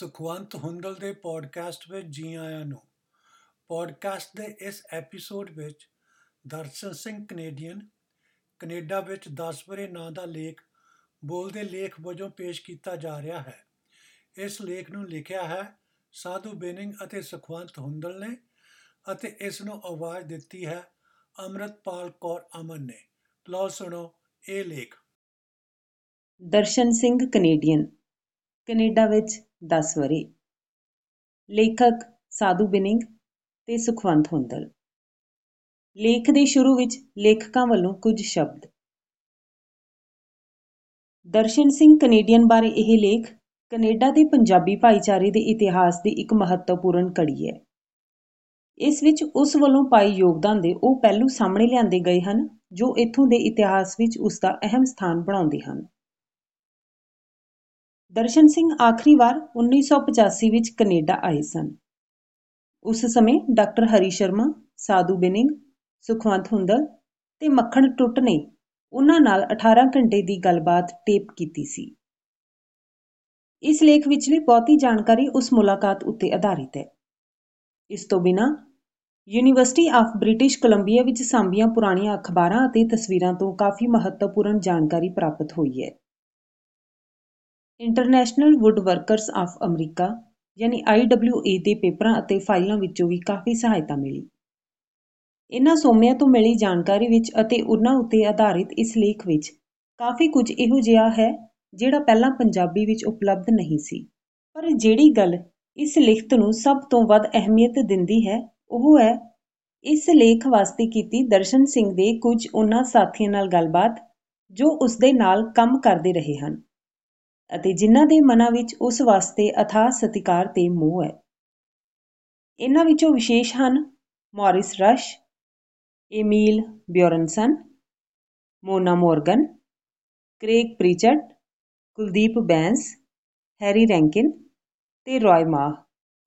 ਸੁਖਵੰਤ ਹੁੰਦਲ ਦੇ ਪੋਡਕਾਸਟ ਵਿੱਚ ਜੀ ਆਇਆਂ ਨੂੰ। ਪੋਡਕਾਸਟ ਦੇ ਇਸ ਐਪੀਸੋਡ ਵਿੱਚ ਦਰਸ਼ਨ ਸਿੰਘ ਕੈਨੇਡੀਅਨ, ਕੈਨੇਡਾ ਵਿੱਚ 10 ਵਰੇ ਨਾਂ ਦਾ ਲੇਖ ਬੋਲਦੇ ਲੇਖ ਵਜੋਂ ਪੇਸ਼ ਕੀਤਾ ਜਾ ਰਿਹਾ ਹੈ। ਇਸ ਲੇਖ ਨੂੰ ਲਿਖਿਆ ਹੈ ਸਾਧੂ ਬੇਨਿੰਗ ਅਤੇ ਸੁਖਵੰਤ ਹੁੰਦਲ ਨੇ ਅਤੇ ਇਸ ਨੂੰ ਆਵਾਜ਼ ਦਿੱਤੀ ਹੈ ਅਮਰਤਪਾਲ ਕੌਰ ਅਮਨ ਨੇ। ਲਓ ਸੁਣੋ ਇਹ ਲੇਖ। ਦਰਸ਼ਨ ਸਿੰਘ ਕੈਨੇਡੀਅਨ, ਕੈਨੇਡਾ ਵਿੱਚ ਦਸ ਵਰੇ ਲੇਖਕ ਸਾਧੂ ਬਿਨਿੰਗ ਤੇ ਸੁਖਵੰਤ ਹੁੰਦਲ। ਲੇਖ ਦੇ ਸ਼ੁਰੂ ਵਿੱਚ ਲੇਖਕਾਂ ਵੱਲੋਂ ਕੁਝ ਸ਼ਬਦ। ਦਰਸ਼ਨ ਸਿੰਘ ਕੈਨੇਡੀਅਨ ਬਾਰੇ ਇਹ ਲੇਖ ਕੈਨੇਡਾ ਦੇ ਪੰਜਾਬੀ ਭਾਈਚਾਰੇ ਦੇ ਇਤਿਹਾਸ ਦੀ ਇੱਕ ਮਹੱਤਵਪੂਰਨ ਕੜੀ ਹੈ। ਇਸ ਵਿੱਚ ਉਸ ਵੱਲੋਂ ਪਾਏ ਯੋਗਦਾਨ ਦੇ ਉਹ ਪਹਿਲੂ ਸਾਹਮਣੇ ਲਿਆਂਦੇ ਗਏ ਹਨ ਜੋ ਇੱਥੋਂ ਦੇ ਇਤਿਹਾਸ ਵਿੱਚ ਉਸ ਦਾ ਅਹਿਮ ਸਥਾਨ ਬਣਾਉਂਦੇ ਹਨ। ਦਰਸ਼ਨ ਸਿੰਘ ਆਖਰੀ ਵਾਰ 1985 ਵਿੱਚ ਕੈਨੇਡਾ ਆਏ ਸਨ। ਉਸ ਸਮੇਂ ਡਾਕਟਰ ਹਰੀ ਸ਼ਰਮਾ, ਸਾਧੂ ਬਿਨਿੰਗ, ਸੁਖਵੰਤ ਹੁੰਦਲ ਤੇ ਮੱਖਣ ਟੁੱਟ ਨੇ ਉਹਨਾਂ ਨਾਲ 18 ਘੰਟੇ ਦੀ ਗੱਲਬਾਤ ਟੇਪ ਕੀਤੀ ਸੀ। ਇਸ ਲੇਖ ਵਿਚਲੀ ਬਹੁਤੀ ਜਾਣਕਾਰੀ ਉਸ ਮੁਲਾਕਾਤ ਉੱਤੇ ਆਧਾਰਿਤ ਹੈ। ਇਸ ਤੋਂ ਬਿਨਾ ਯੂਨੀਵਰਸਿਟੀ ਆਫ ਬ੍ਰਿਟਿਸ਼ ਕੋਲੰਬੀਆ ਵਿੱਚ ਸਾਂਭੀਆਂ ਪੁਰਾਣੀਆਂ ਅਖਬਾਰਾਂ ਅਤੇ ਤਸਵੀਰਾਂ ਤੋਂ ਕਾਫੀ ਮਹੱਤਵਪੂਰਨ ਜਾਣਕਾਰੀ ਪ੍ਰਾਪਤ ਹੋਈ ਹੈ। International Wood Workers of America ਯਾਨੀ ਆਈਡਬਲਯੂਏ ਦੇ ਪੇਪਰਾਂ ਅਤੇ ਫਾਈਲਾਂ ਵਿੱਚੋਂ ਵੀ ਕਾਫੀ ਸਹਾਇਤਾ ਮਿਲੀ। ਇਹਨਾਂ ਸੋਮਿਆਂ ਤੋਂ ਮਿਲੀ ਜਾਣਕਾਰੀ ਵਿੱਚ ਅਤੇ ਉਹਨਾਂ ਉੱਤੇ ਆਧਾਰਿਤ ਇਸ ਲੇਖ ਵਿੱਚ ਕਾਫੀ ਕੁਝ ਇਹੋ ਜਿਹਾ ਹੈ ਜਿਹੜਾ ਪਹਿਲਾਂ ਪੰਜਾਬੀ ਵਿੱਚ ਉਪਲਬਧ ਨਹੀਂ ਸੀ। ਪਰ ਜਿਹੜੀ ਗੱਲ ਇਸ ਲਿਖਤ ਨੂੰ ਸਭ ਤੋਂ ਵੱਧ ਅਹਿਮੀਅਤ ਦਿੰਦੀ ਹੈ, ਉਹ ਹੈ ਇਸ ਲੇਖ ਵਾਸਤੇ ਕੀਤੀ ਦਰਸ਼ਨ ਸਿੰਘ ਦੇ ਕੁਝ ਉਹਨਾਂ ਸਾਥੀਆਂ ਨਾਲ ਗੱਲਬਾਤ ਜੋ ਉਸਦੇ ਨਾਲ ਕੰਮ ਕਰਦੇ ਰਹੇ ਹਨ। ਅਤੇ ਜਿਨ੍ਹਾਂ ਦੇ ਮਨਾਂ ਵਿੱਚ ਉਸ ਵਾਸਤੇ ਅਥਾਹ ਸਤਿਕਾਰ ਤੇ ਮੋਹ ਹੈ। ਇਹਨਾਂ ਵਿੱਚੋਂ ਵਿਸ਼ੇਸ਼ ਹਨ Morris Rush Emil Bjornson, Mona Morgan, Craig Pritchard, Kuldeep Bains, Harry Rankin ਤੇ ਰॉय ਮਾਹ।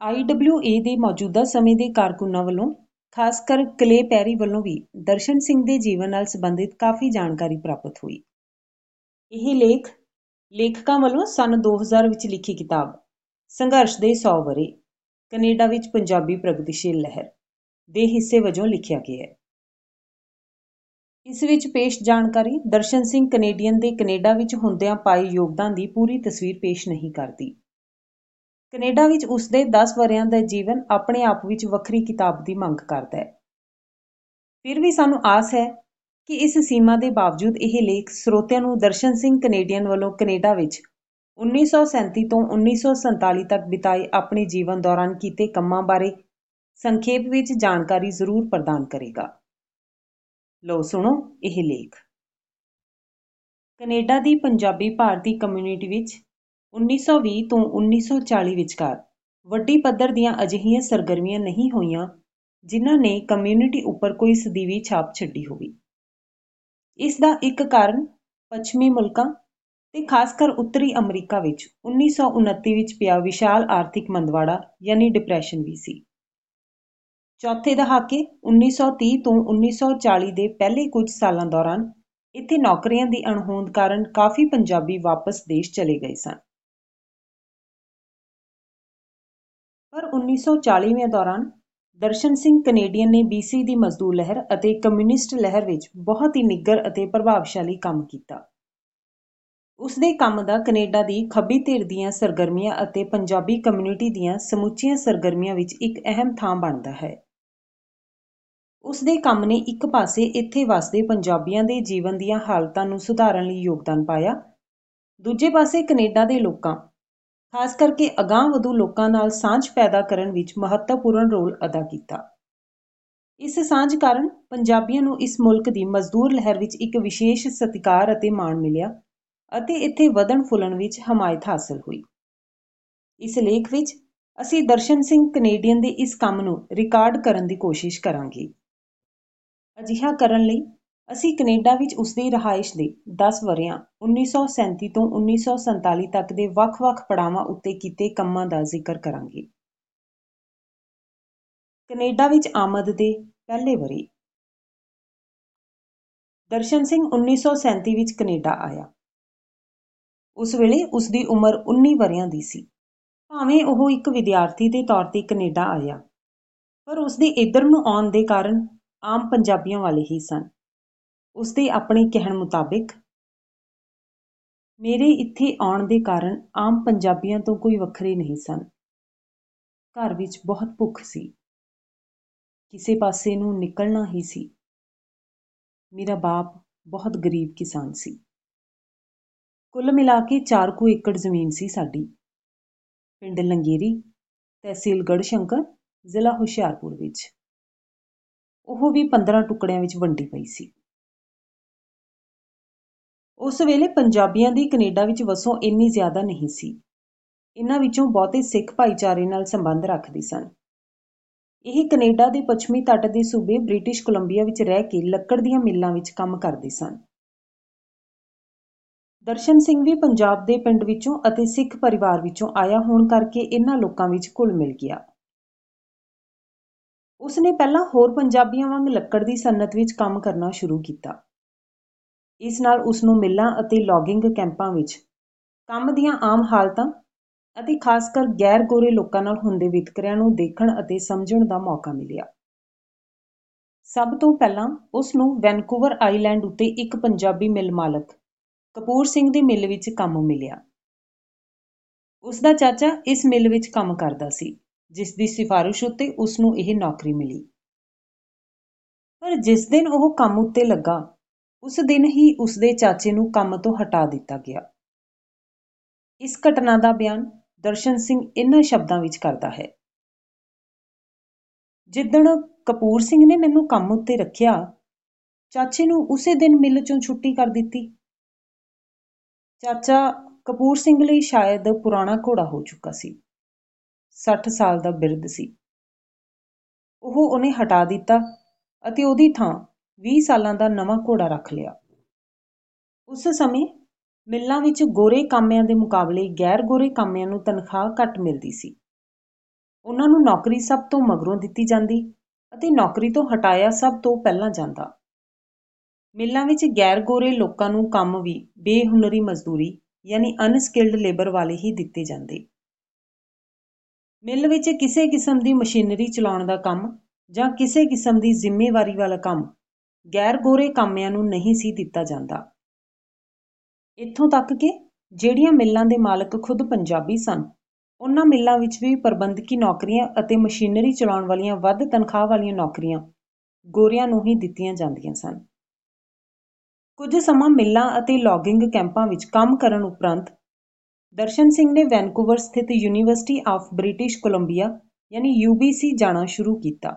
ਆਈਡਬਲਯੂਏ ਦੇ ਮੌਜੂਦਾ ਸਮੇਂ ਦੇ ਕਾਰਕੁਨਾਂ ਵੱਲੋਂ, ਖਾਸ ਕਰ ਕਲੇ ਪੈਰੀ ਵੱਲੋਂ ਵੀ ਦਰਸ਼ਨ ਸਿੰਘ ਦੇ ਜੀਵਨ ਨਾਲ ਸੰਬੰਧਿਤ ਕਾਫੀ ਜਾਣਕਾਰੀ ਪ੍ਰਾਪਤ ਹੋਈ। ਇਹ ਲੇਖ ਲੇਖਕਾਂ ਵੱਲੋਂ ਸਨ 2000 ਵਿੱਚ ਲਿਖੀ ਕਿਤਾਬ, ਸੰਘਰਸ਼ ਦੇ 100 ਵਰੇ ਕੈਨੇਡਾ ਵਿੱਚ ਪੰਜਾਬੀ ਪ੍ਰਗਤੀਸ਼ੀਲ ਲਹਿਰ ਦੇ ਹਿੱਸੇ ਵਜੋਂ ਲਿਖਿਆ ਗਿਆ ਹੈ। ਇਸ ਵਿੱਚ ਪੇਸ਼ ਜਾਣਕਾਰੀ ਦਰਸ਼ਨ ਸਿੰਘ ਕੈਨੇਡੀਅਨ ਦੇ ਕੈਨੇਡਾ ਵਿੱਚ ਹੁੰਦਿਆਂ ਪਾਏ ਯੋਗਦਾਨ ਦੀ ਪੂਰੀ ਤਸਵੀਰ ਪੇਸ਼ ਨਹੀਂ ਕਰਦੀ। ਕੈਨੇਡਾ ਵਿੱਚ ਉਸ ਦੇ 10 ਵਰਿਆਂ ਦਾ ਜੀਵਨ ਆਪਣੇ ਆਪ ਵਿੱਚ ਵੱਖਰੀ ਕਿਤਾਬ ਦੀ ਮੰਗ ਕਰਦਾ ਹੈ। ਫਿਰ ਵੀ ਸਾਨੂੰ ਆਸ ਹੈ ਕਿ ਇਸ ਸੀਮਾ ਦੇ ਬਾਵਜੂਦ ਇਹ ਲੇਖ ਸਰੋਤਿਆਂ ਨੂੰ ਦਰਸ਼ਨ ਸਿੰਘ ਕੈਨੇਡੀਅਨ ਵੱਲੋਂ ਕੈਨੇਡਾ ਵਿੱਚ 1937 ਤੋਂ 1947 ਤੱਕ ਬਿਤਾਏ ਆਪਣੇ ਜੀਵਨ ਦੌਰਾਨ ਕੀਤੇ ਕੰਮਾਂ ਬਾਰੇ ਸੰਖੇਪ ਵਿੱਚ ਜਾਣਕਾਰੀ ਜ਼ਰੂਰ ਪ੍ਰਦਾਨ ਕਰੇਗਾ। ਲਓ ਸੁਣੋ ਇਹ ਲੇਖ। ਕੈਨੇਡਾ ਦੀ ਪੰਜਾਬੀ ਭਾਰਤੀ ਕਮਿਊਨਿਟੀ ਵਿੱਚ 1920 ਤੋਂ 1940 ਵਿਚਕਾਰ ਵੱਡੀ ਪੱਧਰ ਦੀਆਂ ਅਜਿਹੀਆਂ ਸਰਗਰਮੀਆਂ ਨਹੀਂ ਹੋਈਆਂ ਜਿਨ੍ਹਾਂ ਨੇ ਕਮਿਊਨਿਟੀ ਉੱਪਰ ਕੋਈ ਸਦੀਵੀ ਛਾਪ ਛੱਡੀ ਹੋਵੇ। ਇਸਦਾ ਇੱਕ ਕਾਰਨ ਪੱਛਮੀ ਮੁਲਕਾਂ ਅਤੇ ਖਾਸ ਕਰ ਉੱਤਰੀ ਅਮਰੀਕਾ ਵਿੱਚ 1929 ਵਿੱਚ ਪਿਆ ਵਿਸ਼ਾਲ ਆਰਥਿਕ ਮੰਦਵਾੜਾ, ਯਾਨੀ ਡਿਪਰੈਸ਼ਨ ਵੀ ਸੀ। ਚੌਥੇ ਦਹਾਕੇ 1930 ਤੋਂ 1940 ਦੇ ਪਹਿਲੇ ਕੁਝ ਸਾਲਾਂ ਦੌਰਾਨ ਇੱਥੇ ਨੌਕਰੀਆਂ ਦੀ ਅਣਹੋਂਦ ਕਾਰਨ ਕਾਫੀ ਪੰਜਾਬੀ ਵਾਪਸ ਦੇਸ਼ ਚਲੇ ਗਏ ਸਨ। ਪਰ 1940ਵੇਂ ਦੌਰਾਨ ਦਰਸ਼ਨ ਸਿੰਘ ਕੈਨੇਡੀਅਨ ਨੇ ਬੀਸੀ ਦੀ ਮਜ਼ਦੂਰ ਲਹਿਰ ਅਤੇ ਕਮਿਊਨਿਸਟ ਲਹਿਰ ਵਿੱਚ ਬਹੁਤ ਹੀ ਨਿੱਗਰ ਅਤੇ ਪ੍ਰਭਾਵਸ਼ਾਲੀ ਕੰਮ ਕੀਤਾ। ਉਸ ਦੇ ਕੰਮ ਦਾ ਕੈਨੇਡਾ ਦੀ ਖੱਬੀ ਧਿਰ ਦੀਆਂ ਸਰਗਰਮੀਆਂ ਅਤੇ ਪੰਜਾਬੀ ਕਮਿਊਨਿਟੀ ਦੀਆਂ ਸਮੁੱਚੀਆਂ ਸਰਗਰਮੀਆਂ ਵਿੱਚ ਇੱਕ ਅਹਿਮ ਥਾਂ ਬਣਦਾ ਹੈ। ਉਸ ਦੇ ਕੰਮ ਨੇ ਇੱਕ ਪਾਸੇ ਇੱਥੇ ਵਸਦੇ ਪੰਜਾਬੀਆਂ ਦੇ ਜੀਵਨ ਦੀਆਂ ਹਾਲਤਾਂ ਨੂੰ ਸੁਧਾਰਨ ਲਈ ਯੋਗਦਾਨ ਪਾਇਆ, ਦੂਜੇ ਪਾਸੇ ਕੈਨੇਡਾ ਦੇ ਲੋਕਾਂ ਖਾਸ ਕਰਕੇ ਅਗਾਂਹ-ਵਧੂ ਲੋਕਾਂ ਨਾਲ ਸਾਂਝ ਪੈਦਾ ਕਰਨ ਵਿੱਚ ਮਹੱਤਵਪੂਰਨ ਰੋਲ ਅਦਾ ਕੀਤਾ। ਇਸ ਸਾਂਝ ਕਾਰਨ ਪੰਜਾਬੀਆਂ ਨੂੰ ਇਸ ਮੁਲਕ ਦੀ ਮਜ਼ਦੂਰ ਲਹਿਰ ਵਿੱਚ ਇੱਕ ਵਿਸ਼ੇਸ਼ ਸਤਿਕਾਰ ਅਤੇ ਮਾਣ ਮਿਲਿਆ ਅਤੇ ਇੱਥੇ ਵਧਣ ਫੁੱਲਣ ਵਿੱਚ ਹਮਾਇਤ ਹਾਸਲ ਹੋਈ। ਇਸ ਲੇਖ ਵਿੱਚ ਅਸੀਂ ਦਰਸ਼ਨ ਸਿੰਘ ਕੈਨੇਡੀਅਨ ਦੇ ਇਸ ਕੰਮ ਨੂੰ ਰਿਕਾਰਡ ਕਰਨ ਦੀ ਕੋਸ਼ਿਸ਼ ਕਰਾਂਗੇ। ਅਜਿਹਾ ਕਰਨ ਲਈ ਅਸੀਂ ਕੈਨੇਡਾ ਵਿੱਚ ਉਸ ਦੀ ਰਹਾਇਸ਼ ਦੇ 10 ਵਰਿਆਂ 1937 ਤੋਂ 1947 ਤੱਕ ਦੇ ਵੱਖ-ਵੱਖ ਪੜਾਵਾਂ ਉੱਤੇ ਕੀਤੇ ਕੰਮਾਂ ਦਾ ਜ਼ਿਕਰ ਕਰਾਂਗੇ। ਕੈਨੇਡਾ ਵਿੱਚ ਆਮਦ ਦੇ ਪਹਿਲੇ ਵਰ੍ਹੇ। ਦਰਸ਼ਨ ਸਿੰਘ 1937 ਵਿੱਚ ਕੈਨੇਡਾ ਆਇਆ। ਉਸ ਵੇਲੇ ਉਸਦੀ ਉਮਰ ਉੱਨੀ ਵਰ੍ਹਿਆਂ ਦੀ ਸੀ। ਭਾਵੇਂ ਉਹ ਇੱਕ ਵਿਦਿਆਰਥੀ ਦੇ ਤੌਰ ਤੇ ਕੈਨੇਡਾ ਆਇਆ, ਪਰ ਉਸਦੇ ਇੱਧਰ ਨੂੰ ਆਉਣ ਦੇ ਕਾਰਨ ਆਮ ਪੰਜਾਬੀਆਂ ਵਾਲੇ ਹੀ ਸਨ। ਉਸਦੇ ਆਪਣੇ ਕਹਿਣ ਮੁਤਾਬਿਕ, ਮੇਰੇ ਇੱਥੇ ਆਉਣ ਦੇ ਕਾਰਨ ਆਮ ਪੰਜਾਬੀਆਂ ਤੋਂ ਕੋਈ ਵੱਖਰੇ ਨਹੀਂ ਸਨ। ਘਰ ਵਿੱਚ ਬਹੁਤ ਭੁੱਖ ਸੀ। ਕਿਸੇ ਪਾਸੇ ਨੂੰ ਨਿਕਲਣਾ ਹੀ ਸੀ। ਮੇਰਾ ਬਾਪ ਬਹੁਤ ਗਰੀਬ ਕਿਸਾਨ ਸੀ। ਕੁੱਲ ਮਿਲਾ ਕੇ ਚਾਰ ਕੁ ਏਕੜ ਜ਼ਮੀਨ ਸੀ ਸਾਡੀ। ਪਿੰਡ ਲੰਗੇਰੀ ਤਹਿਸੀਲ ਗੜਸ਼ੰਕਰ ਜ਼ਿਲ੍ਹਾ ਹੁਸ਼ਿਆਰਪੁਰ ਵਿੱਚ। ਉਹ ਵੀ 15 ਟੁਕੜਿਆਂ ਵਿੱਚ ਵੰਡੀ ਪਈ ਸੀ। ਉਸ ਵੇਲੇ ਪੰਜਾਬੀਆਂ ਦੀ ਕੈਨੇਡਾ ਵਿੱਚ ਵਸੋਂ ਇੰਨੀ ਜ਼ਿਆਦਾ ਨਹੀਂ ਸੀ। ਇਹਨਾਂ ਵਿੱਚੋਂ ਬਹੁਤੇ ਸਿੱਖ ਭਾਈਚਾਰੇ ਨਾਲ ਸੰਬੰਧ ਰੱਖਦੇ ਸਨ। ਇਹ ਕੈਨੇਡਾ ਦੇ ਪੱਛਮੀ ਤੱਟ ਦੇ ਸੂਬੇ ਬ੍ਰਿਟਿਸ਼ ਕੋਲੰਬੀਆ ਵਿੱਚ ਰਹਿ ਕੇ ਲੱਕੜ ਦੀਆਂ ਮਿੱਲਾਂ ਵਿੱਚ ਕੰਮ ਕਰਦੇ ਸਨ। ਦਰਸ਼ਨ ਸਿੰਘ ਵੀ ਪੰਜਾਬ ਦੇ ਪਿੰਡ ਵਿੱਚੋਂ ਅਤੇ ਸਿੱਖ ਪਰਿਵਾਰ ਵਿੱਚੋਂ ਆਇਆ ਹੋਣ ਕਰਕੇ ਇਹਨਾਂ ਲੋਕਾਂ ਵਿੱਚ ਘੁਲ ਮਿਲ ਗਿਆ। ਉਸ ਨੇ ਪਹਿਲਾਂ ਹੋਰ ਪੰਜਾਬੀਆਂ ਵਾਂਗ ਲੱਕੜ ਦੀ ਸਨਅਤ ਵਿੱਚ ਕੰਮ ਕਰਨਾ ਸ਼ੁਰੂ ਕੀਤਾ। ਇਸ ਨਾਲ ਉਸ ਨੂੰ ਮਿੱਲਾਂ ਅਤੇ ਲੌਗਿੰਗ ਕੈਂਪਾਂ ਵਿੱਚ। ਕੰਮ ਦੀਆਂ ਆਮ ਹਾਲਤਾਂ ਅਤੇ ਖਾਸ ਕਰ ਗੈਰ ਗੋਰੇ ਲੋਕਾਂ ਨਾਲ ਹੁੰਦੇ ਵਿਤਕਰਿਆਂ ਨੂੰ ਦੇਖਣ ਅਤੇ ਸਮਝਣ ਦਾ ਮੌਕਾ ਮਿਲਿਆ। ਸਭ ਤੋਂ ਪਹਿਲਾਂ ਉਸ ਨੂੰ ਵੈਨਕੂਵਰ ਆਈਲੈਂਡ ਉੱਤੇ ਇੱਕ ਪੰਜਾਬੀ ਮਿਲ ਮਾਲਕ, ਕਪੂਰ ਸਿੰਘ ਦੀ ਮਿਲ ਵਿੱਚ ਕੰਮ ਮਿਲਿਆ। ਉਸ ਦਾ ਚਾਚਾ ਇਸ ਮਿਲ ਵਿੱਚ ਕੰਮ ਕਰਦਾ ਸੀ, ਜਿਸ ਦੀ ਸਿਫਾਰਿਸ਼ ਉੱਤੇ ਉਸ ਨੂੰ ਇਹ ਨੌਕਰੀ ਮਿਲੀ। ਪਰ ਜਿਸ ਦਿਨ ਉਹ ਕੰਮ ਉੱਤੇ ਲੱਗਾ ਉਸ ਦਿਨ ਹੀ ਉਸਦੇ ਚਾਚੇ ਨੂੰ ਕੰਮ ਤੋਂ ਹਟਾ ਦਿੱਤਾ ਗਿਆ। ਇਸ ਘਟਨਾ ਦਾ ਬਿਆਨ ਦਰਸ਼ਨ ਸਿੰਘ ਇਹਨਾਂ ਸ਼ਬਦਾਂ ਵਿੱਚ ਕਰਦਾ ਹੈ। ਜਿੱਦਣ ਕਪੂਰ ਸਿੰਘ ਨੇ ਮੈਨੂੰ ਕੰਮ ਉੱਤੇ ਰੱਖਿਆ, ਚਾਚੇ ਨੂੰ ਉਸੇ ਦਿਨ ਮਿੱਲ ਚੋਂ ਛੁੱਟੀ ਕਰ ਦਿੱਤੀ। ਚਾਚਾ ਕਪੂਰ ਸਿੰਘ ਲਈ ਸ਼ਾਇਦ ਪੁਰਾਣਾ ਘੋੜਾ ਹੋ ਚੁੱਕਾ ਸੀ। ਸੱਠ ਸਾਲ ਦਾ ਬਿਰਧ ਸੀ। ਉਹ ਉਹਨੇ ਹਟਾ ਦਿੱਤਾ ਅਤੇ ਉਹਦੀ ਥਾਂ ਵੀਹ ਸਾਲਾਂ ਦਾ ਨਵਾਂ ਘੋੜਾ ਰੱਖ ਲਿਆ। ਉਸ ਸਮੇਂ ਮਿੱਲਾਂ ਵਿੱਚ ਗੋਰੇ ਕਾਮਿਆਂ ਦੇ ਮੁਕਾਬਲੇ ਗੈਰ ਗੋਰੇ ਕਾਮਿਆਂ ਨੂੰ ਤਨਖਾਹ ਘੱਟ ਮਿਲਦੀ ਸੀ। ਉਹਨਾਂ ਨੂੰ ਨੌਕਰੀ ਸਭ ਤੋਂ ਮਗਰੋਂ ਦਿੱਤੀ ਜਾਂਦੀ ਅਤੇ ਨੌਕਰੀ ਤੋਂ ਹਟਾਇਆ ਸਭ ਤੋਂ ਪਹਿਲਾਂ ਜਾਂਦਾ। ਮਿੱਲਾਂ ਵਿੱਚ ਗੈਰ ਗੋਰੇ ਲੋਕਾਂ ਨੂੰ ਕੰਮ ਵੀ ਬੇਹੁਨਰੀ ਮਜ਼ਦੂਰੀ ਯਾਨੀ ਅਨਸਕਿਲਡ ਲੇਬਰ ਵਾਲੇ ਹੀ ਦਿੱਤੇ ਜਾਂਦੇ। ਮਿੱਲ ਵਿੱਚ ਕਿਸੇ ਕਿਸਮ ਦੀ ਮਸ਼ੀਨਰੀ ਚਲਾਉਣ ਦਾ ਕੰਮ ਜਾਂ ਕਿਸੇ ਕਿਸਮ ਦੀ ਜ਼ਿੰਮੇਵਾਰੀ ਵਾਲਾ ਕੰਮ ਗੈਰ ਗੋਰੇ ਕਾਮਿਆਂ ਨੂੰ ਨਹੀਂ ਸੀ ਦਿੱਤਾ ਜਾਂਦਾ। ਇੱਥੋਂ ਤੱਕ ਕਿ ਜਿਹੜੀਆਂ ਮਿੱਲਾਂ ਦੇ ਮਾਲਕ ਖੁਦ ਪੰਜਾਬੀ ਸਨ, ਉਹਨਾਂ ਮਿੱਲਾਂ ਵਿੱਚ ਵੀ ਪ੍ਰਬੰਧਕੀ ਨੌਕਰੀਆਂ ਅਤੇ ਮਸ਼ੀਨਰੀ ਚਲਾਉਣ ਵਾਲੀਆਂ ਵੱਧ ਤਨਖਾਹ ਵਾਲੀਆਂ ਨੌਕਰੀਆਂ ਗੋਰਿਆਂ ਨੂੰ ਹੀ ਦਿੱਤੀਆਂ ਜਾਂਦੀਆਂ ਸਨ। ਕੁਝ ਸਮਾਂ ਮਿੱਲਾਂ ਅਤੇ ਲੌਗਿੰਗ ਕੈਂਪਾਂ ਵਿੱਚ ਕੰਮ ਕਰਨ ਉਪਰੰਤ ਦਰਸ਼ਨ ਸਿੰਘ ਨੇ ਵੈਨਕੂਵਰ ਸਥਿਤ ਯੂਨੀਵਰਸਿਟੀ ਆਫ ਬ੍ਰਿਟਿਸ਼ ਕੋਲੰਬੀਆ, ਯਾਨੀ ਯੂਬੀਸੀ ਜਾਣਾ ਸ਼ੁਰੂ ਕੀਤਾ।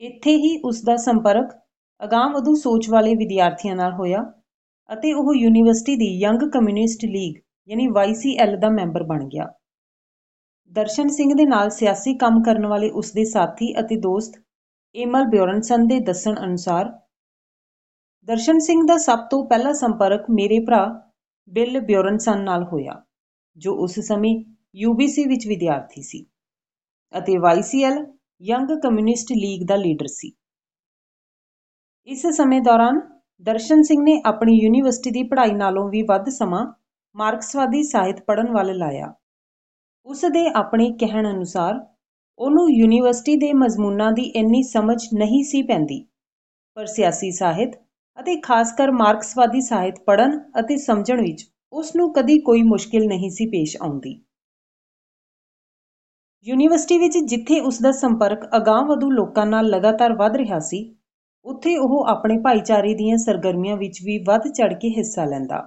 ਇੱਥੇ ਹੀ ਉਸ ਦਾ ਸੰਪਰਕ ਅਗਾਂਹ-ਵਧੂ ਸੋਚ ਵਾਲੇ ਵਿਦਿਆਰਥੀਆਂ ਨਾਲ ਹੋਇਆ ਅਤੇ ਉਹ ਯੂਨੀਵਰਸਿਟੀ ਦੀ ਯੰਗ ਕਮਿਊਨਿਸਟ ਲੀਗ, ਯਾਨੀ ਵਾਈਸੀਐਲ ਦਾ ਮੈਂਬਰ ਬਣ ਗਿਆ। ਦਰਸ਼ਨ ਸਿੰਘ ਦੇ ਨਾਲ ਸਿਆਸੀ ਕੰਮ ਕਰਨ ਵਾਲੇ ਉਸ ਦੇ ਸਾਥੀ ਅਤੇ ਦੋਸਤ ਏਮਲ ਬਿਓਰਨਸਨ ਦੇ ਦੱਸਣ ਅਨੁਸਾਰ, ਦਰਸ਼ਨ ਸਿੰਘ ਦਾ ਸਭ ਤੋਂ ਪਹਿਲਾ ਸੰਪਰਕ ਮੇਰੇ ਭਰਾ ਬਿਲ ਬਿਓਰਨਸਨ ਨਾਲ ਹੋਇਆ, ਜੋ ਉਸ ਸਮੇਂ ਯੂਬੀਸੀ ਵਿੱਚ ਵਿਦਿਆਰਥੀ ਸੀ ਅਤੇ ਵਾਈਸੀਐਲ ਯੰਗ ਕਮਿਊਨਿਸਟ ਲੀਗ ਦਾ ਲੀਡਰ ਸੀ। ਇਸ ਸਮੇਂ ਦੌਰਾਨ ਦਰਸ਼ਨ ਸਿੰਘ ਨੇ ਆਪਣੀ ਯੂਨੀਵਰਸਿਟੀ ਦੀ ਪੜ੍ਹਾਈ ਨਾਲੋਂ ਵੀ ਵੱਧ ਸਮਾਂ ਮਾਰਕਸਵਾਦੀ ਸਾਹਿਤ ਪੜ੍ਹਨ ਵੱਲ ਲਾਇਆ। ਉਸ ਦੇ ਆਪਣੇ ਕਹਿਣ ਅਨੁਸਾਰ ਉਹਨੂੰ ਯੂਨੀਵਰਸਿਟੀ ਦੇ ਮਜ਼ਮੂਨਾਂ ਦੀ ਇੰਨੀ ਸਮਝ ਨਹੀਂ ਸੀ ਪੈਂਦੀ। ਪਰ ਸਿਆਸੀ ਸਾਹਿਤ ਅਤੇ ਖਾਸ ਕਰ ਮਾਰਕਸਵਾਦੀ ਸਾਹਿਤ ਪੜ੍ਹਨ ਅਤੇ ਸਮਝਣ ਵਿੱਚ ਉਸ ਨੂੰ ਕਦੀ ਕੋਈ ਮੁਸ਼ਕਿਲ ਨਹੀਂ ਸੀ ਪੇਸ਼ ਆਉਂਦੀ। ਯੂਨੀਵਰਸਿਟੀ ਵਿੱਚ ਜਿੱਥੇ ਉਸ ਦਾ ਸੰਪਰਕ ਅਗਾਂਹ-ਵਧੂ ਲੋਕਾਂ ਨਾਲ ਲਗਾਤਾਰ ਵੱਧ ਰਿਹਾ ਸੀ ਉੱਥੇ ਉਹ ਆਪਣੇ ਭਾਈਚਾਰੇ ਦੀਆਂ ਸਰਗਰਮੀਆਂ ਵਿੱਚ ਵੀ ਵੱਧ ਚੜ ਕੇ ਹਿੱਸਾ ਲੈਂਦਾ।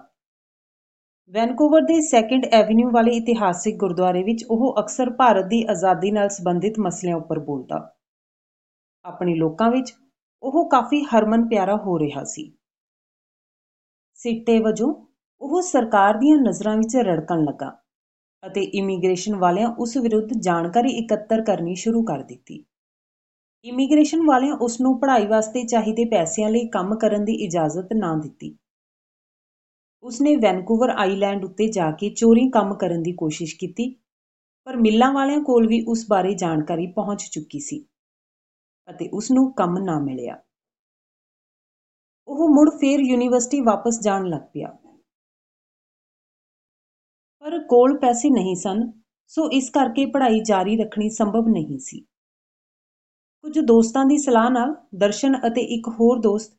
ਵੈਨਕੂਵਰ ਦੇ ਸੈਕੰਡ ਐਵਨਿਊ ਵਾਲੇ ਇਤਿਹਾਸਿਕ ਗੁਰਦੁਆਰੇ ਵਿੱਚ ਉਹ ਅਕਸਰ ਭਾਰਤ ਦੀ ਆਜ਼ਾਦੀ ਨਾਲ ਸੰਬੰਧਿਤ ਮਸਲਿਆਂ ਉੱਪਰ ਬੋਲਦਾ। ਆਪਣੇ ਲੋਕਾਂ ਵਿੱਚ ਉਹ ਕਾਫੀ ਹਰਮਨ ਪਿਆਰਾ ਹੋ ਰਿਹਾ ਸੀ। ਸਿੱਟੇ ਵਜੋਂ ਉਹ ਸਰਕਾਰ ਦੀਆਂ ਨਜ਼ਰਾਂ ਵਿੱਚ ਰੜਕਣ ਲੱਗਾ ਅਤੇ ਇਮੀਗ੍ਰੇਸ਼ਨ ਵਾਲਿਆਂ ਉਸ ਵਿਰੁੱਧ ਜਾਣਕਾਰੀ ਇਕੱਤਰ ਕਰਨੀ ਸ਼ੁਰੂ ਕਰ ਦਿੱਤੀ। ਇਮੀਗ੍ਰੇਸ਼ਨ ਵਾਲਿਆਂ ਉਸ ਨੂੰ ਪੜ੍ਹਾਈ ਵਾਸਤੇ ਚਾਹੀਦੇ ਪੈਸਿਆਂ ਲਈ ਕੰਮ ਕਰਨ ਦੀ ਇਜਾਜ਼ਤ ਨਾ ਦਿੱਤੀ। ਉਸਨੇ ਵੈਨਕੂਵਰ ਆਈਲੈਂਡ ਉੱਤੇ ਜਾ ਕੇ ਚੋਰੀ ਕੰਮ ਕਰਨ ਦੀ ਕੋਸ਼ਿਸ਼ ਕੀਤੀ, ਪਰ ਮਿੱਲਾਂ ਵਾਲਿਆਂ ਕੋਲ ਵੀ ਉਸ ਬਾਰੇ ਜਾਣਕਾਰੀ ਪਹੁੰਚ ਚੁੱਕੀ ਸੀ ਅਤੇ ਉਸਨੂੰ ਕੰਮ ਨਾ ਮਿਲਿਆ। ਉਹ ਮੁੜ ਫੇਰ ਯੂਨੀਵਰਸਿਟੀ ਵਾਪਸ ਜਾਣ ਲੱਗ ਪਿਆ। ਪਰ ਕੋਲ ਪੈਸੇ ਨਹੀਂ ਸਨ, ਸੋ ਇਸ ਕਰਕੇ ਪੜ੍ਹਾਈ ਜਾਰੀ ਰੱਖਣੀ ਸੰਭਵ ਨਹੀਂ ਸੀ। ਕੁਝ ਦੋਸਤਾਂ ਦੀ ਸਲਾਹ ਨਾਲ ਦਰਸ਼ਨ ਅਤੇ ਇੱਕ ਹੋਰ ਦੋਸਤ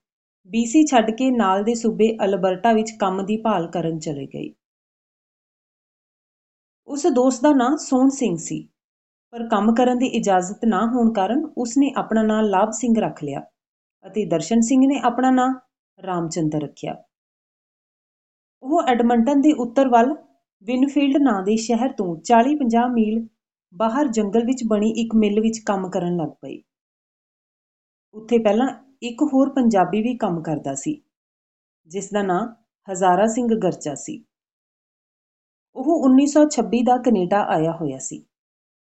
ਬੀਸੀ ਛੱਡ ਕੇ ਨਾਲ ਦੇ ਸੂਬੇ ਅਲਬਰਟਾ ਵਿੱਚ ਕੰਮ ਦੀ ਭਾਲ ਕਰਨ ਚਲੇ ਗਏ। ਉਸ ਦੋਸਤ ਦਾ ਨਾਂ ਸੋਹਣ ਸਿੰਘ ਸੀ, ਪਰ ਕੰਮ ਕਰਨ ਦੀ ਇਜਾਜ਼ਤ ਨਾ ਹੋਣ ਕਾਰਨ ਉਸਨੇ ਆਪਣਾ ਨਾਂ ਲਾਭ ਸਿੰਘ ਰੱਖ ਲਿਆ ਅਤੇ ਦਰਸ਼ਨ ਸਿੰਘ ਨੇ ਆਪਣਾ ਨਾਂ ਰਾਮਚੰਦਰ ਰੱਖਿਆ। ਉਹ ਐਡਮੰਟਨ ਦੇ ਉੱਤਰ ਵੱਲ ਵਿਨਫੀਲਡ ਨਾਂ ਦੇ ਸ਼ਹਿਰ ਤੋਂ 40-50 ਮੀਲ ਬਾਹਰ ਜੰਗਲ ਵਿੱਚ ਬਣੀ ਇੱਕ ਮਿੱਲ ਵਿੱਚ ਕੰਮ ਕਰਨ ਲੱਗ ਪਏ ਉੱਥੇ ਪਹਿਲਾਂ ਇੱਕ ਹੋਰ ਪੰਜਾਬੀ ਵੀ ਕੰਮ ਕਰਦਾ ਸੀ, ਜਿਸ ਦਾ ਨਾਂ ਹਜ਼ਾਰਾ ਸਿੰਘ ਗਰਚਾ ਸੀ। ਉਹ 1926 ਦਾ ਕੈਨੇਡਾ ਆਇਆ ਹੋਇਆ ਸੀ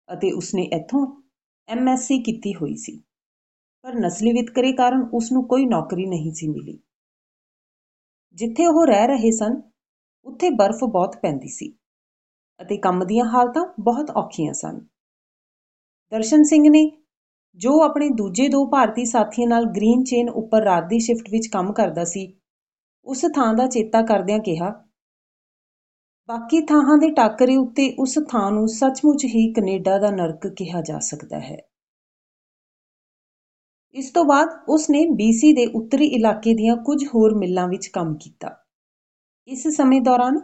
ਅਤੇ ਉਸਨੇ ਇੱਥੋਂ ਐਮਐਸਸੀ ਕੀਤੀ ਹੋਈ ਸੀ, ਪਰ ਨਸਲੀ ਵਿਤਕਰੇ ਕਾਰਨ ਉਸ ਨੂੰ ਕੋਈ ਨੌਕਰੀ ਨਹੀਂ ਸੀ ਮਿਲੀ। ਜਿੱਥੇ ਉਹ ਰਹਿ ਰਹੇ ਸਨ, ਉੱਥੇ ਬਰਫ਼ ਬਹੁਤ ਪੈਂਦੀ ਸੀ ਅਤੇ ਕੰਮ ਦੀਆਂ ਹਾਲਤਾਂ ਬਹੁਤ ਔਖੀਆਂ ਸਨ। ਦਰਸ਼ਨ ਸਿੰਘ ਨੇ ਜੋ ਆਪਣੇ ਦੂਜੇ ਦੋ ਭਾਰਤੀ ਸਾਥੀਆਂ ਨਾਲ ਗ੍ਰੀਨ ਚੇਨ ਉੱਪਰ ਰਾਤ ਦੀ ਸ਼ਿਫਟ ਵਿੱਚ ਕੰਮ ਕਰਦਾ ਸੀ, ਉਸ ਥਾਂ ਦਾ ਚੇਤਾ ਕਰਦਿਆਂ ਕਿਹਾ, ਬਾਕੀ ਥਾਂਾਂ ਦੇ ਟਾਕਰੇ ਉੱਤੇ ਉਸ ਥਾਂ ਨੂੰ ਸੱਚਮੁੱਚ ਹੀ ਕੈਨੇਡਾ ਦਾ ਨਰਕ ਕਿਹਾ ਜਾ ਸਕਦਾ ਹੈ। ਇਸ ਤੋਂ ਬਾਅਦ ਉਸ ਨੇ ਬੀਸੀ ਦੇ ਉੱਤਰੀ ਇਲਾਕੇ ਦੀਆਂ ਕੁਝ ਹੋਰ ਮਿੱਲਾਂ ਵਿੱਚ ਕੰਮ ਕੀਤਾ। ਇਸ ਸਮੇਂ ਦੌਰਾਨ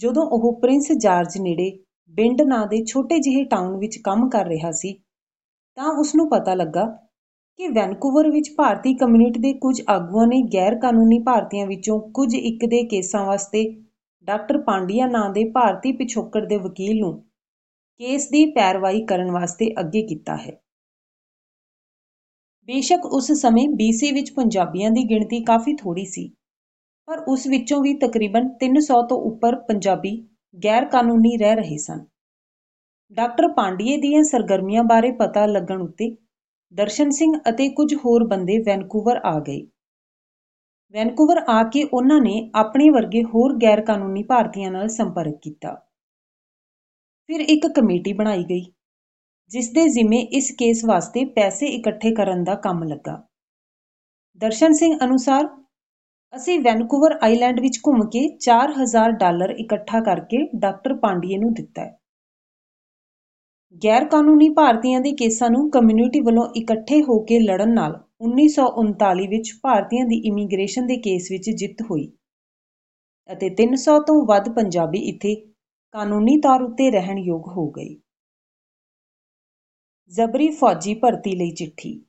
ਜਦੋਂ ਉਹ ਪ੍ਰਿੰਸ ਜਾਰਜ ਨੇੜੇ ਬਿੰਡ ਨਾਂ ਦੇ ਛੋਟੇ ਜਿਹੇ ਟਾਊਨ ਵਿੱਚ ਕੰਮ ਕਰ ਰਿਹਾ ਸੀ ਤਾਂ ਉਸਨੂੰ ਪਤਾ ਲੱਗਾ ਕਿ ਵੈਨਕੂਵਰ ਵਿੱਚ ਭਾਰਤੀ ਕਮਿਊਨਿਟੀ ਦੇ ਕੁਝ ਆਗੂਆਂ ਨੇ ਗੈਰ ਕਾਨੂੰਨੀ ਭਾਰਤੀਆਂ ਵਿੱਚੋਂ ਕੁਝ ਇੱਕ ਦੇ ਕੇਸਾਂ ਵਾਸਤੇ ਡਾਕਟਰ ਪਾਂਡੀਆ ਨਾਂ ਦੇ ਭਾਰਤੀ ਪਿਛੋਕੜ ਦੇ ਵਕੀਲ ਨੂੰ ਕੇਸ ਦੀ ਪੈਰਵਾਈ ਕਰਨ ਵਾਸਤੇ ਅੱਗੇ ਕੀਤਾ ਹੈ। ਬੇਸ਼ੱਕ ਉਸ ਸਮੇਂ ਬੀਸੀ ਵਿੱਚ ਪੰਜਾਬੀਆਂ ਦੀ ਗਿਣਤੀ ਕਾਫੀ ਥੋੜੀ ਸੀ, ਪਰ ਉਸ ਵਿੱਚੋਂ ਵੀ ਤਕਰੀਬਨ 300 ਤੋਂ ਉੱਪਰ ਪੰਜਾਬੀ ਗੈਰ ਕਾਨੂੰਨੀ ਰਹਿ ਰਹੇ ਸਨ। ਡਾਕਟਰ ਪਾਂਡੀਏ ਦੀਆਂ ਸਰਗਰਮੀਆਂ ਬਾਰੇ ਪਤਾ ਲੱਗਣ ਉੱਤੇ ਦਰਸ਼ਨ ਸਿੰਘ ਅਤੇ ਕੁਝ ਹੋਰ ਬੰਦੇ ਵੈਨਕੂਵਰ ਆ ਗਏ। ਵੈਨਕੂਵਰ ਆ ਕੇ ਉਹਨਾਂ ਨੇ ਆਪਣੇ ਵਰਗੇ ਹੋਰ ਗੈਰ ਕਾਨੂੰਨੀ ਭਾਰਤੀਆਂ ਨਾਲ ਸੰਪਰਕ ਕੀਤਾ। ਫਿਰ ਇੱਕ ਕਮੇਟੀ ਬਣਾਈ ਗਈ ਜਿਸ ਦੇ ਜ਼ਿੰਮੇ ਇਸ ਕੇਸ ਵਾਸਤੇ ਪੈਸੇ ਇਕੱਠੇ ਕਰਨ ਦਾ ਕੰਮ ਲੱਗਾ। ਦਰਸ਼ਨ ਸਿੰਘ ਅਨੁਸਾਰ, ਅਸੀਂ ਵੈਨਕੂਵਰ ਆਈਲੈਂਡ ਵਿੱਚ ਘੁੰਮ ਕੇ ਚਾਰ ਹਜ਼ਾਰ ਡਾਲਰ ਇਕੱਠਾ ਕਰਕੇ ਡਾਕਟਰ ਪਾਂਡੀਏ ਨੂੰ ਦਿੱਤਾ ਹੈ ਗੈਰ ਕਾਨੂੰਨੀ ਭਾਰਤੀਆਂ ਦੇ ਕੇਸਾਂ ਨੂੰ ਕਮਿਊਨਿਟੀ ਵੱਲੋਂ ਇਕੱਠੇ ਹੋ ਕੇ ਲੜਨ ਨਾਲ 1939 ਵਿੱਚ ਭਾਰਤੀਆਂ ਦੀ ਇਮੀਗ੍ਰੇਸ਼ਨ ਦੇ ਕੇਸ ਵਿੱਚ ਜਿੱਤ ਹੋਈ ਅਤੇ 300 ਤੋਂ ਵੱਧ ਪੰਜਾਬੀ ਇੱਥੇ ਕਾਨੂੰਨੀ ਤੌਰ ਉੱਤੇ ਰਹਿਣ ਯੋਗ ਹੋ ਗਏ। ਜ਼ਬਰੀ ਫੌਜੀ ਭਰਤੀ ਲਈ ਚਿੱਠੀ।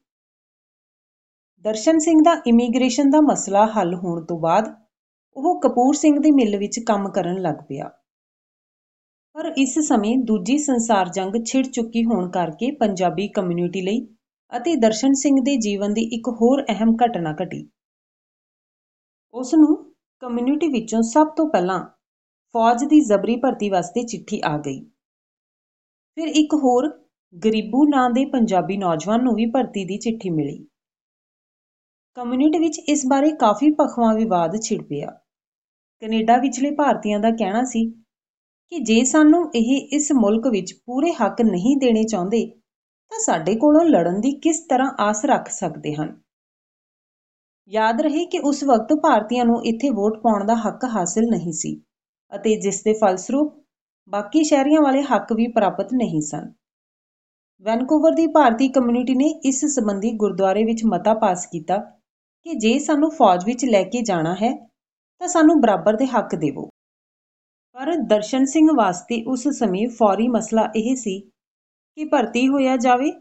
ਦਰਸ਼ਨ ਸਿੰਘ ਦਾ ਇਮੀਗ੍ਰੇਸ਼ਨ ਦਾ ਮਸਲਾ ਹੱਲ ਹੋਣ ਤੋਂ ਬਾਅਦ ਉਹ ਕਪੂਰ ਸਿੰਘ ਦੀ ਮਿੱਲ ਵਿੱਚ ਕੰਮ ਕਰਨ ਲੱਗ ਪਿਆ। ਪਰ ਇਸ ਸਮੇਂ ਦੂਜੀ ਸੰਸਾਰ ਜੰਗ ਛਿੜ ਚੁੱਕੀ ਹੋਣ ਕਰਕੇ ਪੰਜਾਬੀ ਕਮਿਊਨਿਟੀ ਲਈ ਅਤੇ ਦਰਸ਼ਨ ਸਿੰਘ ਦੇ ਜੀਵਨ ਦੀ ਇੱਕ ਹੋਰ ਅਹਿਮ ਘਟਨਾ ਘਟੀ। ਉਸ ਨੂੰ ਕਮਿਊਨਿਟੀ ਵਿੱਚੋਂ ਸਭ ਤੋਂ ਪਹਿਲਾਂ ਫੌਜ ਦੀ ਜ਼ਬਰੀ ਭਰਤੀ ਵਾਸਤੇ ਚਿੱਠੀ ਆ ਗਈ। ਫਿਰ ਇੱਕ ਹੋਰ ਗਰੀਬੂ ਨਾਂ ਦੇ ਪੰਜਾਬੀ ਨੌਜਵਾਨ ਨੂੰ ਵੀ ਭਰਤੀ ਦੀ ਚਿੱਠੀ ਮਿਲੀ। ਕਮਿਊਨਿਟੀ ਵਿੱਚ ਇਸ ਬਾਰੇ ਕਾਫੀ ਪਖਵਾ ਵਿਵਾਦ ਛਿੜ ਪਿਆ। ਕੈਨੇਡਾ ਵਿਚਲੇ ਭਾਰਤੀਆਂ ਦਾ ਕਹਿਣਾ ਸੀ ਕਿ ਜੇ ਸਾਨੂੰ ਇਹ ਇਸ ਮੁਲਕ ਵਿੱਚ ਪੂਰੇ ਹੱਕ ਨਹੀਂ ਦੇਣੇ ਚਾਹੁੰਦੇ, ਤਾਂ ਸਾਡੇ ਕੋਲੋਂ ਲੜਨ ਦੀ ਕਿਸ ਤਰ੍ਹਾਂ ਆਸ ਰੱਖ ਸਕਦੇ ਹਨ? ਯਾਦ ਰਹੇ ਕਿ ਉਸ ਵਕਤ ਭਾਰਤੀਆਂ ਨੂੰ ਇੱਥੇ ਵੋਟ ਪਾਉਣ ਦਾ ਹੱਕ ਹਾਸਲ ਨਹੀਂ ਸੀ ਅਤੇ ਜਿਸ ਦੇ ਫਲਸਰੂਪ ਬਾਕੀ ਸ਼ਹਿਰੀਆਂ ਵਾਲੇ ਹੱਕ ਵੀ ਪ੍ਰਾਪਤ ਨਹੀਂ ਸਨ। ਵੈਨਕੂਵਰ ਦੀ ਭਾਰਤੀ ਕਮਿਊਨਿਟੀ ਨੇ ਇਸ ਸੰਬੰਧੀ ਗੁਰਦੁਆਰੇ ਵਿੱਚ ਮਤਾ ਪਾਸ ਕੀਤਾ ਕਿ ਜੇ ਸਾਨੂੰ ਫੌਜ ਵਿੱਚ ਲੈ ਕੇ ਜਾਣਾ ਹੈ, ਤਾਂ ਸਾਨੂੰ ਬਰਾਬਰ ਦੇ ਹੱਕ ਦੇਵੋ। ਪਰ ਦਰਸ਼ਨ ਸਿੰਘ ਵਾਸਤੇ ਉਸ ਸਮੇਂ ਫੌਰੀ ਮਸਲਾ ਇਹ ਸੀ ਕਿ ਭਰਤੀ ਹੋਇਆ ਜਾਵੇ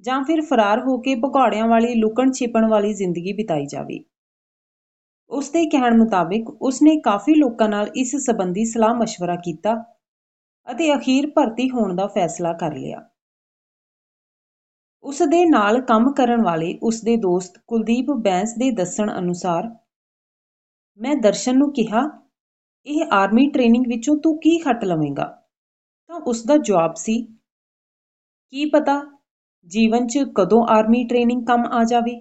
ਜਾਂ ਫਿਰ ਫਰਾਰ ਹੋ ਕੇ ਭਗੌੜਿਆਂ ਵਾਲੀ, ਲੁਕਣ ਛਿਪਣ ਵਾਲੀ ਜ਼ਿੰਦਗੀ ਬਿਤਾਈ ਜਾਵੇ। ਉਸ ਦੇ ਕਹਿਣ ਮੁਤਾਬਕ ਉਸ ਨੇ ਕਾਫੀ ਲੋਕਾਂ ਨਾਲ ਇਸ ਸੰਬੰਧੀ ਸਲਾਹ مشਵਰਾ ਕੀਤਾ ਅਤੇ ਅਖੀਰ ਭਰਤੀ ਹੋਣ ਦਾ ਫੈਸਲਾ ਕਰ ਲਿਆ। ਉਸ ਦੇ ਨਾਲ ਕੰਮ ਕਰਨ ਵਾਲੇ ਉਸ ਦੇ ਦੋਸਤ ਕੁਲਦੀਪ ਬੈਂਸ ਦੇ ਦੱਸਣ ਅਨੁਸਾਰ, ਮੈਂ ਦਰਸ਼ਨ ਨੂੰ ਕਿਹਾ ਇਹ ਆਰਮੀ ਟ੍ਰੇਨਿੰਗ ਵਿੱਚੋਂ ਤੂੰ ਕੀ ਖੱਟ ਲਵੇਂਗਾ? ਤਾਂ ਉਸ ਦਾ ਜਵਾਬ ਸੀ, ਕੀ ਪਤਾ ਜੀਵਨ 'ਚ ਕਦੋਂ ਆਰਮੀ ਟ੍ਰੇਨਿੰਗ ਕੰਮ ਆ ਜਾਵੇ?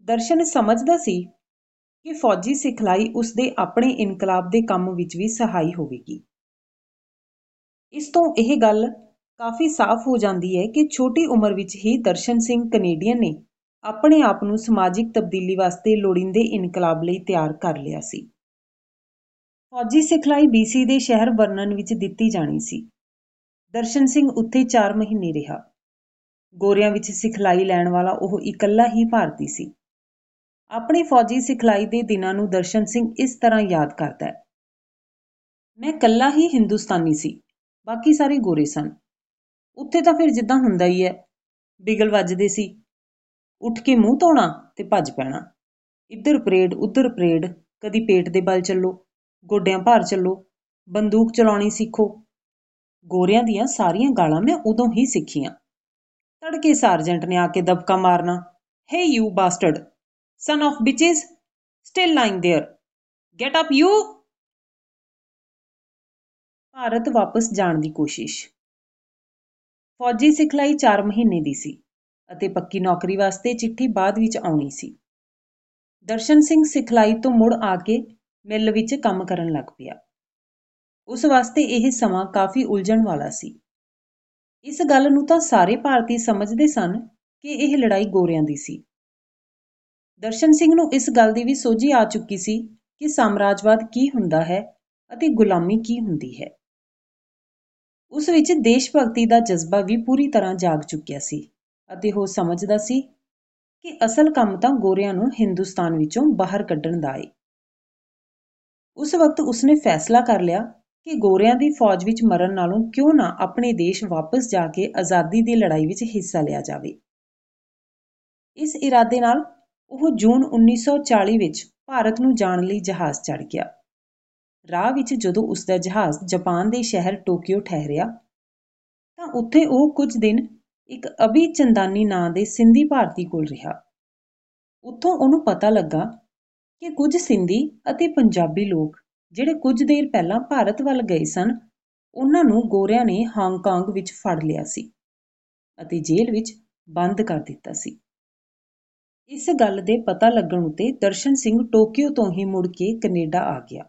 ਦਰਸ਼ਨ ਸਮਝਦਾ ਸੀ ਕਿ ਫੌਜੀ ਸਿਖਲਾਈ ਉਸ ਦੇ ਆਪਣੇ ਇਨਕਲਾਬ ਦੇ ਕੰਮ ਵਿੱਚ ਵੀ ਸਹਾਈ ਹੋਵੇਗੀ। ਇਸ ਤੋਂ ਇਹ ਗੱਲ ਕਾਫੀ ਸਾਫ਼ ਹੋ ਜਾਂਦੀ ਹੈ ਕਿ ਛੋਟੀ ਉਮਰ ਵਿੱਚ ਹੀ ਦਰਸ਼ਨ ਸਿੰਘ ਕੈਨੇਡੀਅਨ ਨੇ ਆਪਣੇ ਆਪ ਨੂੰ ਸਮਾਜਿਕ ਤਬਦੀਲੀ ਵਾਸਤੇ ਲੋੜੀਂਦੇ ਇਨਕਲਾਬ ਲਈ ਤਿਆਰ ਕਰ ਲਿਆ ਸੀ। ਫੌਜੀ ਸਿਖਲਾਈ ਬੀਸੀ ਦੇ ਸ਼ਹਿਰ ਵਰਨਨ ਵਿੱਚ ਦਿੱਤੀ ਜਾਣੀ ਸੀ। ਦਰਸ਼ਨ ਸਿੰਘ ਉੱਥੇ 4 ਮਹੀਨੇ ਰਿਹਾ। ਗੋਰਿਆਂ ਵਿੱਚ ਸਿਖਲਾਈ ਲੈਣ ਵਾਲਾ ਉਹ ਇਕੱਲਾ ਹੀ ਭਾਰਤੀ ਸੀ। ਆਪਣੀ ਫੌਜੀ ਸਿਖਲਾਈ ਦੇ ਦਿਨਾਂ ਨੂੰ ਦਰਸ਼ਨ ਸਿੰਘ ਇਸ ਤਰ੍ਹਾਂ ਯਾਦ ਕਰਦਾ ਹੈ। ਮੈਂ ਇਕੱਲਾ ਹੀ ਹਿੰਦੁਸਤਾਨੀ ਸੀ, ਬਾਕੀ ਸਾਰੇ ਗੋਰੇ ਸਨ। ਉੱਥੇ ਤਾਂ ਫਿਰ ਜਿੱਦਾਂ ਹੁੰਦਾ ਹੀ ਹੈ, ਬਿਗਲ ਵੱਜਦੇ ਸੀ। ਉੱਠ ਕੇ ਮੂੰਹ ਧੋਣਾ ਤੇ ਭੱਜ ਪੈਣਾ। ਇੱਧਰ ਪਰੇਡ, ਉੱਧਰ ਪਰੇਡ, ਕਦੀ ਪੇਟ ਦੇ ਬਲ ਚੱਲੋ। ਗੋਡਿਆਂ ਭਾਰ ਚੱਲੋ ਬੰਦੂਕ ਚਲਾਉਣੀ ਸਿੱਖੋ ਗੋਰਿਆਂ ਦੀਆਂ ਸਾਰੀਆਂ ਗਾਲਾਂ ਮੈਂ ਉਦੋਂ ਹੀ ਸਿੱਖੀਆਂ ਤੜਕੇ ਸਾਰਜੈਂਟ ਨੇ ਆ ਕੇ ਦਬਕਾ ਮਾਰਨਾ hey you bastard son of bitches still lying there get up you Bharat ਵਾਪਸ ਜਾਣ ਦੀ ਕੋਸ਼ਿਸ਼ ਫੌਜੀ ਸਿਖਲਾਈ 4 ਮਹੀਨੇ ਦੀ ਸੀ ਅਤੇ ਪੱਕੀ ਨੌਕਰੀ ਵਾਸਤੇ ਚਿੱਠੀ ਬਾਅਦ ਵਿੱਚ ਆਉਣੀ ਸੀ ਦਰਸ਼ਨ ਸਿੰਘ ਸਿਖਲਾਈ ਤੋਂ ਮੁੜ ਆ ਕੇ ਮਿੱਲ ਵਿੱਚ ਕੰਮ ਕਰਨ ਲੱਗ ਪਿਆ। ਉਸ ਵਾਸਤੇ ਇਹ ਸਮਾਂ ਕਾਫੀ ਉਲਝਣ ਵਾਲਾ ਸੀ। ਇਸ ਗੱਲ ਨੂੰ ਤਾਂ ਸਾਰੇ ਭਾਰਤੀ ਸਮਝਦੇ ਸਨ ਕਿ ਇਹ ਲੜਾਈ ਗੋਰਿਆਂ ਦੀ ਸੀ। ਦਰਸ਼ਨ ਸਿੰਘ ਨੂੰ ਇਸ ਗੱਲ ਦੀ ਵੀ ਸੋਝੀ ਆ ਚੁੱਕੀ ਸੀ ਕਿ ਸਾਮਰਾਜਵਾਦ ਕੀ ਹੁੰਦਾ ਹੈ ਅਤੇ ਗੁਲਾਮੀ ਕੀ ਹੁੰਦੀ ਹੈ। ਉਸ ਵਿੱਚ ਦੇਸ਼ ਭਗਤੀ ਦਾ ਜਜ਼ਬਾ ਵੀ ਪੂਰੀ ਤਰ੍ਹਾਂ ਜਾਗ ਚੁੱਕਿਆ ਸੀ ਅਤੇ ਉਹ ਸਮਝਦਾ ਸੀ ਕਿ ਅਸਲ ਕੰਮ ਤਾਂ ਗੋਰਿਆਂ ਨੂੰ ਹਿੰਦੁਸਤਾਨ ਵਿੱਚੋਂ ਬਾਹਰ ਕੱਢਣ ਦਾ ਏ। ਉਸ ਵਕਤ ਉਸਨੇ ਫੈਸਲਾ ਕਰ ਲਿਆ ਕਿ ਗੋਰਿਆਂ ਦੀ ਫੌਜ ਵਿੱਚ ਮਰਨ ਨਾਲੋਂ ਕਿਉਂ ਨਾ ਆਪਣੇ ਦੇਸ਼ ਵਾਪਸ ਜਾ ਕੇ ਆਜ਼ਾਦੀ ਦੀ ਲੜਾਈ ਵਿੱਚ ਹਿੱਸਾ ਲਿਆ ਜਾਵੇ। ਇਸ ਇਰਾਦੇ ਨਾਲ ਉਹ ਜੂਨ 1940 ਵਿੱਚ ਭਾਰਤ ਨੂੰ ਜਾਣ ਲਈ ਜਹਾਜ਼ ਚੜ੍ਹ ਗਿਆ। ਰਾਹ ਵਿੱਚ ਜਦੋਂ ਉਸਦਾ ਜਹਾਜ਼ ਜਾਪਾਨ ਦੇ ਸ਼ਹਿਰ ਟੋਕੀਓ ਠਹਿਰਿਆ, ਤਾਂ ਉੱਥੇ ਉਹ ਕੁਝ ਦਿਨ ਇੱਕ ਅਭੀ ਚੰਦਾਨੀ ਨਾਂ ਦੇ ਸਿੰਧੀ ਭਾਰਤੀ ਕੋਲ ਰਿਹਾ। ਉੱਥੋਂ ਉਹਨੂੰ ਪਤਾ ਲੱਗਾ ਕਿ ਕੁਝ ਸਿੰਧੀ ਅਤੇ ਪੰਜਾਬੀ ਲੋਕ ਜਿਹੜੇ ਕੁਝ ਦੇਰ ਪਹਿਲਾਂ ਭਾਰਤ ਵੱਲ ਗਏ ਸਨ, ਉਹਨਾਂ ਨੂੰ ਗੋਰਿਆਂ ਨੇ ਹਾਂਗਕਾਂਗ ਵਿੱਚ ਫੜ ਲਿਆ ਸੀ ਅਤੇ ਜੇਲ੍ਹ ਵਿੱਚ ਬੰਦ ਕਰ ਦਿੱਤਾ ਸੀ। ਇਸ ਗੱਲ ਦੇ ਪਤਾ ਲੱਗਣ ਉੱਤੇ ਦਰਸ਼ਨ ਸਿੰਘ ਟੋਕੀਓ ਤੋਂ ਹੀ ਮੁੜ ਕੇ ਕੈਨੇਡਾ ਆ ਗਿਆ।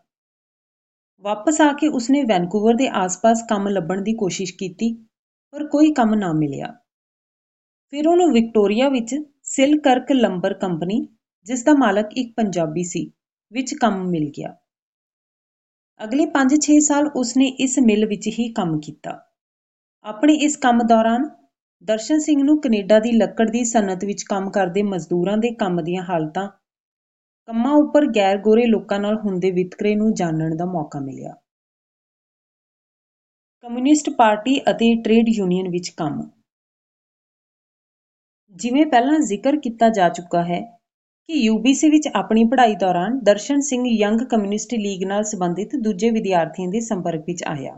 ਵਾਪਸ ਆ ਕੇ ਉਸਨੇ ਵੈਨਕੂਵਰ ਦੇ ਆਸ-ਪਾਸ ਕੰਮ ਲੱਭਣ ਦੀ ਕੋਸ਼ਿਸ਼ ਕੀਤੀ, ਪਰ ਕੋਈ ਕੰਮ ਨਾ ਮਿਲਿਆ। ਫਿਰ ਉਹਨੂੰ ਵਿਕਟੋਰੀਆ ਵਿੱਚ ਸਿਲਕਰਕ ਲੰਬਰ ਕੰਪਨੀ ਜਿਸ ਦਾ ਮਾਲਕ ਇੱਕ ਪੰਜਾਬੀ ਸੀ, ਵਿੱਚ ਕੰਮ ਮਿਲ ਗਿਆ। ਅਗਲੇ 5-6 ਸਾਲ ਉਸਨੇ ਇਸ ਮਿਲ ਵਿੱਚ ਹੀ ਕੰਮ ਕੀਤਾ। ਆਪਣੇ ਇਸ ਕੰਮ ਦੌਰਾਨ ਦਰਸ਼ਨ ਸਿੰਘ ਨੂੰ ਕਨੇਡਾ ਦੀ ਲੱਕੜ ਦੀ ਸਨਅਤ ਵਿੱਚ ਕੰਮ ਕਰਦੇ ਮਜ਼ਦੂਰਾਂ ਦੇ ਕੰਮ ਦੀਆਂ ਹਾਲਤਾਂ, ਕੰਮਾਂ ਉੱਪਰ ਗੈਰ ਗੋਰੇ ਲੋਕਾਂ ਨਾਲ ਹੁੰਦੇ ਵਿਤਕਰੇ ਨੂੰ ਜਾਣਨ ਦਾ ਮੌਕਾ ਮਿਲਿਆ। ਕਮਿਊਨਿਸਟ ਪਾਰਟੀ ਅਤੇ ਟਰੇਡ ਯੂਨੀਅਨ ਵਿੱਚ ਕੰਮ। ਜਿਵੇਂ ਪਹਿਲਾਂ ਜ਼ਿਕਰ ਕੀਤਾ ਜਾ ਚੁੱਕਾ ਹੈ ਕਿ ਯੂਬੀਸੀ ਵਿੱਚ ਆਪਣੀ ਪੜ੍ਹਾਈ ਦੌਰਾਨ Darshan Singh Young Communist League ਨਾਲ ਸੰਬੰਧਿਤ ਦੂਜੇ ਵਿਦਿਆਰਥੀਆਂ ਦੇ ਸੰਪਰਕ ਵਿੱਚ ਆਇਆ।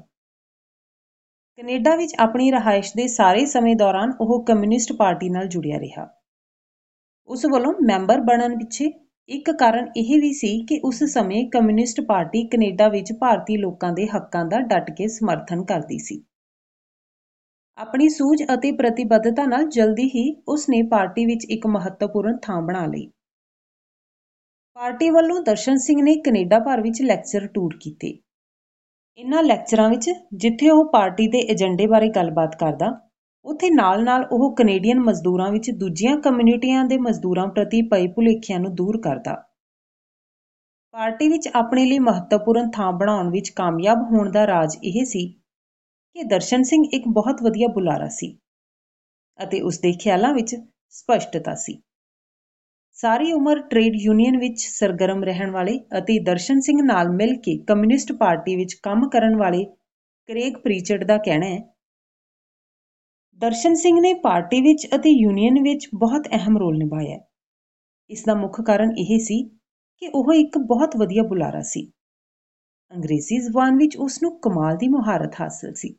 ਕੈਨੇਡਾ ਵਿੱਚ ਆਪਣੀ ਰਹਾਇਸ਼ ਦੇ ਸਾਰੇ ਸਮੇਂ ਦੌਰਾਨ ਉਹ ਕਮਿਊਨਿਸਟ ਪਾਰਟੀ ਨਾਲ ਜੁੜਿਆ ਰਿਹਾ। ਉਸ ਵੱਲੋਂ ਮੈਂਬਰ ਬਣਨ ਪਿੱਛੇ ਇੱਕ ਕਾਰਨ ਇਹ ਵੀ ਸੀ ਕਿ ਉਸ ਸਮੇਂ ਕਮਿਊਨਿਸਟ ਪਾਰਟੀ ਕੈਨੇਡਾ ਵਿੱਚ ਭਾਰਤੀ ਲੋਕਾਂ ਦੇ ਹੱਕਾਂ ਦਾ ਡਟ ਕੇ ਸਮਰਥਨ ਕਰਦੀ ਸੀ। ਆਪਣੀ ਸੂਝ ਅਤੇ ਪ੍ਰਤੀਬੱਧਤਾ ਨਾਲ ਜਲਦੀ ਹੀ ਉਸ ਨੇ ਪਾਰਟੀ ਵਿੱਚ ਇੱਕ ਮਹੱਤਵਪੂਰਨ ਥਾਂ ਬਣਾ ਲਈ। ਪਾਰਟੀ ਵੱਲੋਂ ਦਰਸ਼ਨ ਸਿੰਘ ਨੇ ਕੈਨੇਡਾ ਭਰ ਵਿੱਚ ਲੈਕਚਰ ਟੂਰ ਕੀਤੇ। ਇਨ੍ਹਾਂ ਲੈਕਚਰਾਂ ਵਿੱਚ ਜਿੱਥੇ ਉਹ ਪਾਰਟੀ ਦੇ ਏਜੰਡੇ ਬਾਰੇ ਗੱਲਬਾਤ ਕਰਦਾ, ਉੱਥੇ ਨਾਲ-ਨਾਲ ਉਹ ਕੈਨੇਡੀਅਨ ਮਜ਼ਦੂਰਾਂ ਵਿੱਚ ਦੂਜੀਆਂ ਕਮਿਊਨਿਟੀਆਂ ਦੇ ਮਜ਼ਦੂਰਾਂ ਪ੍ਰਤੀ ਪਏ ਭੁਲੇਖਿਆਂ ਨੂੰ ਦੂਰ ਕਰਦਾ। ਪਾਰਟੀ ਵਿੱਚ ਆਪਣੇ ਲਈ ਮਹੱਤਵਪੂਰਨ ਥਾਂ ਬਣਾਉਣ ਵਿੱਚ ਕਾਮਯਾਬ ਹੋਣ ਦਾ ਰਾਜ ਇਹ ਸੀ ਕਿ ਦਰਸ਼ਨ ਸਿੰਘ ਇੱਕ ਬਹੁਤ ਵਧੀਆ ਬੁਲਾਰਾ ਸੀ ਅਤੇ ਉਸ ਦੇ ਖਿਆਲਾਂ ਵਿੱਚ ਸਪਸ਼ਟਤਾ ਸੀ। ਸਾਰੀ ਉਮਰ ਟਰੇਡ ਯੂਨੀਅਨ ਵਿੱਚ ਸਰਗਰਮ ਰਹਿਣ ਵਾਲੇ ਅਤੇ ਦਰਸ਼ਨ ਸਿੰਘ ਨਾਲ ਮਿਲ ਕੇ ਕਮਿਊਨਿਸਟ ਪਾਰਟੀ ਵਿੱਚ ਕੰਮ ਕਰਨ ਵਾਲੇ ਕਰੇਗ ਪ੍ਰੀਚਰਡ ਦਾ ਕਹਿਣਾ ਹੈ। ਦਰਸ਼ਨ ਸਿੰਘ ਨੇ ਪਾਰਟੀ ਵਿੱਚ ਅਤੇ ਯੂਨੀਅਨ ਵਿੱਚ ਬਹੁਤ ਅਹਿਮ ਰੋਲ ਨਿਭਾਇਆ ਇਸ ਦਾ ਮੁੱਖ ਕਾਰਨ ਇਹ ਸੀ ਕਿ ਉਹ ਇੱਕ ਬਹੁਤ ਵਧੀਆ ਬੁਲਾਰਾ ਸੀ। ਅੰਗਰੇਜ਼ੀ ਜ਼ਬਾਨ ਵਿੱਚ ਉਸ ਨੂੰ ਕਮਾਲ ਦੀ ਮੁਹਾਰਤ ਹਾਸਲ ਸੀ।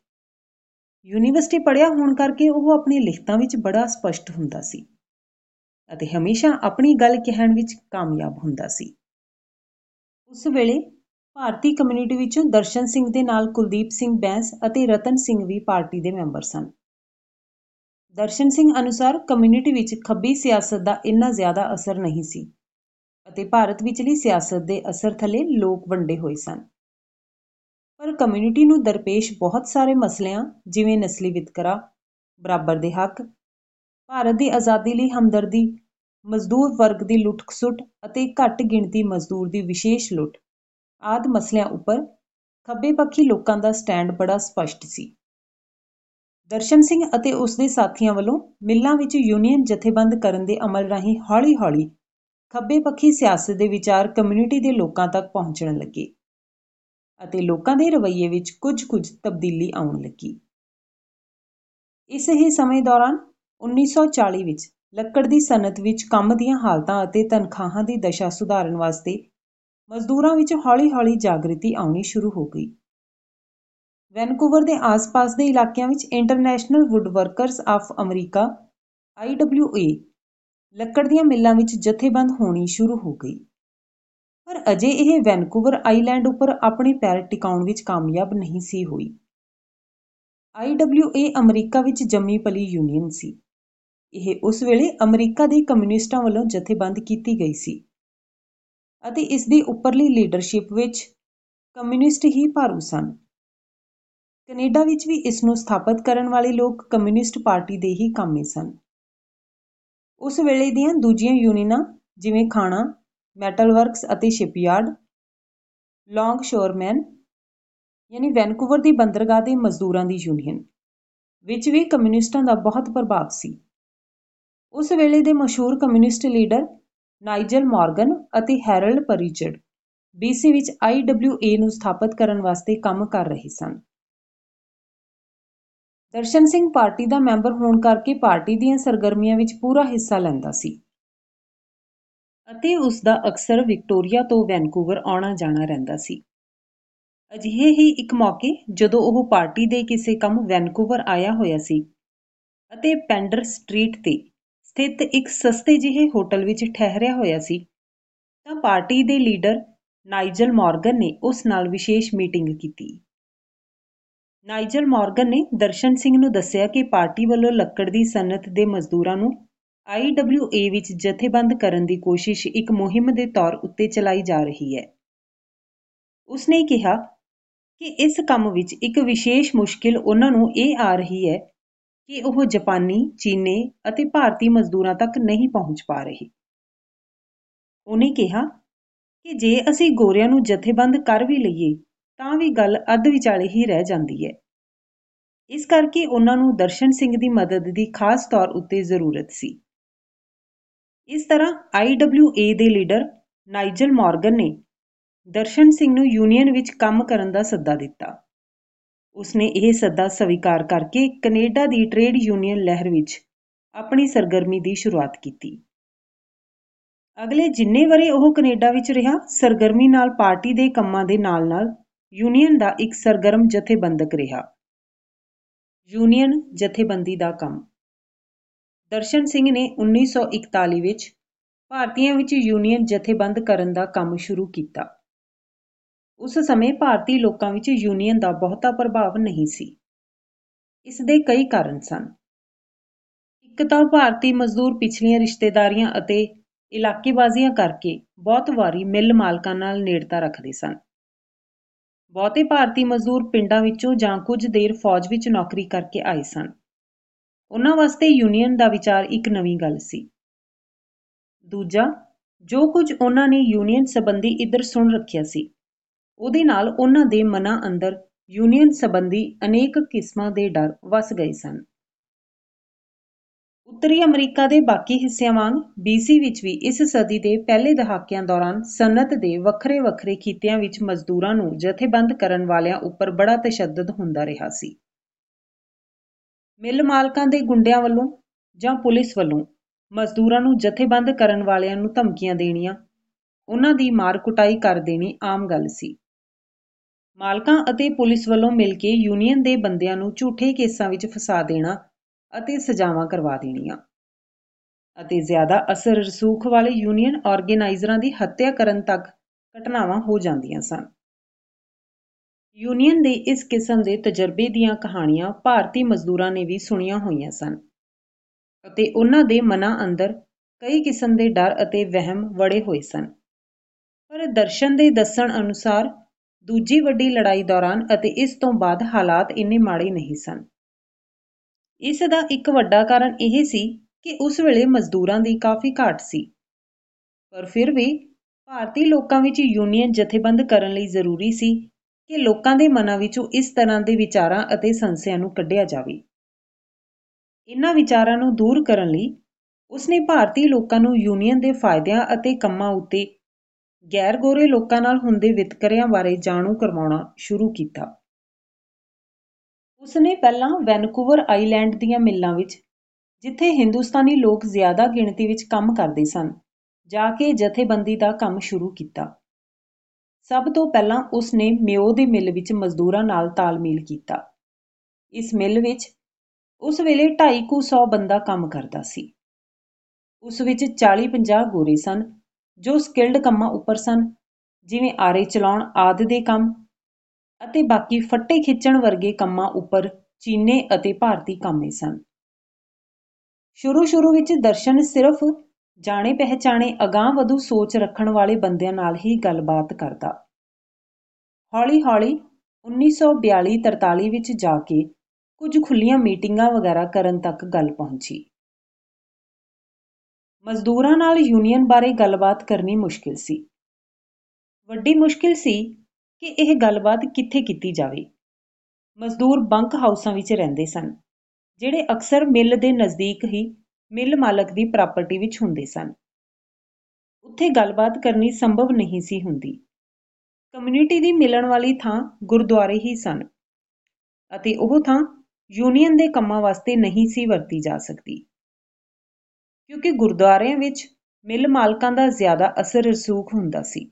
ਯੂਨੀਵਰਸਿਟੀ ਪੜ੍ਹਿਆ ਹੋਣ ਕਰਕੇ ਉਹ ਆਪਣੀ ਲਿਖਤਾਂ ਵਿੱਚ ਬੜਾ ਸਪਸ਼ਟ ਹੁੰਦਾ ਸੀ। ਅਤੇ ਹਮੇਸ਼ਾ ਆਪਣੀ ਗੱਲ ਕਹਿਣ ਵਿੱਚ ਕਾਮਯਾਬ ਹੁੰਦਾ ਸੀ। ਉਸ ਵੇਲੇ ਭਾਰਤੀ ਕਮਿਊਨਿਟੀ ਵਿੱਚੋਂ ਦਰਸ਼ਨ ਸਿੰਘ ਦੇ ਨਾਲ ਕੁਲਦੀਪ ਸਿੰਘ ਬੈਂਸ ਅਤੇ ਰਤਨ ਸਿੰਘ ਵੀ ਪਾਰਟੀ ਦੇ ਮੈਂਬਰ ਸਨ। ਦਰਸ਼ਨ ਸਿੰਘ ਅਨੁਸਾਰ ਕਮਿਊਨਿਟੀ ਵਿੱਚ ਖੱਬੀ ਸਿਆਸਤ ਦਾ ਇੰਨਾ ਜ਼ਿਆਦਾ ਅਸਰ ਨਹੀਂ ਸੀ ਅਤੇ ਭਾਰਤ ਵਿਚਲੀ ਸਿਆਸਤ ਦੇ ਅਸਰ ਥੱਲੇ ਲੋਕ ਵੰਡੇ ਹੋਏ ਸਨ। ਪਰ ਕਮਿਊਨਿਟੀ ਨੂੰ ਦਰਪੇਸ਼ ਬਹੁਤ ਸਾਰੇ ਮਸਲਿਆਂ ਜਿਵੇਂ ਨਸਲੀ ਵਿਤਕਰਾ, ਬਰਾਬਰ ਦੇ ਹੱਕ ਭਾਰਤ ਦੀ ਆਜ਼ਾਦੀ ਲਈ ਹਮਦਰਦੀ, ਮਜ਼ਦੂਰ ਵਰਗ ਦੀ ਲੁੱਟ-ਖਸੁੱਟ ਅਤੇ ਘੱਟ ਗਿਣਤੀ ਮਜ਼ਦੂਰ ਦੀ ਵਿਸ਼ੇਸ਼ ਲੁੱਟ ਆਦਿ ਮਸਲਿਆਂ ਉੱਪਰ ਖੱਬੇ ਪੱਖੀ ਲੋਕਾਂ ਦਾ ਸਟੈਂਡ ਬੜਾ ਸਪਸ਼ਟ ਸੀ। ਦਰਸ਼ਨ ਸਿੰਘ ਅਤੇ ਉਸ ਦੇ ਸਾਥੀਆਂ ਵੱਲੋਂ ਮਿੱਲਾਂ ਵਿੱਚ ਯੂਨੀਅਨ ਜਥੇਬੰਦ ਕਰਨ ਦੇ ਅਮਲ ਰਾਹੀਂ ਹੌਲੀ-ਹੌਲੀ ਖੱਬੇ ਪੱਖੀ ਸਿਆਸਤ ਦੇ ਵਿਚਾਰ ਕਮਿਊਨਿਟੀ ਦੇ ਲੋਕਾਂ ਤੱਕ ਪਹੁੰਚਣ ਲੱਗੇ ਅਤੇ ਲੋਕਾਂ ਦੇ ਰਵੱਈਏ ਵਿੱਚ ਕੁਝ-ਕੁਝ ਤਬਦੀਲੀ ਆਉਣ ਲੱਗੀ। ਇਸ ਹੀ ਸਮੇਂ ਦੌਰਾਨ 1940 ਵਿੱਚ ਲੱਕੜ ਦੀ ਸਨਅਤ ਵਿੱਚ ਕੰਮ ਦੀਆਂ ਹਾਲਤਾਂ ਅਤੇ ਤਨਖਾਹਾਂ ਦੀ ਦਸ਼ਾ ਸੁਧਾਰਨ ਵਾਸਤੇ ਮਜ਼ਦੂਰਾਂ ਵਿੱਚ ਹੌਲੀ-ਹੌਲੀ ਜਾਗ੍ਰਿਤੀ ਆਉਣੀ ਸ਼ੁਰੂ ਹੋ ਗਈ। ਵੈਨਕੂਵਰ ਦੇ ਆਸ-ਪਾਸ ਦੇ ਇਲਾਕਿਆਂ ਵਿੱਚ International Wood Workers of America IWA ਲੱਕੜ ਦੀਆਂ ਮਿੱਲਾਂ ਵਿੱਚ ਜਥੇਬੰਦ ਹੋਣੀ ਸ਼ੁਰੂ ਹੋ ਗਈ। ਪਰ ਅਜੇ ਇਹ ਵੈਨਕੂਵਰ ਆਈਲੈਂਡ ਉੱਪਰ ਆਪਣੇ ਪੈਰ ਟਿਕਾਉਣ ਵਿੱਚ ਕਾਮਯਾਬ ਨਹੀਂ ਸੀ ਹੋਈ। IWA ਅਮਰੀਕਾ ਵਿੱਚ ਜੰਮੀ ਪਲੀ ਯੂਨੀਅਨ ਸੀ। ਇਹ ਉਸ ਵੇਲੇ ਅਮਰੀਕਾ ਦੇ ਕਮਿਊਨਿਸਟਾਂ ਵੱਲੋਂ ਜਥੇਬੰਦ ਕੀਤੀ ਗਈ ਸੀ ਅਤੇ ਇਸ ਦੀ ਉੱਪਰਲੀ ਲੀਡਰਸ਼ਿਪ ਵਿੱਚ ਕਮਿਊਨਿਸਟ ਹੀ ਭਾਰੂ ਸਨ। ਕੈਨੇਡਾ ਵਿੱਚ ਵੀ ਇਸ ਨੂੰ ਸਥਾਪਤ ਕਰਨ ਵਾਲੇ ਲੋਕ ਕਮਿਊਨਿਸਟ ਪਾਰਟੀ ਦੇ ਹੀ ਕਾਮੇ ਸਨ। ਉਸ ਵੇਲੇ ਦੀਆਂ ਦੂਜੀਆਂ ਯੂਨੀਅਨਾਂ ਜਿਵੇਂ ਖਾਣਾ, ਮੈਟਲ ਵਰਕਸ ਅਤੇ ਸ਼ਿਪਯਾਰਡ ਲੌਂਗ ਸ਼ੋਰਮੈਨ ਯਾਨੀ ਵੈਨਕੂਵਰ ਦੀ ਬੰਦਰਗਾਹ ਦੇ ਮਜ਼ਦੂਰਾਂ ਦੀ ਯੂਨੀਅਨ ਵਿੱਚ ਵੀ ਕਮਿਊਨਿਸਟਾਂ ਦਾ ਬਹੁਤ ਪ੍ਰਭਾਵ ਸੀ। ਉਸ ਵੇਲੇ ਦੇ ਮਸ਼ਹੂਰ ਕਮਿਊਨਿਸਟ ਲੀਡਰ ਨਾਈਜਲ ਮੋਰਗਨ ਅਤੇ ਹੈਰਲਡ ਪਰਿਚਰਡ BC ਵਿੱਚ IWA ਨੂੰ ਸਥਾਪਤ ਕਰਨ ਵਾਸਤੇ ਕੰਮ ਕਰ ਰਹੇ ਸਨ। ਦਰਸ਼ਨ ਸਿੰਘ ਪਾਰਟੀ ਦਾ ਮੈਂਬਰ ਹੋਣ ਕਰਕੇ ਪਾਰਟੀ ਦੀਆਂ ਸਰਗਰਮੀਆਂ ਵਿੱਚ ਪੂਰਾ ਹਿੱਸਾ ਲੈਂਦਾ ਸੀ ਅਤੇ ਉਸ ਦਾ ਅਕਸਰ ਵਿਕਟੋਰੀਆ ਤੋਂ ਵੈਨਕੂਵਰ ਆਉਣਾ ਜਾਣਾ ਰਹਿੰਦਾ ਸੀ। ਅਜਿਹੇ ਹੀ ਇੱਕ ਮੌਕੇ ਜਦੋਂ ਉਹ ਪਾਰਟੀ ਦੇ ਕਿਸੇ ਕੰਮ ਵੈਨਕੂਵਰ ਆਇਆ ਹੋਇਆ ਸੀ ਅਤੇ ਪੈਂਡਰ ਸਟਰੀਟ ਤੇ ਸਥਿਤ ਇੱਕ ਸਸਤੇ ਜਿਹੇ ਹੋਟਲ ਵਿੱਚ ਠਹਿਰਿਆ ਹੋਇਆ ਸੀ। ਤਾਂ ਪਾਰਟੀ ਦੇ ਲੀਡਰ ਨਾਈਜਲ ਮਾਰਗਨ ਨੇ ਉਸ ਨਾਲ ਵਿਸ਼ੇਸ਼ ਮੀਟਿੰਗ ਕੀਤੀ। ਨਾਈਜਲ ਮਾਰਗਨ ਨੇ ਦਰਸ਼ਨ ਸਿੰਘ ਨੂੰ ਦੱਸਿਆ ਕਿ ਪਾਰਟੀ ਵੱਲੋਂ ਲੱਕੜ ਦੀ ਸਨਅਤ ਦੇ ਮਜ਼ਦੂਰਾਂ ਨੂੰ IWA ਵਿੱਚ ਜਥੇਬੰਦ ਕਰਨ ਦੀ ਕੋਸ਼ਿਸ਼ ਇੱਕ ਮੁਹਿੰਮ ਦੇ ਤੌਰ ਉੱਤੇ ਚਲਾਈ ਜਾ ਰਹੀ ਹੈ। ਉਸਨੇ ਕਿਹਾ ਕਿ ਇਸ ਕੰਮ ਵਿੱਚ ਇੱਕ ਵਿਸ਼ੇਸ਼ ਮੁਸ਼ਕਿਲ ਉਹਨਾਂ ਨੂੰ ਇਹ ਆ ਰਹੀ ਹੈ ਕਿ ਉਹ ਜਾਪਾਨੀ, ਚੀਨੇ ਅਤੇ ਭਾਰਤੀ ਮਜ਼ਦੂਰਾਂ ਤੱਕ ਨਹੀਂ ਪਹੁੰਚ ਪਾ ਰਹੇ। ਉਹਨੇ ਕਿਹਾ ਕਿ ਜੇ ਅਸੀਂ ਗੋਰਿਆਂ ਨੂੰ ਜਥੇਬੰਦ ਕਰ ਵੀ ਲਈਏ, ਤਾਂ ਵੀ ਗੱਲ ਅੱਧ ਵਿਚਾਲੇ ਹੀ ਰਹਿ ਜਾਂਦੀ ਹੈ। ਇਸ ਕਰਕੇ ਉਹਨਾਂ ਨੂੰ ਦਰਸ਼ਨ ਸਿੰਘ ਦੀ ਮਦਦ ਦੀ ਖਾਸ ਤੌਰ ਉੱਤੇ ਜ਼ਰੂਰਤ ਸੀ। ਇਸ ਤਰ੍ਹਾਂ IWA ਦੇ ਲੀਡਰ ਨਾਈਜਲ ਮਾਰਗਨ ਨੇ ਦਰਸ਼ਨ ਸਿੰਘ ਨੂੰ ਯੂਨੀਅਨ ਵਿੱਚ ਕੰਮ ਕਰਨ ਦਾ ਸੱਦਾ ਦਿੱਤਾ। ਉਸਨੇ ਇਹ ਸੱਦਾ ਸਵੀਕਾਰ ਕਰਕੇ ਕੈਨੇਡਾ ਦੀ ਟ੍ਰੇਡ ਯੂਨੀਅਨ ਲਹਿਰ ਵਿੱਚ ਆਪਣੀ ਸਰਗਰਮੀ ਦੀ ਸ਼ੁਰੂਆਤ ਕੀਤੀ। ਅਗਲੇ ਜਿੰਨੇ ਵਰੇ ਉਹ ਕੈਨੇਡਾ ਵਿੱਚ ਰਿਹਾ, ਸਰਗਰਮੀ ਨਾਲ ਪਾਰਟੀ ਦੇ ਕੰਮਾਂ ਦੇ ਨਾਲ-ਨਾਲ ਯੂਨੀਅਨ ਦਾ ਇੱਕ ਸਰਗਰਮ ਜਥੇਬੰਦਕ ਰਿਹਾ। ਯੂਨੀਅਨ ਜਥੇਬੰਦੀ ਦਾ ਕੰਮ। ਦਰਸ਼ਨ ਸਿੰਘ ਨੇ 1941 ਵਿੱਚ ਭਾਰਤੀਆਂ ਵਿੱਚ ਯੂਨੀਅਨ ਜਥੇਬੰਦ ਕਰਨ ਦਾ ਕੰਮ ਸ਼ੁਰੂ ਕੀਤਾ। ਉਸ ਸਮੇਂ ਭਾਰਤੀ ਲੋਕਾਂ ਵਿੱਚ ਯੂਨੀਅਨ ਦਾ ਬਹੁਤਾ ਪ੍ਰਭਾਵ ਨਹੀਂ ਸੀ। ਇਸ ਦੇ ਕਈ ਕਾਰਨ ਸਨ। ਇੱਕ ਤਾਂ ਭਾਰਤੀ ਮਜ਼ਦੂਰ ਪਿਛਲੀਆਂ ਰਿਸ਼ਤੇਦਾਰੀਆਂ ਅਤੇ ਇਲਾਕੇਬਾਜ਼ੀਆਂ ਕਰਕੇ ਬਹੁਤ ਵਾਰੀ ਮਿੱਲ ਮਾਲਕਾਂ ਨਾਲ ਨੇੜਤਾ ਰੱਖਦੇ ਸਨ। ਬਹੁਤੇ ਭਾਰਤੀ ਮਜ਼ਦੂਰ ਪਿੰਡਾਂ ਵਿੱਚੋਂ ਜਾਂ ਕੁਝ ਦੇਰ ਫੌਜ ਵਿੱਚ ਨੌਕਰੀ ਕਰਕੇ ਆਏ ਸਨ। ਉਹਨਾਂ ਵਾਸਤੇ ਯੂਨੀਅਨ ਦਾ ਵਿਚਾਰ ਇੱਕ ਨਵੀਂ ਗੱਲ ਸੀ। ਦੂਜਾ, ਜੋ ਕੁਝ ਉਹਨਾਂ ਨੇ ਯੂਨੀਅਨ ਸੰਬੰਧੀ ਇੱਧਰ ਸੁਣ ਰੱਖਿਆ ਸੀ ਉਹਦੇ ਨਾਲ ਉਹਨਾਂ ਦੇ ਮਨਾਂ ਅੰਦਰ ਯੂਨੀਅਨ ਸੰਬੰਧੀ ਅਨੇਕ ਕਿਸਮਾਂ ਦੇ ਡਰ ਵਸ ਗਏ ਸਨ। ਉੱਤਰੀ ਅਮਰੀਕਾ ਦੇ ਬਾਕੀ ਹਿੱਸਿਆਂ ਵਾਂਗ BC ਵਿੱਚ ਵੀ ਇਸ ਸਦੀ ਦੇ ਪਹਿਲੇ ਦਹਾਕਿਆਂ ਦੌਰਾਨ ਸਨਅਤ ਦੇ ਵੱਖਰੇ-ਵੱਖਰੇ ਖਿੱਤਿਆਂ ਵਿੱਚ ਮਜ਼ਦੂਰਾਂ ਨੂੰ ਜਥੇਬੰਦ ਕਰਨ ਵਾਲਿਆਂ ਉੱਪਰ ਬੜਾ ਤਸ਼ੱਦਦ ਹੁੰਦਾ ਰਿਹਾ ਸੀ। ਮਿੱਲ ਮਾਲਕਾਂ ਦੇ ਗੁੰਡਿਆਂ ਵੱਲੋਂ ਜਾਂ ਪੁਲਿਸ ਵੱਲੋਂ ਮਜ਼ਦੂਰਾਂ ਨੂੰ ਜਥੇਬੰਦ ਕਰਨ ਵਾਲਿਆਂ ਨੂੰ ਧਮਕੀਆਂ ਦੇਣੀਆਂ, ਉਹਨਾਂ ਦੀ ਮਾਰ ਕੁਟਾਈ ਕਰ ਦੇਣੀ ਆਮ ਗੱਲ ਸੀ। ਮਾਲਕਾਂ ਅਤੇ ਪੁਲਿਸ ਵੱਲੋਂ ਮਿਲ ਕੇ ਯੂਨੀਅਨ ਦੇ ਬੰਦਿਆਂ ਨੂੰ ਝੂਠੇ ਕੇਸਾਂ ਵਿੱਚ ਫਸਾ ਦੇਣਾ ਅਤੇ ਸਜ਼ਾਵਾਂ ਕਰਵਾ ਦੇਣੀਆਂ। ਅਤੇ ਜ਼ਿਆਦਾ ਅਸਰ ਰਸੂਖ ਵਾਲੇ ਯੂਨੀਅਨ ਆਰਗੇਨਾਈਜ਼ਰਾਂ ਦੀ ਹੱਤਿਆ ਕਰਨ ਤੱਕ ਘਟਨਾਵਾਂ ਹੋ ਜਾਂਦੀਆਂ ਸਨ। ਯੂਨੀਅਨ ਦੇ ਇਸ ਕਿਸਮ ਦੇ ਤਜਰਬੇ ਦੀਆਂ ਕਹਾਣੀਆਂ ਭਾਰਤੀ ਮਜ਼ਦੂਰਾਂ ਨੇ ਵੀ ਸੁਣੀਆਂ ਹੋਈਆਂ ਸਨ ਅਤੇ ਉਹਨਾਂ ਦੇ ਮਨਾਂ ਅੰਦਰ ਕਈ ਕਿਸਮ ਦੇ ਡਰ ਅਤੇ ਵਹਿਮ ਵੜੇ ਹੋਏ ਸਨ। ਪਰ ਦਰਸ਼ਨ ਦੇ ਦੱਸਣ ਅਨੁਸਾਰ ਦੂਜੀ ਵੱਡੀ ਲੜਾਈ ਦੌਰਾਨ ਅਤੇ ਇਸ ਤੋਂ ਬਾਅਦ ਹਾਲਾਤ ਇੰਨੇ ਮਾੜੇ ਨਹੀਂ ਸਨ। ਇਸ ਦਾ ਇੱਕ ਵੱਡਾ ਕਾਰਨ ਇਹ ਸੀ ਕਿ ਉਸ ਵੇਲੇ ਮਜ਼ਦੂਰਾਂ ਦੀ ਕਾਫੀ ਘਾਟ ਸੀ। ਪਰ ਫਿਰ ਵੀ ਭਾਰਤੀ ਲੋਕਾਂ ਵਿੱਚ ਯੂਨੀਅਨ ਜਥੇਬੰਦ ਕਰਨ ਲਈ ਜ਼ਰੂਰੀ ਸੀ ਕਿ ਲੋਕਾਂ ਦੇ ਮਨਾਂ ਵਿੱਚੋਂ ਇਸ ਤਰ੍ਹਾਂ ਦੇ ਵਿਚਾਰਾਂ ਅਤੇ ਸੰਸਿਆਂ ਨੂੰ ਕੱਢਿਆ ਜਾਵੇ। ਇਨ੍ਹਾਂ ਵਿਚਾਰਾਂ ਨੂੰ ਦੂਰ ਕਰਨ ਲਈ ਉਸਨੇ ਭਾਰਤੀ ਲੋਕਾਂ ਨੂੰ ਯੂਨੀਅਨ ਦੇ ਫਾਇਦਿਆਂ ਅਤੇ ਕੰਮਾਂ ਉੱਤੇ ਗੈਰ-ਗੋਰੇ ਲੋਕਾਂ ਨਾਲ ਹੁੰਦੇ ਵਿਤਕਰਿਆਂ ਬਾਰੇ ਜਾਣੂ ਕਰਵਾਉਣਾ ਸ਼ੁਰੂ ਕੀਤਾ। ਉਸਨੇ ਪਹਿਲਾਂ ਵੈਨਕੂਵਰ ਆਈਲੈਂਡ ਦੀਆਂ ਮਿੱਲਾਂ ਵਿੱਚ, ਜਿੱਥੇ ਹਿੰਦੁਸਤਾਨੀ ਲੋਕ ਜ਼ਿਆਦਾ ਗਿਣਤੀ ਵਿੱਚ ਕੰਮ ਕਰਦੇ ਸਨ, ਜਾ ਕੇ ਜਥੇਬੰਦੀ ਦਾ ਕੰਮ ਸ਼ੁਰੂ ਕੀਤਾ। ਸਭ ਤੋਂ ਪਹਿਲਾਂ ਉਸਨੇ ਮੇਓ ਦੀ ਮਿੱਲ ਵਿੱਚ ਮਜ਼ਦੂਰਾਂ ਨਾਲ ਤਾਲਮੇਲ ਕੀਤਾ। ਇਸ ਮਿੱਲ ਵਿੱਚ ਉਸ ਵੇਲੇ ਢਾਈ ਕੁ ਸੌ ਬੰਦਾ ਕੰਮ ਕਰਦਾ ਸੀ। ਉਸ ਵਿੱਚ ਚਾਲੀ-ਪੰਜਾਹ ਗੋਰੇ ਸਨ, ਜੋ ਸਕਿਲਡ ਕੰਮਾਂ ਉੱਪਰ ਸਨ, ਜਿਵੇਂ ਆਰੇ ਚਲਾਉਣ ਆਦਿ ਦੇ ਕੰਮ, ਅਤੇ ਬਾਕੀ ਫੱਟੇ ਖਿੱਚਣ ਵਰਗੇ ਕੰਮਾਂ ਉੱਪਰ ਚੀਨੇ ਅਤੇ ਭਾਰਤੀ ਕਾਮੇ ਸਨ। ਸ਼ੁਰੂ-ਸ਼ੁਰੂ ਵਿੱਚ ਦਰਸ਼ਨ ਸਿਰਫ ਜਾਣੇ-ਪਹਿਚਾਣੇ ਅਗਾਂਹ-ਵਧੂ ਸੋਚ ਰੱਖਣ ਵਾਲੇ ਬੰਦਿਆਂ ਨਾਲ ਹੀ ਗੱਲਬਾਤ ਕਰਦਾ। ਹੌਲੀ-ਹੌਲੀ ਉੱਨੀ ਸੌ ਬਿਆਲੀ-ਤਰਤਾਲੀ ਵਿੱਚ ਜਾ ਕੇ ਕੁਝ ਖੁੱਲੀਆਂ ਮੀਟਿੰਗਾਂ ਵਗੈਰਾ ਕਰਨ ਤੱਕ ਗੱਲ ਪਹੁੰਚੀ। ਮਜ਼ਦੂਰਾਂ ਨਾਲ ਯੂਨੀਅਨ ਬਾਰੇ ਗੱਲਬਾਤ ਕਰਨੀ ਮੁਸ਼ਕਿਲ ਸੀ। ਵੱਡੀ ਮੁਸ਼ਕਿਲ ਸੀ ਕਿ ਇਹ ਗੱਲਬਾਤ ਕਿੱਥੇ ਕੀਤੀ ਜਾਵੇ। ਮਜ਼ਦੂਰ ਬੰਕ ਹਾਊਸਾਂ ਵਿੱਚ ਰਹਿੰਦੇ ਸਨ, ਜਿਹੜੇ ਅਕਸਰ ਮਿੱਲ ਦੇ ਨਜ਼ਦੀਕ ਹੀ ਮਿੱਲ ਮਾਲਕ ਦੀ ਪ੍ਰਾਪਰਟੀ ਵਿੱਚ ਹੁੰਦੇ ਸਨ। ਉੱਥੇ ਗੱਲਬਾਤ ਕਰਨੀ ਸੰਭਵ ਨਹੀਂ ਸੀ ਹੁੰਦੀ। ਕਮਿਊਨਿਟੀ ਦੀ ਮਿਲਣ ਵਾਲੀ ਥਾਂ ਗੁਰਦੁਆਰੇ ਹੀ ਸਨ, ਅਤੇ ਉਹ ਥਾਂ ਯੂਨੀਅਨ ਦੇ ਕੰਮਾਂ ਵਾਸਤੇ ਨਹੀਂ ਸੀ ਵਰਤੀ ਜਾ ਸਕਦੀ, ਕਿਉਂਕਿ ਗੁਰਦੁਆਰਿਆਂ ਵਿੱਚ ਮਿੱਲ ਮਾਲਕਾਂ ਦਾ ਜ਼ਿਆਦਾ ਅਸਰ-ਰਸੂਖ ਹੁੰਦਾ ਸੀ।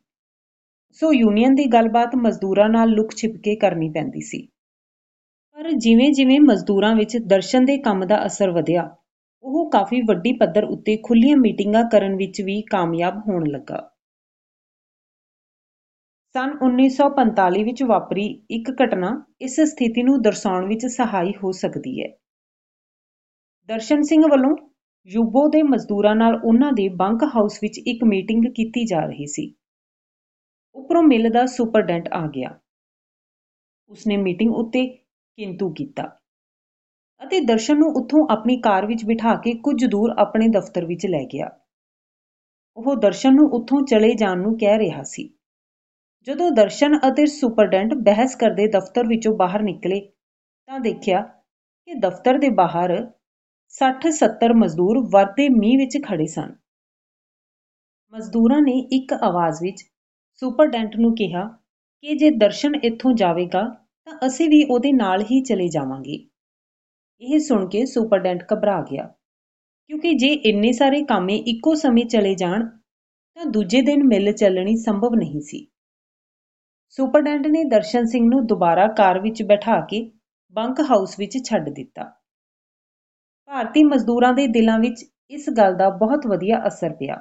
ਸੋ ਯੂਨੀਅਨ ਦੀ ਗੱਲਬਾਤ ਮਜ਼ਦੂਰਾਂ ਨਾਲ ਲੁਕ-ਛਿਪ ਕੇ ਕਰਨੀ ਪੈਂਦੀ ਸੀ। ਪਰ ਜਿਵੇਂ-ਜਿਵੇਂ ਮਜ਼ਦੂਰਾਂ ਵਿੱਚ ਦਰਸ਼ਨ ਦੇ ਕੰਮ ਦਾ ਅਸਰ ਵਧਿਆ, ਉਹ ਕਾਫ਼ੀ ਵੱਡੀ ਪੱਧਰ ਉੱਤੇ ਖੁੱਲੀਆਂ ਮੀਟਿੰਗਾਂ ਕਰਨ ਵਿੱਚ ਵੀ ਕਾਮਯਾਬ ਹੋਣ ਲੱਗਾ। ਸੰਨ ਉੱਨੀ ਸੌ ਪੰਤਾਲੀ ਵਿੱਚ ਵਾਪਰੀ ਇੱਕ ਘਟਨਾ ਇਸ ਸਥਿਤੀ ਨੂੰ ਦਰਸਾਉਣ ਵਿੱਚ ਸਹਾਈ ਹੋ ਸਕਦੀ ਹੈ। ਦਰਸ਼ਨ ਸਿੰਘ ਵੱਲੋਂ ਯੂਬੋ ਦੇ ਮਜ਼ਦੂਰਾਂ ਨਾਲ ਉਨ੍ਹਾਂ ਦੇ ਬੰਕ ਹਾਊਸ ਵਿੱਚ ਇੱਕ ਮੀਟਿੰਗ ਕੀਤੀ ਜਾ ਰਹੀ ਸੀ। ਉੱਪਰੋਂ ਮਿੱਲ ਦਾ ਸੁਪਰਡੈਂਟ ਆ ਗਿਆ। ਉਸਨੇ ਮੀਟਿੰਗ ਉੱਤੇ ਕਿੰਤੂ ਕੀਤਾ, ਅਤੇ ਦਰਸ਼ਨ ਨੂੰ ਉੱਥੋਂ ਆਪਣੀ ਕਾਰ ਵਿੱਚ ਬਿਠਾ ਕੇ ਕੁਝ ਦੂਰ ਆਪਣੇ ਦਫ਼ਤਰ ਵਿੱਚ ਲੈ ਗਿਆ। ਉਹ ਦਰਸ਼ਨ ਨੂੰ ਉੱਥੋਂ ਚਲੇ ਜਾਣ ਨੂੰ ਕਹਿ ਰਿਹਾ ਸੀ। ਜਦੋਂ ਦਰਸ਼ਨ ਅਤੇ ਸੁਪਰਡੈਂਟ ਬਹਿਸ ਕਰਦੇ ਦਫ਼ਤਰ ਵਿੱਚੋਂ ਬਾਹਰ ਨਿਕਲੇ, ਤਾਂ ਦੇਖਿਆ ਕਿ ਦਫ਼ਤਰ ਦੇ ਬਾਹਰ ਸੱਠ-ਸੱਤਰ ਮਜ਼ਦੂਰ ਵਰਦੇ ਮੀਂਹ ਵਿੱਚ ਖੜ੍ਹੇ ਸਨ। ਮਜ਼ਦੂਰਾਂ ਨੇ ਇੱਕ ਆਵਾਜ਼ ਵਿੱਚ ਸੁਪਰਡੈਂਟ ਨੂੰ ਕਿਹਾ ਕਿ ਜੇ ਦਰਸ਼ਨ ਇੱਥੋਂ ਜਾਵੇਗਾ ਤਾਂ ਅਸੀਂ ਵੀ ਉਹਦੇ ਨਾਲ ਹੀ ਚਲੇ ਜਾਵਾਂਗੇ। ਇਹ ਸੁਣ ਕੇ ਸੁਪਰਡੈਂਟ ਘਬਰਾ ਗਿਆ, ਕਿਉਂਕਿ ਜੇ ਇੰਨੇ ਸਾਰੇ ਕਾਮੇ ਇੱਕੋ ਸਮੇਂ ਚਲੇ ਜਾਣ ਤਾਂ ਦੂਜੇ ਦਿਨ ਮਿੱਲ ਚੱਲਣੀ ਸੰਭਵ ਨਹੀਂ ਸੀ। ਸੁਪਰਡੈਂਟ ਨੇ ਦਰਸ਼ਨ ਸਿੰਘ ਨੂੰ ਦੁਬਾਰਾ ਕਾਰ ਵਿੱਚ ਬੈਠਾ ਕੇ ਬੰਕ ਹਾਊਸ ਵਿੱਚ ਛੱਡ ਦਿੱਤਾ। ਭਾਰਤੀ ਮਜ਼ਦੂਰਾਂ ਦੇ ਦਿਲਾਂ ਵਿੱਚ ਇਸ ਗੱਲ ਦਾ ਬਹੁਤ ਵਧੀਆ ਅਸਰ ਪਿਆ।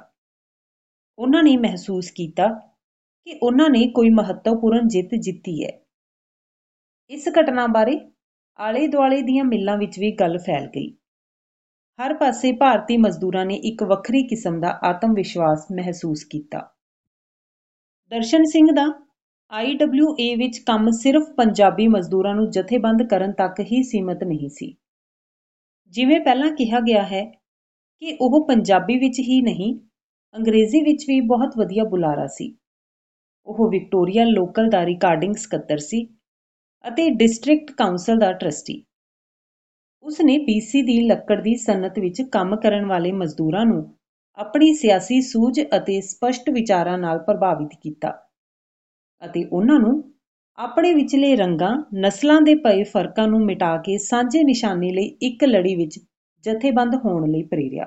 ਉਨ੍ਹਾਂ ਨੇ ਮਹਿਸੂਸ ਕੀਤਾ ਕਿ ਉਨ੍ਹਾਂ ਨੇ ਕੋਈ ਮਹੱਤਵਪੂਰਨ ਜਿੱਤ ਜਿੱਤੀ ਹੈ। ਇਸ ਘਟਨਾ ਬਾਰੇ ਆਲੇ-ਦੁਆਲੇ ਦੀਆਂ ਮਿੱਲਾਂ ਵਿੱਚ ਵੀ ਗੱਲ ਫੈਲ ਗਈ। ਹਰ ਪਾਸੇ ਭਾਰਤੀ ਮਜ਼ਦੂਰਾਂ ਨੇ ਇੱਕ ਵੱਖਰੀ ਕਿਸਮ ਦਾ ਆਤਮ-ਵਿਸ਼ਵਾਸ ਮਹਿਸੂਸ ਕੀਤਾ। ਦਰਸ਼ਨ ਸਿੰਘ ਦਾ ਆਈ ਡਬਲਿਊ ਏ ਵਿੱਚ ਕੰਮ ਸਿਰਫ ਪੰਜਾਬੀ ਮਜ਼ਦੂਰਾਂ ਨੂੰ ਜਥੇਬੰਦ ਕਰਨ ਤੱਕ ਹੀ ਸੀਮਤ ਨਹੀਂ ਸੀ। ਜਿਵੇਂ ਪਹਿਲਾਂ ਕਿਹਾ ਗਿਆ ਹੈ ਕਿ ਉਹ ਪੰਜਾਬੀ ਵਿੱਚ ਹੀ ਨਹੀਂ, ਅੰਗਰੇਜ਼ੀ ਵਿੱਚ ਵੀ ਬਹੁਤ ਵਧੀਆ ਬੁਲਾਰਾ ਸੀ। ਉਹ ਵਿਕਟੋਰੀਆ ਲੋਕਲ ਦਾ ਰਿਕਾਰਡਿੰਗ ਸਕੱਤਰ ਸੀ ਅਤੇ ਡਿਸਟ੍ਰਿਕਟ ਕਾਉਂਸਲ ਦਾ ਟਰੱਸਟੀ। ਉਸਨੇ ਬੀਸੀ ਦੀ ਲੱਕੜ ਦੀ ਸਨਅਤ ਵਿੱਚ ਕੰਮ ਕਰਨ ਵਾਲੇ ਮਜ਼ਦੂਰਾਂ ਨੂੰ ਆਪਣੀ ਸਿਆਸੀ ਸੂਝ ਅਤੇ ਸਪੱਸ਼ਟ ਵਿਚਾਰਾਂ ਨਾਲ ਪ੍ਰਭਾਵਿਤ ਕੀਤਾ, ਅਤੇ ਉਹਨਾਂ ਨੂੰ ਆਪਣੇ ਵਿਚਲੇ ਰੰਗਾਂ, ਨਸਲਾਂ ਦੇ ਪਏ ਫ਼ਰਕਾਂ ਨੂੰ ਮਿਟਾ ਕੇ ਸਾਂਝੇ ਨਿਸ਼ਾਨੇ ਲਈ ਇੱਕ ਲੜੀ ਵਿੱਚ ਜਥੇਬੰਦ ਹੋਣ ਲਈ ਪ੍ਰੇਰਿਆ।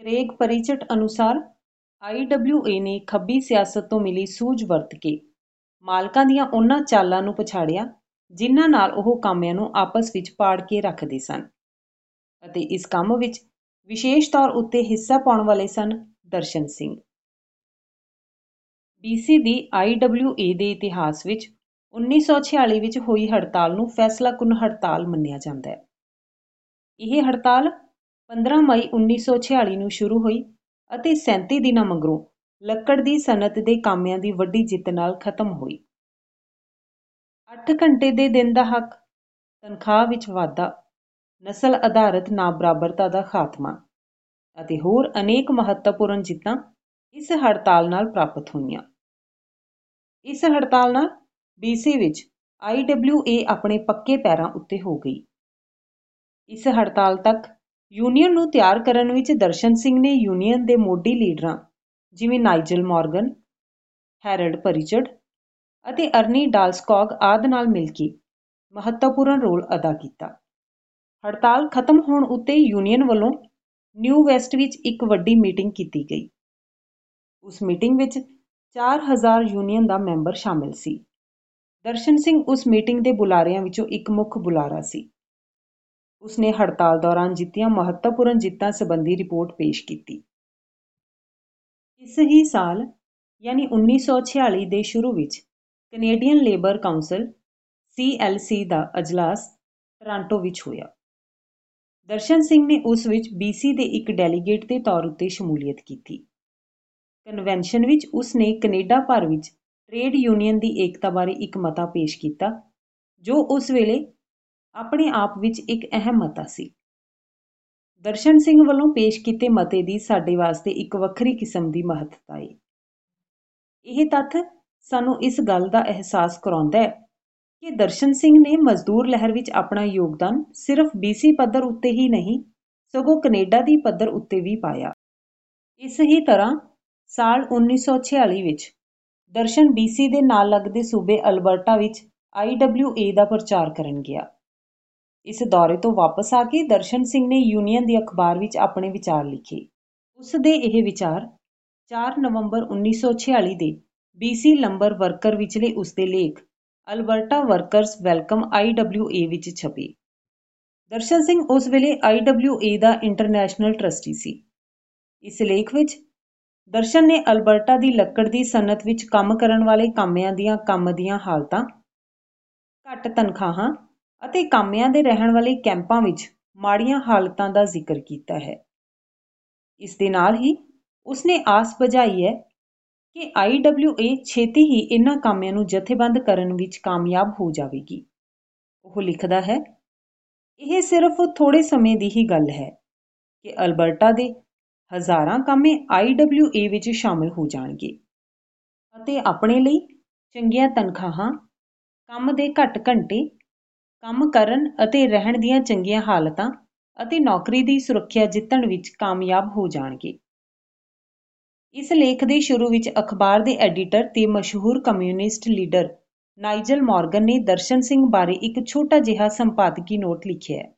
ਕਰੇਗ ਪਰਿਚਟ ਅਨੁਸਾਰ, ਆਈ ਡਬਲਿਊ ਏ ਨੇ ਖੱਬੀ ਸਿਆਸਤ ਤੋਂ ਮਿਲੀ ਸੂਝ ਵਰਤ ਕੇ ਮਾਲਕਾਂ ਦੀਆਂ ਉਹਨਾਂ ਚਾਲਾਂ ਨੂੰ ਪਛਾੜਿਆ, ਜਿਨ੍ਹਾਂ ਨਾਲ ਉਹ ਕਾਮਿਆਂ ਨੂੰ ਆਪਸ ਵਿੱਚ ਪਾੜ ਕੇ ਰੱਖਦੇ ਸਨ, ਅਤੇ ਇਸ ਕੰਮ ਵਿੱਚ ਵਿਸ਼ੇਸ਼ ਤੌਰ ਉੱਤੇ ਹਿੱਸਾ ਪਾਉਣ ਵਾਲੇ ਸਨ ਦਰਸ਼ਨ ਸਿੰਘ। ਬੀਸੀ ਦੀ ਆਈ ਡਬਲਿਊ ਏ ਦੇ ਇਤਿਹਾਸ ਵਿੱਚ ਉੱਨੀ ਸੌ ਛਿਆਲੀ ਵਿੱਚ ਹੋਈ ਹੜਤਾਲ ਨੂੰ ਫੈਸਲਾਕੁੰਨ ਹੜਤਾਲ ਮੰਨਿਆ ਜਾਂਦਾ ਹੈ। ਇਹ ਹੜਤਾਲ ਪੰਦਰਾਂ ਮਈ ਉੱਨੀ ਸੌ ਛਿਆਲੀ ਨੂੰ ਸ਼ੁਰੂ ਹੋਈ ਅਤੇ ਸੈਂਤੀ ਦਿਨਾਂ ਮਗਰੋਂ ਲੱਕੜ ਦੀ ਸਨਅਤ ਦੇ ਕਾਮਿਆਂ ਦੀ ਵੱਡੀ ਜਿੱਤ ਨਾਲ ਖ਼ਤਮ ਹੋਈ। ਅੱਠ ਘੰਟੇ ਦੇ ਦਿਨ ਦਾ ਹੱਕ, ਤਨਖ਼ਾਹ ਵਿੱਚ ਵਾਧਾ, ਨਸਲ ਆਧਾਰਿਤ ਨਾ-ਬਰਾਬਰਤਾ ਦਾ ਖ਼ਾਤਮਾ, ਅਤੇ ਹੋਰ ਅਨੇਕ ਮਹੱਤਵਪੂਰਨ ਜਿੱਤਾਂ ਇਸ ਹੜਤਾਲ ਨਾਲ ਪ੍ਰਾਪਤ ਹੋਈਆਂ। ਇਸ ਹੜਤਾਲ ਨਾਲ ਬੀਸੀ ਵਿੱਚ ਆਈ ਡਬਲਿਊ ਏ ਆਪਣੇ ਪੱਕੇ ਪੈਰਾਂ ਉੱਤੇ ਹੋ ਗਈ। ਇਸ ਹੜਤਾਲ ਤੱਕ ਯੂਨੀਅਨ ਨੂੰ ਤਿਆਰ ਕਰਨ ਵਿੱਚ ਦਰਸ਼ਨ ਸਿੰਘ ਨੇ ਯੂਨੀਅਨ ਦੇ ਮੋਢੀ ਲੀਡਰਾਂ ਜਿਵੇਂ ਨਾਈਜਲ ਮੋਰਗਨ, ਹੈਰਲਡ ਪਰਿਚਰਡ ਅਤੇ ਅਰਨੀ ਡਾਲਸਕੌਗ ਆਦਿ ਨਾਲ ਮਿਲ ਕੇ ਮਹੱਤਵਪੂਰਨ ਰੋਲ ਅਦਾ ਕੀਤਾ ਹੜਤਾਲ ਖਤਮ ਹੋਣ ਉੱਤੇ ਯੂਨੀਅਨ ਵੱਲੋਂ ਨਿਊ ਵੈਸਟ ਵਿੱਚ ਇੱਕ ਵੱਡੀ ਮੀਟਿੰਗ ਕੀਤੀ ਗਈ ਉਸ ਮੀਟਿੰਗ ਵਿੱਚ ਚਾਰ ਹਜ਼ਾਰ ਯੂਨੀਅਨ ਦਾ ਮੈਂਬਰ ਸ਼ਾਮਿਲ ਸੀ। ਦਰਸ਼ਨ ਸਿੰਘ ਉਸ ਮੀਟਿੰਗ ਦੇ ਬੁਲਾਰਿਆਂ ਵਿੱਚੋਂ ਇੱਕ ਮੁੱਖ ਬੁਲਾਰਾ ਸੀ। ਉਸਨੇ ਹੜਤਾਲ ਦੌਰਾਨ ਜਿੱਤੀਆਂ ਮਹੱਤਵਪੂਰਨ ਜਿੱਤਾਂ ਸੰਬੰਧੀ ਰਿਪੋਰਟ ਪੇਸ਼ ਕੀਤੀ। ਇਸ ਹੀ ਸਾਲ, ਯਾਨੀ 1946 ਦੇ ਸ਼ੁਰੂ ਵਿੱਚ, ਕੈਨੇਡੀਅਨ ਲੇਬਰ ਕਾਉਂਸਲ ਸੀਐਲਸੀ ਦਾ ਅਜਲਾਸ ਟੋਰਾਂਟੋ ਵਿੱਚ ਹੋਇਆ। ਦਰਸ਼ਨ ਸਿੰਘ ਨੇ ਉਸ ਵਿੱਚ ਬੀਸੀ ਦੇ ਇੱਕ ਡੈਲੀਗੇਟ ਦੇ ਤੌਰ ਉੱਤੇ ਸ਼ਮੂਲੀਅਤ ਕੀਤੀ। ਕਨਵੈਨਸ਼ਨ ਵਿੱਚ ਉਸ ਨੇ ਕੈਨੇਡਾ ਭਰ ਵਿੱਚ ਟਰੇਡ ਯੂਨੀਅਨ ਦੀ ਏਕਤਾ ਬਾਰੇ ਇੱਕ ਮਤਾ ਪੇਸ਼ ਕੀਤਾ, ਜੋ ਉਸ ਵੇਲੇ ਆਪਣੇ ਆਪ ਵਿੱਚ ਇੱਕ ਅਹਿਮ ਮਤਾ ਸੀ। ਦਰਸ਼ਨ ਸਿੰਘ ਵੱਲੋਂ ਪੇਸ਼ ਕੀਤੇ ਮਤੇ ਦੀ ਸਾਡੇ ਵਾਸਤੇ ਇੱਕ ਵੱਖਰੀ ਕਿਸਮ ਦੀ ਮਹੱਤਤਾ ਏ। ਇਹ ਤੱਥ ਸਾਨੂੰ ਇਸ ਗੱਲ ਦਾ ਅਹਿਸਾਸ ਕਰਾਉਂਦਾ ਹੈ ਕਿ ਦਰਸ਼ਨ ਸਿੰਘ ਨੇ ਮਜ਼ਦੂਰ ਲਹਿਰ ਵਿੱਚ ਆਪਣਾ ਯੋਗਦਾਨ ਸਿਰਫ ਬੀਸੀ ਪੱਧਰ ਉੱਤੇ ਹੀ ਨਹੀਂ, ਸਗੋਂ ਕੈਨੇਡਾ ਦੀ ਪੱਧਰ ਉੱਤੇ ਵੀ ਪਾਇਆ। ਇਸ ਹੀ ਤਰ੍ਹਾਂ ਸਾਲ 1946 ਵਿੱਚ ਦਰਸ਼ਨ ਬੀਸੀ ਦੇ ਨਾਲ ਲੱਗਦੇ ਸੂਬੇ ਅਲਬਰਟਾ ਵਿੱਚ ਆਈਡਬਲਿਊਏ ਦਾ ਪ੍ਰਚਾਰ ਕਰਨ ਗਿਆ। ਇਸ ਦੌਰੇ ਤੋਂ ਵਾਪਸ ਆ ਕੇ ਦਰਸ਼ਨ ਸਿੰਘ ਨੇ ਯੂਨੀਅਨ ਦੇ ਅਖਬਾਰ ਵਿੱਚ ਆਪਣੇ ਵਿਚਾਰ ਲਿਖੇ। ਉਸ ਦੇ ਇਹ ਵਿਚਾਰ 4 ਨਵੰਬਰ 1946 ਦੇ ਬੀਸੀ ਲੰਬਰ ਵਰਕਰ ਵਿਚਲੇ ਉਸ ਦੇ ਲੇਖ ਅਲਬਰਟਾ ਵਰਕਰਸ ਵੈਲਕਮ ਆਈਡਬਲਿਊਏ ਵਿੱਚ ਛਪੇ। ਦਰਸ਼ਨ ਸਿੰਘ ਉਸ ਵੇਲੇ ਆਈਡਬਲਿਊਏ ਦਾ ਇੰਟਰਨੈਸ਼ਨਲ ਟਰਸਟੀ ਸੀ। ਇਸ ਲੇਖ ਵਿੱਚ ਦਰਸ਼ਨ ਨੇ ਅਲਬਰਟਾ ਦੀ ਲੱਕੜ ਦੀ ਸਨਅਤ ਵਿੱਚ ਕੰਮ ਕਰਨ ਵਾਲੇ ਕਾਮਿਆਂ ਦੀਆਂ ਕੰਮ ਦੀਆਂ ਹਾਲਤਾਂ, ਘੱਟ ਤਨਖਾਹਾਂ ਅਤੇ ਕਾਮਿਆਂ ਦੇ ਰਹਿਣ ਵਾਲੇ ਕੈਂਪਾਂ ਵਿੱਚ ਮਾੜੀਆਂ ਹਾਲਤਾਂ ਦਾ ਜ਼ਿਕਰ ਕੀਤਾ ਹੈ। ਇਸ ਦੇ ਨਾਲ ਹੀ ਉਸਨੇ ਆਸ ਬੁਝਾਈ ਹੈ ਕਿ ਆਈਡਬਲਿਊਏ ਛੇਤੀ ਹੀ ਇਹਨਾਂ ਕਾਮਿਆਂ ਨੂੰ ਜਥੇਬੰਦ ਕਰਨ ਵਿੱਚ ਕਾਮਯਾਬ ਹੋ ਜਾਵੇਗੀ। ਉਹ ਲਿਖਦਾ ਹੈ, ਇਹ ਸਿਰਫ ਥੋੜੇ ਸਮੇਂ ਦੀ ਹੀ ਗੱਲ ਹੈ ਕਿ ਅਲਬਰਟਾ ਦੇ ਹਜ਼ਾਰਾਂ ਕਾਮੇ ਆਈਡਬਲਿਊਏ ਵਿੱਚ ਸ਼ਾਮਲ ਹੋ ਜਾਣਗੇ। ਅਤੇ ਆਪਣੇ ਲਈ ਚੰਗੀਆਂ ਤਨਖਾਹਾਂ, ਕੰਮ ਦੇ ਘੱਟ ਘੰਟੇ, ਕੰਮ ਕਰਨ ਅਤੇ ਰਹਿਣ ਦੀਆਂ ਚੰਗੀਆਂ ਹਾਲਤਾਂ ਅਤੇ ਨੌਕਰੀ ਦੀ ਸੁਰੱਖਿਆ ਜਿੱਤਣ ਵਿੱਚ ਕਾਮਯਾਬ ਹੋ ਜਾਣਗੇ। ਇਸ ਲੇਖ ਦੇ ਸ਼ੁਰੂ ਵਿੱਚ ਅਖਬਾਰ ਦੇ ਐਡੀਟਰ ਤੇ ਮਸ਼ਹੂਰ ਕਮਿਊਨਿਸਟ ਲੀਡਰ ਨਾਈਜਲ ਮਾਰਗਨ ਨੇ ਦਰਸ਼ਨ ਸਿੰਘ ਬਾਰੇ ਇੱਕ ਛੋਟਾ ਜਿਹਾ ਸੰਪਾਦਕੀ ਨੋਟ ਲਿਖਿਆ ਹੈ।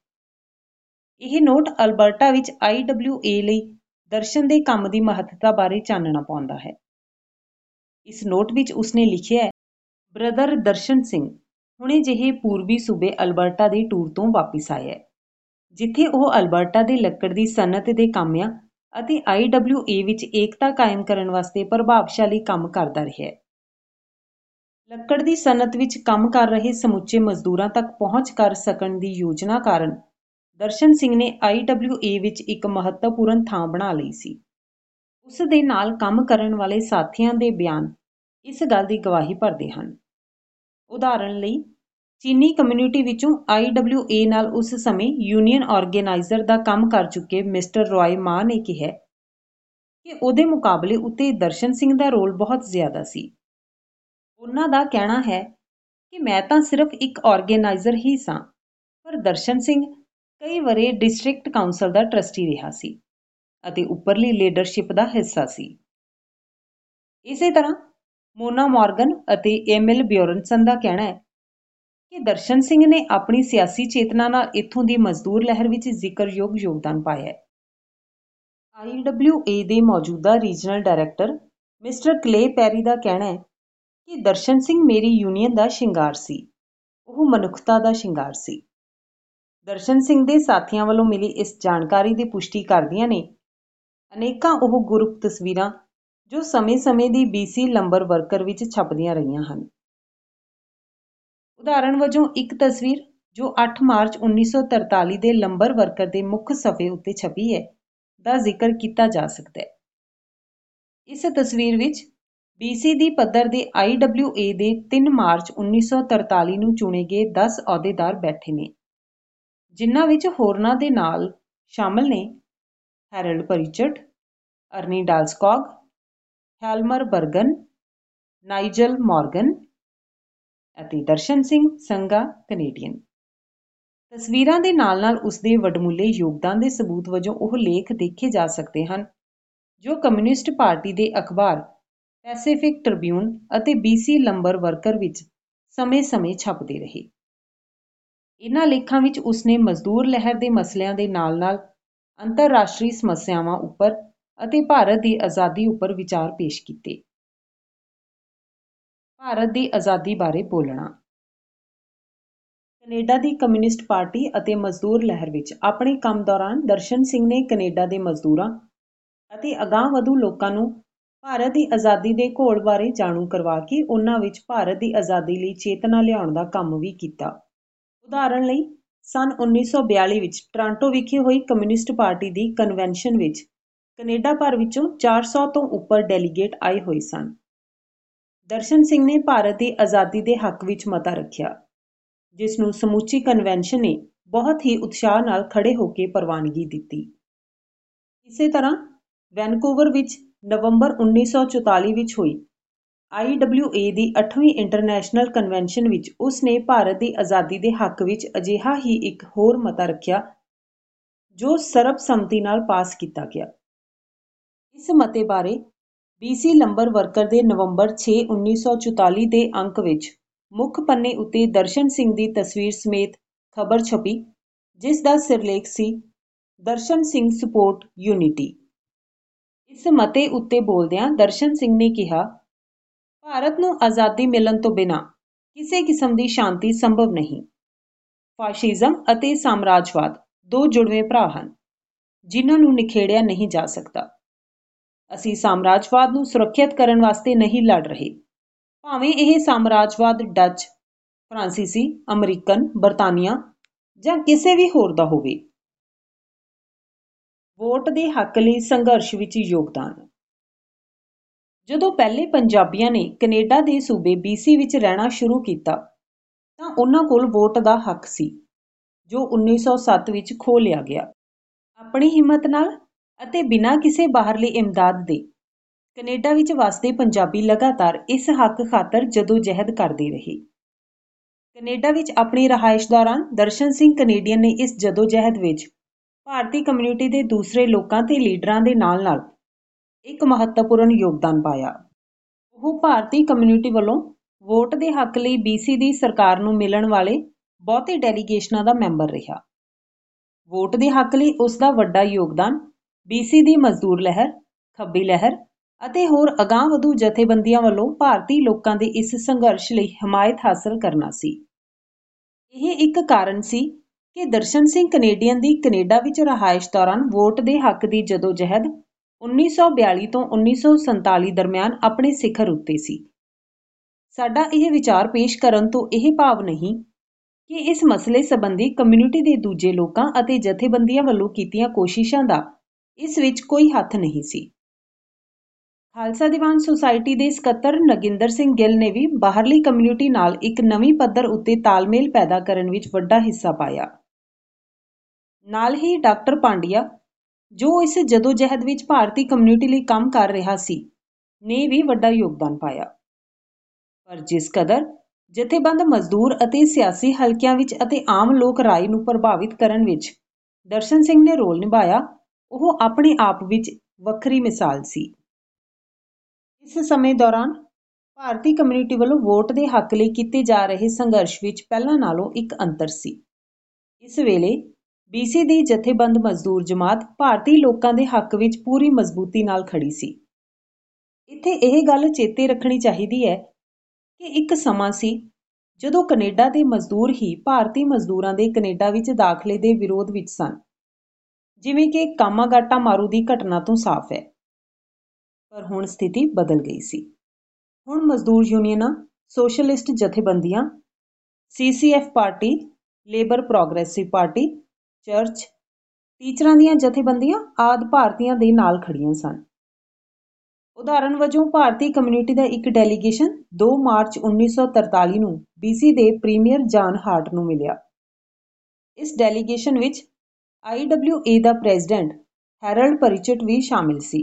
ਇਹ ਨੋਟ ਅਲਬਰਟਾ ਵਿੱਚ ਆਈਡਬਲਿਊਏ ਲਈ ਦਰਸ਼ਨ ਦੇ ਕੰਮ ਦੀ ਮਹੱਤਤਾ ਬਾਰੇ ਚਾਨਣਾ ਪਾਉਂਦਾ ਹੈ। ਇਸ ਨੋਟ ਵਿੱਚ ਉਸਨੇ ਲਿਖਿਆ ਹੈ, ਬ੍ਰਦਰ ਦਰਸ਼ਨ ਸਿੰਘ, ਹੁਣੇ ਜਿਹੇ ਪੂਰਬੀ ਸੂਬੇ ਅਲਬਰਟਾ ਦੇ ਟੂਰ ਤੋਂ ਵਾਪਿਸ ਆਇਆ ਹੈ। ਜਿੱਥੇ ਉਹ ਅਲਬਰਟਾ ਦੇ ਲੱਕੜ ਦੀ ਸਨਅਤ ਦੇ ਕਾਮਿਆਂ ਅਤੇ ਆਈਡਬਲਿਊਏ ਵਿੱਚ ਏਕਤਾ ਕਾਇਮ ਕਰਨ ਵਾਸਤੇ ਪ੍ਰਭਾਵਸ਼ਾਲੀ ਕੰਮ ਕਰਦਾ ਰਿਹਾ ਹੈ। ਲੱਕੜ ਦੀ ਸਨਅਤ ਵਿੱਚ ਕੰਮ ਕਰ ਰਹੇ ਸਮੁੱਚੇ ਮਜ਼ਦੂਰਾਂ ਤੱਕ ਪਹੁੰਚ ਕਰ ਸਕਣ ਦੀ ਯੋਜਨਾ ਕਾਰਨ ਦਰਸ਼ਨ ਸਿੰਘ ਨੇ ਆਈਡਬਲਿਊਏ ਵਿੱਚ ਇੱਕ ਮਹੱਤਵਪੂਰਨ ਥਾਂ ਬਣਾ ਲਈ ਸੀ। ਉਸ ਦੇ ਨਾਲ ਕੰਮ ਕਰਨ ਵਾਲੇ ਸਾਥੀਆਂ ਦੇ ਬਿਆਨ ਇਸ ਗੱਲ ਦੀ ਗਵਾਹੀ ਭਰਦੇ ਹਨ। ਉਦਾਹਰਣ ਲਈ, ਚੀਨੀ ਕਮਿਊਨਿਟੀ ਵਿੱਚੋਂ ਆਈਡਬਲਿਊਏ ਨਾਲ ਉਸ ਸਮੇਂ ਯੂਨੀਅਨ ਆਰਗੇਨਾਈਜ਼ਰ ਦਾ ਕੰਮ ਕਰ ਚੁੱਕੇ ਮਿਸਟਰ ਰॉय ਮਾ ਨੇ ਕਿਹਾ ਕਿ ਉਹਦੇ ਮੁਕਾਬਲੇ ਉੱਤੇ ਦਰਸ਼ਨ ਸਿੰਘ ਦਾ ਰੋਲ ਬਹੁਤ ਜ਼ਿਆਦਾ ਸੀ। ਉਹਨਾਂ ਦਾ ਕਹਿਣਾ ਹੈ ਕਿ ਮੈਂ ਤਾਂ ਸਿਰਫ ਇੱਕ ਆਰਗੇਨਾਈਜ਼ਰ ਹੀ ਸਾਂ, ਪਰ ਦਰਸ਼ਨ ਸਿੰਘ ਕਈ ਵਰ੍ਹੇ ਡਿਸਟ੍ਰਿਕਟ ਕਾਉਂਸਲ ਦਾ ਟਰਸਟੀ ਰਿਹਾ ਸੀ ਅਤੇ ਉੱਪਰਲੀ ਲੀਡਰਸ਼ਿਪ ਦਾ ਹਿੱਸਾ ਸੀ। ਇਸੇ ਤਰ੍ਹਾਂ ਮੋਨਾ ਮਾਰਗਨ ਅਤੇ ਐਮਿਲ ਬਿਓਰਨਸਨ ਦਾ ਕਹਿਣਾ ਹੈ ਕਿ ਦਰਸ਼ਨ ਸਿੰਘ ਨੇ ਆਪਣੀ ਸਿਆਸੀ ਚੇਤਨਾ ਨਾਲ ਇੱਥੋਂ ਦੀ ਮਜ਼ਦੂਰ ਲਹਿਰ ਵਿੱਚ ਜ਼ਿਕਰਯੋਗ ਯੋਗਦਾਨ ਪਾਇਆ ਹੈ। ਆਈਡਬਲਿਊਏ ਦੇ ਮੌਜੂਦਾ ਰੀਜਨਲ ਡਾਇਰੈਕਟਰ ਮਿਸਟਰ ਕਲੇ ਪੈਰੀ ਦਾ ਕਹਿਣਾ ਹੈ ਕਿ ਦਰਸ਼ਨ ਸਿੰਘ ਮੇਰੀ ਯੂਨੀਅਨ ਦਾ ਸ਼ਿੰਗਾਰ ਸੀ, ਉਹ ਮਨੁੱਖਤਾ ਦਾ ਸ਼ਿੰਗਾਰ ਸੀ। ਦਰਸ਼ਨ ਸਿੰਘ ਦੇ ਸਾਥੀਆਂ ਵੱਲੋਂ ਮਿਲੀ ਇਸ ਜਾਣਕਾਰੀ ਦੀ ਪੁਸ਼ਟੀ ਕਰਦੀਆਂ ਨੇ, ਅਨੇਕਾਂ ਉਹ ਗਰੁੱਪ ਤਸਵੀਰਾਂ ਜੋ ਸਮੇਂ-ਸਮੇਂ ਦੀ ਬੀਸੀ ਲੰਬਰ ਵਰਕਰ ਵਿੱਚ ਛਪਦੀਆਂ ਰਹੀਆਂ ਹਨ। ਉਦਾਹਰਣ ਵਜੋਂ ਇੱਕ ਤਸਵੀਰ ਜੋ 8 ਮਾਰਚ 1943 ਦੇ ਲੰਬਰ ਵਰਕਰ ਦੇ ਮੁੱਖ ਸਫ਼ੇ ਉੱਤੇ ਛਪੀ ਹੈ, ਦਾ ਜ਼ਿਕਰ ਕੀਤਾ ਜਾ ਸਕਦਾ ਹੈ। ਇਸ ਤਸਵੀਰ ਵਿੱਚ ਬੀਸੀ ਦੀ ਪੱਧਰ ਦੇ ਆਈਡਬਲਿਊਏ ਦੇ 3 ਮਾਰਚ 1943 ਨੂੰ ਚੁਣੇ ਗਏ 10 ਅਹੁਦੇਦਾਰ ਬੈਠੇ ਨੇ। ਜਿਨ੍ਹਾਂ ਵਿੱਚ ਹੋਰਨਾਂ ਦੇ ਨਾਲ ਸ਼ਾਮਲ ਨੇ ਹੈਰਲਡ ਪਰਿਚਟ ਅਰਨੀ ਡਾਲਸਕੌਗ, ਹੈਲਮਰ ਬਰਗਨ, ਨਾਈਜਲ ਮੋਰਗਨ ਅਤੇ ਦਰਸ਼ਨ ਸਿੰਘ ਸੰਗਾ ਕੈਨੇਡੀਅਨ। ਤਸਵੀਰਾਂ ਦੇ ਨਾਲ-ਨਾਲ ਉਸਦੇ ਵਡਮੁੱਲੇ ਯੋਗਦਾਨ ਦੇ ਸਬੂਤ ਵਜੋਂ ਉਹ ਲੇਖ ਦੇਖੇ ਜਾ ਸਕਦੇ ਹਨ, ਜੋ ਕਮਿਊਨਿਸਟ ਪਾਰਟੀ ਦੇ ਅਖਬਾਰ, ਪੈਸੀਫਿਕ ਟ੍ਰਿਬਿਊਨ ਅਤੇ ਬੀਸੀ ਲੰਬਰ ਵਰਕਰ ਵਿੱਚ ਸਮੇਂ-ਸਮੇਂ ਛਪਦੇ ਰਹੇ। ਇਨ੍ਹਾਂ ਲੇਖਾਂ ਵਿੱਚ ਉਸਨੇ ਮਜ਼ਦੂਰ ਲਹਿਰ ਦੇ ਮਸਲਿਆਂ ਦੇ ਨਾਲ-ਨਾਲ ਅੰਤਰਰਾਸ਼ਟਰੀ ਸਮੱਸਿਆਵਾਂ ਉੱਪਰ ਅਤੇ ਭਾਰਤ ਦੀ ਆਜ਼ਾਦੀ ਉੱਪਰ ਵਿਚਾਰ ਪੇਸ਼ ਕੀਤੇ। ਭਾਰਤ ਦੀ ਆਜ਼ਾਦੀ ਬਾਰੇ ਬੋਲਣਾ। ਕਨੇਡਾ ਦੀ ਕਮਿਊਨਿਸਟ ਪਾਰਟੀ ਅਤੇ ਮਜ਼ਦੂਰ ਲਹਿਰ ਵਿੱਚ ਆਪਣੇ ਕੰਮ ਦੌਰਾਨ ਦਰਸ਼ਨ ਸਿੰਘ ਨੇ ਕਨੇਡਾ ਦੇ ਮਜ਼ਦੂਰਾਂ ਅਤੇ ਅਗਾਂਹ-ਵਧੂ ਲੋਕਾਂ ਨੂੰ ਭਾਰਤ ਦੀ ਆਜ਼ਾਦੀ ਦੇ ਘੋਲ ਬਾਰੇ ਜਾਣੂ ਕਰਵਾ ਕੇ ਉਨ੍ਹਾਂ ਵਿੱਚ ਭਾਰਤ ਦੀ ਆਜ਼ਾਦੀ ਲਈ ਚੇਤਨਾ ਲਿਆਉਣ ਦਾ ਕੰਮ ਵੀ ਕੀਤਾ। ਉਦਾਹਰਣ ਲਈ, ਸੰਨ 1942 ਵਿੱਚ ਟੋਰਾਂਟੋ ਵਿਖੇ ਹੋਈ ਕਮਿਊਨਿਸਟ ਪਾਰਟੀ ਦੀ ਕਨਵੈਨਸ਼ਨ ਵਿੱਚ, ਕੈਨੇਡਾ ਭਰ ਵਿੱਚੋਂ 400 ਤੋਂ ਉੱਪਰ ਡੈਲੀਗੇਟ ਆਏ ਹੋਏ ਸਨ। ਦਰਸ਼ਨ ਸਿੰਘ ਨੇ ਭਾਰਤ ਦੀ ਆਜ਼ਾਦੀ ਦੇ ਹੱਕ ਵਿੱਚ ਮਤਾ ਰੱਖਿਆ, ਜਿਸ ਨੂੰ ਸਮੁੱਚੀ ਕਨਵੈਨਸ਼ਨ ਨੇ ਬਹੁਤ ਹੀ ਉਤਸ਼ਾਹ ਨਾਲ ਖੜ੍ਹੇ ਹੋ ਕੇ ਪ੍ਰਵਾਨਗੀ ਦਿੱਤੀ। ਇਸੇ ਤਰ੍ਹਾਂ ਵੈਨਕੂਵਰ ਵਿੱਚ ਨਵੰਬਰ 1944 ਵਿੱਚ ਹੋਈ ਆਈਡਬਲਿਊਏ ਦੀ 8ਵੀਂ ਇੰਟਰਨੈਸ਼ਨਲ ਕਨਵੈਨਸ਼ਨ ਵਿੱਚ ਉਸ ਨੇ ਭਾਰਤ ਦੀ ਆਜ਼ਾਦੀ ਦੇ ਹੱਕ ਵਿੱਚ ਅਜਿਹਾ ਹੀ ਇੱਕ ਹੋਰ ਮਤਾ ਰੱਖਿਆ, ਜੋ ਸਰਬਸੰਮਤੀ ਨਾਲ ਪਾਸ ਕੀਤਾ ਗਿਆ। ਇਸ ਮਤੇ ਬਾਰੇ ਬੀਸੀ ਲੰਬਰ ਵਰਕਰ ਦੇ ਨਵੰਬਰ 6 1944 ਦੇ ਅੰਕ ਵਿੱਚ ਮੁੱਖ ਪੰਨੇ ਉੱਤੇ ਦਰਸ਼ਨ ਸਿੰਘ ਦੀ ਤਸਵੀਰ ਸਮੇਤ ਖਬਰ ਛਪੀ, ਜਿਸ ਦਾ ਸਿਰਲੇਖ ਸੀ, ਦਰਸ਼ਨ ਸਿੰਘ ਸਪੋਰਟ ਯੂਨਿਟੀ। ਇਸ ਮਤੇ ਉੱਤੇ ਬੋਲਦਿਆਂ ਦਰਸ਼ਨ ਸਿੰਘ ਨੇ ਕਿਹਾ ਭਾਰਤ ਨੂੰ ਆਜ਼ਾਦੀ ਮਿਲਣ ਤੋਂ ਬਿਨਾਂ ਕਿਸੇ ਕਿਸਮ ਦੀ ਸ਼ਾਂਤੀ ਸੰਭਵ ਨਹੀਂ। ਫਾਸ਼ੀਜ਼ਮ ਅਤੇ ਸਾਮਰਾਜਵਾਦ ਦੋ ਜੁੜਵੇਂ ਭਰਾ ਹਨ, ਜਿਨ੍ਹਾਂ ਨੂੰ ਨਿਖੇੜਿਆ ਨਹੀਂ ਜਾ ਸਕਦਾ। ਅਸੀਂ ਸਾਮਰਾਜਵਾਦ ਨੂੰ ਸੁਰੱਖਿਅਤ ਕਰਨ ਵਾਸਤੇ ਨਹੀਂ ਲੜ ਰਹੇ। ਭਾਵੇਂ ਇਹ ਸਾਮਰਾਜਵਾਦ ਡੱਚ, ਫਰਾਂਸੀਸੀ, ਅਮਰੀਕਨ, ਬਰਤਾਨੀਆ ਜਾਂ ਕਿਸੇ ਵੀ ਹੋਰ ਦਾ ਹੋਵੇ। ਵੋਟ ਦੇ ਹੱਕ ਲਈ ਸੰਘਰਸ਼ ਵਿੱਚ ਯੋਗਦਾਨ। ਜਦੋਂ ਪਹਿਲੇ ਪੰਜਾਬੀਆਂ ਨੇ ਕੈਨੇਡਾ ਦੇ ਸੂਬੇ ਬੀਸੀ ਵਿੱਚ ਰਹਿਣਾ ਸ਼ੁਰੂ ਕੀਤਾ, ਤਾਂ ਉਹਨਾਂ ਕੋਲ ਵੋਟ ਦਾ ਹੱਕ ਸੀ, ਜੋ 1907 ਵਿੱਚ ਖੋਹ ਲਿਆ ਗਿਆ। ਆਪਣੀ ਹਿੰਮਤ ਨਾਲ ਅਤੇ ਬਿਨਾਂ ਕਿਸੇ ਬਾਹਰਲੀ ਇਮਦਾਦ ਦੇ, ਕੈਨੇਡਾ ਵਿੱਚ ਵਸਦੇ ਪੰਜਾਬੀ ਲਗਾਤਾਰ ਇਸ ਹੱਕ ਖਾਤਰ ਜਦੋਜਹਿਦ ਕਰਦੇ ਰਹੇ। ਕੈਨੇਡਾ ਵਿੱਚ ਆਪਣੀ ਰਹਾਇਸ਼ ਦੌਰਾਨ ਦਰਸ਼ਨ ਸਿੰਘ ਕੈਨੇਡੀਅਨ ਨੇ ਇਸ ਜਦੋਜਹਿਦ ਵਿੱਚ ਭਾਰਤੀ ਕਮਿਊਨਿਟੀ ਦੇ ਦੂਸਰੇ ਲੋਕਾਂ ਤੇ ਲੀਡਰਾਂ ਦੇ ਨਾਲ-ਨਾਲ ਇੱਕ ਮਹੱਤਵਪੂਰਨ ਯੋਗਦਾਨ ਪਾਇਆ। ਉਹ ਭਾਰਤੀ ਕਮਿਊਨਿਟੀ ਵੱਲੋਂ ਵੋਟ ਦੇ ਹੱਕ ਲਈ ਬੀਸੀ ਦੀ ਸਰਕਾਰ ਨੂੰ ਮਿਲਣ ਵਾਲੇ ਬਹੁਤੇ ਡੈਲੀਗੇਸ਼ਨਾਂ ਦਾ ਮੈਂਬਰ ਰਿਹਾ। ਵੋਟ ਦੇ ਹੱਕ ਲਈ ਉਸ ਦਾ ਵੱਡਾ ਯੋਗਦਾਨ ਬੀਸੀ ਦੀ ਮਜ਼ਦੂਰ ਲਹਿਰ, ਖੱਬੀ ਲਹਿਰ ਅਤੇ ਹੋਰ ਅਗਾਂਹ-ਵਧੂ ਜਥੇਬੰਦੀਆਂ ਵੱਲੋਂ ਭਾਰਤੀ ਲੋਕਾਂ ਦੇ ਇਸ ਸੰਘਰਸ਼ ਲਈ ਹਮਾਇਤ ਹਾਸਲ ਕਰਨਾ ਸੀ। ਇਹ ਇੱਕ ਕਾਰਨ ਸੀ ਕਿ ਦਰਸ਼ਨ ਸਿੰਘ ਕੈਨੇਡੀਅਨ ਦੀ ਕੈਨੇਡਾ ਵਿੱਚ ਰਹਾਇਸ਼ ਦੌਰਾਨ ਵੋਟ ਦੇ ਹੱਕ ਦੀ ਜਦੋਜਹਿਦ 1942 ਤੋਂ 1947 ਦਰਮਿਆਨ ਆਪਣੇ ਸਿਖਰ ਉੱਤੇ ਸੀ। ਸਾਡਾ ਇਹ ਵਿਚਾਰ ਪੇਸ਼ ਕਰਨ ਤੋਂ ਇਹ ਭਾਵ ਨਹੀਂ ਕਿ ਇਸ ਮਸਲੇ ਸੰਬੰਧੀ ਕਮਿਊਨਿਟੀ ਦੇ ਦੂਜੇ ਲੋਕਾਂ ਅਤੇ ਜਥੇਬੰਦੀਆਂ ਵੱਲੋਂ ਕੀਤੀਆਂ ਕੋਸ਼ਿਸ਼ਾਂ ਦਾ ਇਸ ਵਿੱਚ ਕੋਈ ਹੱਥ ਨਹੀਂ ਸੀ। ਖਾਲਸਾ ਦੀਵਾਨ ਸੁਸਾਇਟੀ ਦੇ ਸਕੱਤਰ ਨਗਿੰਦਰ ਸਿੰਘ ਗਿੱਲ ਨੇ ਵੀ ਬਾਹਰਲੀ ਕਮਿਊਨਿਟੀ ਨਾਲ ਇੱਕ ਨਵੀਂ ਪੱਧਰ ਉੱਤੇ ਤਾਲਮੇਲ ਪੈਦਾ ਕਰਨ ਵਿੱਚ ਵੱਡਾ ਹਿੱਸਾ ਪਾਇਆ। ਨਾਲ ਹੀ ਡਾਕਟਰ ਪਾਂਡਿਆ ਜੋ ਇਸ ਜਦੋਜਹਿਦ ਵਿੱਚ ਭਾਰਤੀ ਕਮਿਊਨਿਟੀ ਲਈ ਕੰਮ ਕਰ ਰਿਹਾ ਸੀ, ਨੇ ਵੀ ਵੱਡਾ ਯੋਗਦਾਨ ਪਾਇਆ। ਪਰ ਜਿਸ ਕਦਰ ਜਥੇਬੰਦ ਮਜ਼ਦੂਰ ਅਤੇ ਸਿਆਸੀ ਹਲਕਿਆਂ ਵਿੱਚ ਅਤੇ ਆਮ ਲੋਕ ਰਾਏ ਨੂੰ ਪ੍ਰਭਾਵਿਤ ਕਰਨ ਵਿੱਚ ਦਰਸ਼ਨ ਸਿੰਘ ਨੇ ਰੋਲ ਨਿਭਾਇਆ, ਉਹ ਆਪਣੇ ਆਪ ਵਿੱਚ ਵੱਖਰੀ ਮਿਸਾਲ ਸੀ। ਇਸ ਸਮੇਂ ਦੌਰਾਨ ਭਾਰਤੀ ਕਮਿਊਨਿਟੀ ਵੱਲੋਂ ਵੋਟ ਦੇ ਹੱਕ ਲਈ ਕੀਤੇ ਜਾ ਰਹੇ ਸੰਘਰਸ਼ ਵਿੱਚ ਪਹਿਲਾਂ ਨਾਲੋਂ ਇੱਕ ਅੰਤਰ ਸੀ। ਇਸ ਵੇਲੇ ਬੀਸੀ ਦੀ ਜਥੇਬੰਦ ਮਜ਼ਦੂਰ ਜਮਾਤ ਭਾਰਤੀ ਲੋਕਾਂ ਦੇ ਹੱਕ ਵਿੱਚ ਪੂਰੀ ਮਜ਼ਬੂਤੀ ਨਾਲ ਖੜੀ ਸੀ। ਇੱਥੇ ਇਹ ਗੱਲ ਚੇਤੇ ਰੱਖਣੀ ਚਾਹੀਦੀ ਹੈ ਕਿ ਇੱਕ ਸਮਾਂ ਸੀ ਜਦੋਂ ਕੈਨੇਡਾ ਦੇ ਮਜ਼ਦੂਰ ਹੀ ਭਾਰਤੀ ਮਜ਼ਦੂਰਾਂ ਦੇ ਕੈਨੇਡਾ ਵਿੱਚ ਦਾਖਲੇ ਦੇ ਵਿਰੋਧ ਵਿੱਚ ਸਨ। ਜਿਵੇਂ ਕਿ ਕਾਮਾਗਾਟਾ ਮਾਰੂ ਦੀ ਘਟਨਾ ਤੋਂ ਸਾਫ਼ ਹੈ। ਪਰ ਹੁਣ ਸਥਿਤੀ ਬਦਲ ਗਈ ਸੀ। ਹੁਣ ਮਜ਼ਦੂਰ ਯੂਨੀਅਨਾਂ, ਸੋਸ਼ਲਿਸਟ ਜਥੇਬੰਦੀਆਂ CCF party, Labour Progressive Party church, ਟੀਚਰਾਂ ਦੀਆਂ ਜਥੇਬੰਦੀਆਂ ਆਦਿ ਭਾਰਤੀਆਂ ਦੇ ਨਾਲ ਖੜੀਆਂ ਸਨ। ਉਦਾਹਰਨ ਵਜੋਂ ਭਾਰਤੀ ਕਮਿਊਨਿਟੀ ਦਾ ਇੱਕ ਡੈਲੀਗੇਸ਼ਨ 2 ਮਾਰਚ 1943 ਨੂੰ ਬੀਸੀ ਦੇ ਪ੍ਰੀਮੀਅਰ ਜਾਨ ਹਾਰਟ ਨੂੰ ਮਿਲਿਆ। ਇਸ ਡੈਲੀਗੇਸ਼ਨ ਵਿੱਚ ਆਈਡਬਲਿਊਏ ਦਾ ਪ੍ਰੈਜ਼ੀਡੈਂਟ ਹੈਰਲਡ ਪਰਿਚਟ ਵੀ ਸ਼ਾਮਿਲ ਸੀ।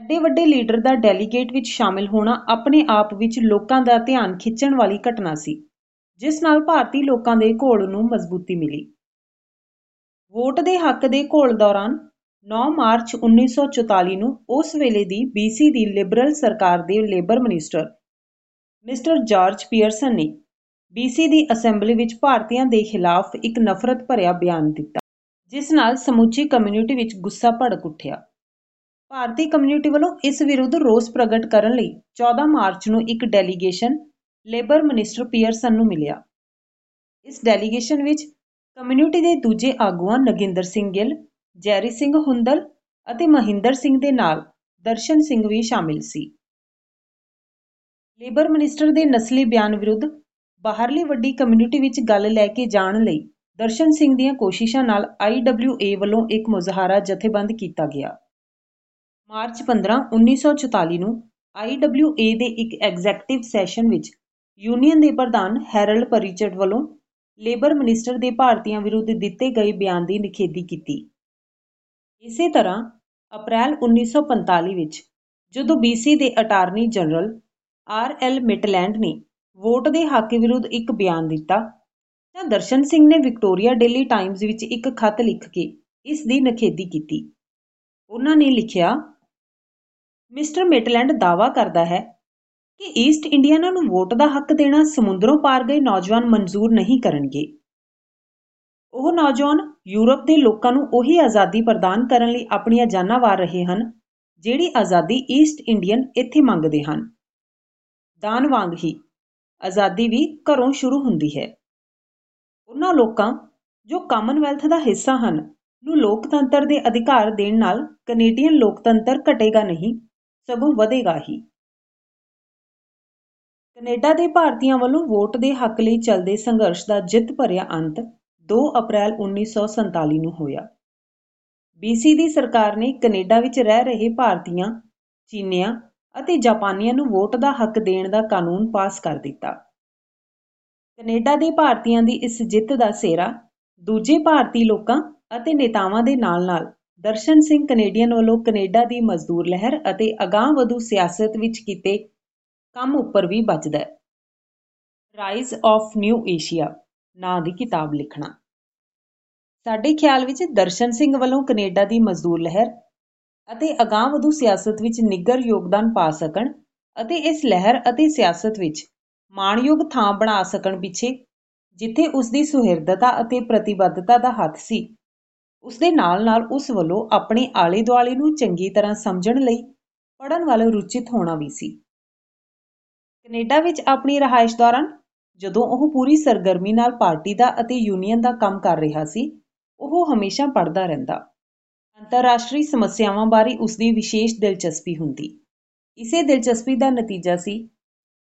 ਐਡੇ ਵੱਡੇ ਲੀਡਰ ਦਾ ਡੈਲੀਗੇਟ ਵਿੱਚ ਸ਼ਾਮਿਲ ਹੋਣਾ ਆਪਣੇ ਆਪ ਵਿੱਚ ਲੋਕਾਂ ਦਾ ਧਿਆਨ ਖਿੱਚਣ ਵਾਲੀ ਘਟਨਾ ਸੀ, ਜਿਸ ਨਾਲ ਭਾਰਤੀ ਲੋਕਾਂ ਦੇ ਘੋਲ ਨੂੰ ਮਜ਼ਬੂਤੀ ਮਿਲੀ। ਵੋਟ ਦੇ ਹੱਕ ਦੇ ਘੋਲ ਦੌਰਾਨ 9 ਮਾਰਚ 1944 ਨੂੰ ਉਸ ਵੇਲੇ ਦੀ ਬੀਸੀ ਦੀ ਲਿਬਰਲ ਸਰਕਾਰ ਦੇ labour minister mister George Pearson ਨੇ ਬੀਸੀ ਦੀ ਅਸੈਂਬਲੀ ਵਿੱਚ ਭਾਰਤੀਆਂ ਦੇ ਖਿਲਾਫ ਇੱਕ ਨਫ਼ਰਤ ਭਰਿਆ ਬਿਆਨ ਦਿੱਤਾ, ਜਿਸ ਨਾਲ ਸਮੁੱਚੀ ਕਮਿਊਨਿਟੀ ਵਿੱਚ ਗੁੱਸਾ ਭੜਕ ਉੱਠਿਆ। ਭਾਰਤੀ ਕਮਿਊਨਿਟੀ ਵੱਲੋਂ ਇਸ ਵਿਰੁੱਧ ਰੋਸ ਪ੍ਰਗਟ ਕਰਨ ਲਈ 14 ਮਾਰਚ ਨੂੰ ਇੱਕ ਡੈਲੀਗੇਸ਼ਨ ਲੇਬਰ ਮਿਨਿਸਟਰ ਪੀਅਰਸਨ ਨੂੰ ਮਿਲਿਆ। ਇਸ ਡੈਲੀਗੇਸ਼ਨ ਵਿੱਚ ਕਮਿਊਨਿਟੀ ਦੇ ਦੂਜੇ ਆਗੂਆਂ ਨਗਿੰਦਰ ਸਿੰਘ ਗਿੱਲ, ਜੈਰੀ ਸਿੰਘ ਹੁੰਦਲ ਅਤੇ ਮਹਿੰਦਰ ਸਿੰਘ ਦੇ ਨਾਲ ਦਰਸ਼ਨ ਸਿੰਘ ਵੀ ਸ਼ਾਮਿਲ ਸੀ। ਲੇਬਰ ਮਿਨਿਸਟਰ ਦੇ ਨਸਲੀ ਬਿਆਨ ਵਿਰੁੱਧ ਬਾਹਰਲੀ ਵੱਡੀ ਕਮਿਊਨਿਟੀ ਵਿੱਚ ਗੱਲ ਲੈ ਕੇ ਜਾਣ ਲਈ ਦਰਸ਼ਨ ਸਿੰਘ ਦੀਆਂ ਕੋਸ਼ਿਸ਼ਾਂ ਨਾਲ ਆਈਡਬਲਿਊਏ ਵੱਲੋਂ ਇੱਕ ਮੁਜ਼ਾਹਰਾ ਜਥੇਬੰਦ ਕੀਤਾ ਗਿਆ। ਮਾਰਚ 15 1944 ਨੂੰ ਆਈਡਬਲਿਊਏ ਦੇ ਇੱਕ ਐਗਜ਼ੈਕਟਿਵ ਸੈਸ਼ਨ ਵਿੱਚ ਯੂਨੀਅਨ ਦੇ ਪ੍ਰਧਾਨ ਹੈਰਲਡ ਪਰਿਚਰਡ ਵੱਲੋਂ ਲੇਬਰ ਮਿਨਿਸਟਰ ਦੇ ਭਾਰਤੀਆਂ ਵਿਰੁੱਧ ਦਿੱਤੇ ਗਏ ਬਿਆਨ ਦੀ ਨਿਖੇਧੀ ਕੀਤੀ। ਇਸੇ ਤਰ੍ਹਾਂ ਅਪ੍ਰੈਲ 1945 ਵਿੱਚ ਜਦੋਂ ਬੀਸੀ ਦੇ attorney general R L Maitland ਨੇ ਵੋਟ ਦੇ ਹੱਕ ਵਿਰੁੱਧ ਇੱਕ ਬਿਆਨ ਦਿੱਤਾ, ਤਾਂ ਦਰਸ਼ਨ ਸਿੰਘ ਨੇ ਵਿਕਟੋਰੀਆ ਡੇਲੀ ਟਾਈਮਜ਼ ਵਿੱਚ ਇੱਕ ਖਤ ਲਿਖ ਕੇ ਇਸ ਦੀ ਨਿਖੇਧੀ ਕੀਤੀ। ਉਹਨਾਂ ਨੇ ਲਿਖਿਆ, ਮਿਸਟਰ ਮਿਟਲੈਂਡ ਦਾਅਵਾ ਕਰਦਾ ਹੈ ਕਿ ਈਸਟ ਇੰਡੀਅਨਾਂ ਨੂੰ ਵੋਟ ਦਾ ਹੱਕ ਦੇਣਾ ਸਮੁੰਦਰੋਂ ਪਾਰ ਗਏ ਨੌਜਵਾਨ ਮਨਜ਼ੂਰ ਨਹੀਂ ਕਰਨਗੇ। ਉਹ ਨੌਜਵਾਨ ਯੂਰਪ ਦੇ ਲੋਕਾਂ ਨੂੰ ਉਹੀ ਆਜ਼ਾਦੀ ਪ੍ਰਦਾਨ ਕਰਨ ਲਈ ਆਪਣੀਆਂ ਜਾਨਾਂ ਵਾਰ ਰਹੇ ਹਨ, ਜਿਹੜੀ ਆਜ਼ਾਦੀ ਈਸਟ ਇੰਡੀਅਨ ਇੱਥੇ ਮੰਗਦੇ ਹਨ। ਦਾਨ ਵਾਂਗ ਹੀ ਆਜ਼ਾਦੀ ਵੀ ਘਰੋਂ ਸ਼ੁਰੂ ਹੁੰਦੀ ਹੈ। ਉਹਨਾਂ ਲੋਕਾਂ ਜੋ ਕਾਮਨਵੈਲਥ ਦਾ ਹਿੱਸਾ ਹਨ, ਨੂੰ ਲੋਕਤੰਤਰ ਦੇ ਅਧਿਕਾਰ ਦੇਣ ਨਾਲ ਕੈਨੇਡੀਅਨ ਲੋਕਤੰਤਰ ਘਟੇਗਾ ਨਹੀਂ, ਸਗੋਂ ਵਧੇਗਾ ਹੀ। ਕੈਨੇਡਾ ਦੇ ਭਾਰਤੀਆਂ ਵੱਲੋਂ ਵੋਟ ਦੇ ਹੱਕ ਲਈ ਚੱਲਦੇ ਸੰਘਰਸ਼ ਦਾ ਜਿੱਤ ਭਰਿਆ ਅੰਤ 2 ਅਪ੍ਰੈਲ 1947 ਨੂੰ ਹੋਇਆ। ਬੀਸੀ ਦੀ ਸਰਕਾਰ ਨੇ ਕੈਨੇਡਾ ਵਿੱਚ ਰਹਿ ਰਹੇ ਭਾਰਤੀਆਂ, ਚੀਨੀਆਂ ਅਤੇ ਜਾਪਾਨੀਆਂ ਨੂੰ ਵੋਟ ਦਾ ਹੱਕ ਦੇਣ ਦਾ ਕਾਨੂੰਨ ਪਾਸ ਕਰ ਦਿੱਤਾ। ਕੈਨੇਡਾ ਦੇ ਭਾਰਤੀਆਂ ਦੀ ਇਸ ਜਿੱਤ ਦਾ ਸਿਹਰਾ ਦੂਜੇ ਭਾਰਤੀ ਲੋਕਾਂ ਅਤੇ ਨੇਤਾਵਾਂ ਦੇ ਨਾਲ-ਨਾਲ ਦਰਸ਼ਨ ਸਿੰਘ ਕੈਨੇਡੀਅਨ ਵੱਲੋਂ ਕੈਨੇਡਾ ਦੀ ਮਜ਼ਦੂਰ ਲਹਿਰ ਅਤੇ ਅਗਾਂਹ-ਵਧੂ ਸਿਆਸਤ ਵਿੱਚ ਕੀਤੇ ਕੰਮ ਉੱਪਰ ਵੀ ਵੱਜਦਾ ਰਾਈਜ਼ ਆਫ ਨਿਊ ਏਸ਼ੀਆ ਨਾਂ ਦੀ ਕਿਤਾਬ ਲਿਖਣਾ। ਸਾਡੇ ਖਿਆਲ ਵਿੱਚ ਦਰਸ਼ਨ ਸਿੰਘ ਵੱਲੋਂ ਕੈਨੇਡਾ ਦੀ ਮਜ਼ਦੂਰ ਲਹਿਰ ਅਤੇ ਅਗਾਂਹ-ਵਧੂ ਸਿਆਸਤ ਵਿੱਚ ਨਿੱਘਰ ਯੋਗਦਾਨ ਪਾ ਸਕਣ ਅਤੇ ਇਸ ਲਹਿਰ ਅਤੇ ਸਿਆਸਤ ਵਿੱਚ ਮਾਣਯੋਗ ਥਾਂ ਬਣਾ ਸਕਣ ਪਿੱਛੇ ਜਿੱਥੇ ਉਸ ਦੀ ਸੁਹਿਰਦਤਾ ਅਤੇ ਪ੍ਰਤੀਬੱਧਤਾ ਦਾ ਹੱਥ ਸੀ ਉਸ ਦੇ ਨਾਲ-ਨਾਲ ਉਸ ਵੱਲੋਂ ਆਪਣੇ ਆਲੇ-ਦੁਆਲੇ ਨੂੰ ਚੰਗੀ ਤਰ੍ਹਾਂ ਸਮਝਣ ਲਈ ਪੜ੍ਹਨ ਵੱਲ ਰੁਚਿਤ ਹੋਣਾ ਵੀ ਸੀ। ਕੈਨੇਡਾ ਵਿੱਚ ਆਪਣੀ ਰਹਾਇਸ਼ ਦੌਰਾਨ ਜਦੋਂ ਉਹ ਪੂਰੀ ਸਰਗਰਮੀ ਨਾਲ ਪਾਰਟੀ ਦਾ ਅਤੇ ਯੂਨੀਅਨ ਦਾ ਕੰਮ ਕਰ ਰਿਹਾ ਸੀ, ਉਹ ਹਮੇਸ਼ਾ ਪੜ੍ਹਦਾ ਰਹਿੰਦਾ। ਅੰਤਰਰਾਸ਼ਟਰੀ ਸਮੱਸਿਆਵਾਂ ਬਾਰੇ ਉਸਦੀ ਵਿਸ਼ੇਸ਼ ਦਿਲਚਸਪੀ ਹੁੰਦੀ। ਇਸੇ ਦਿਲਚਸਪੀ ਦਾ ਨਤੀਜਾ ਸੀ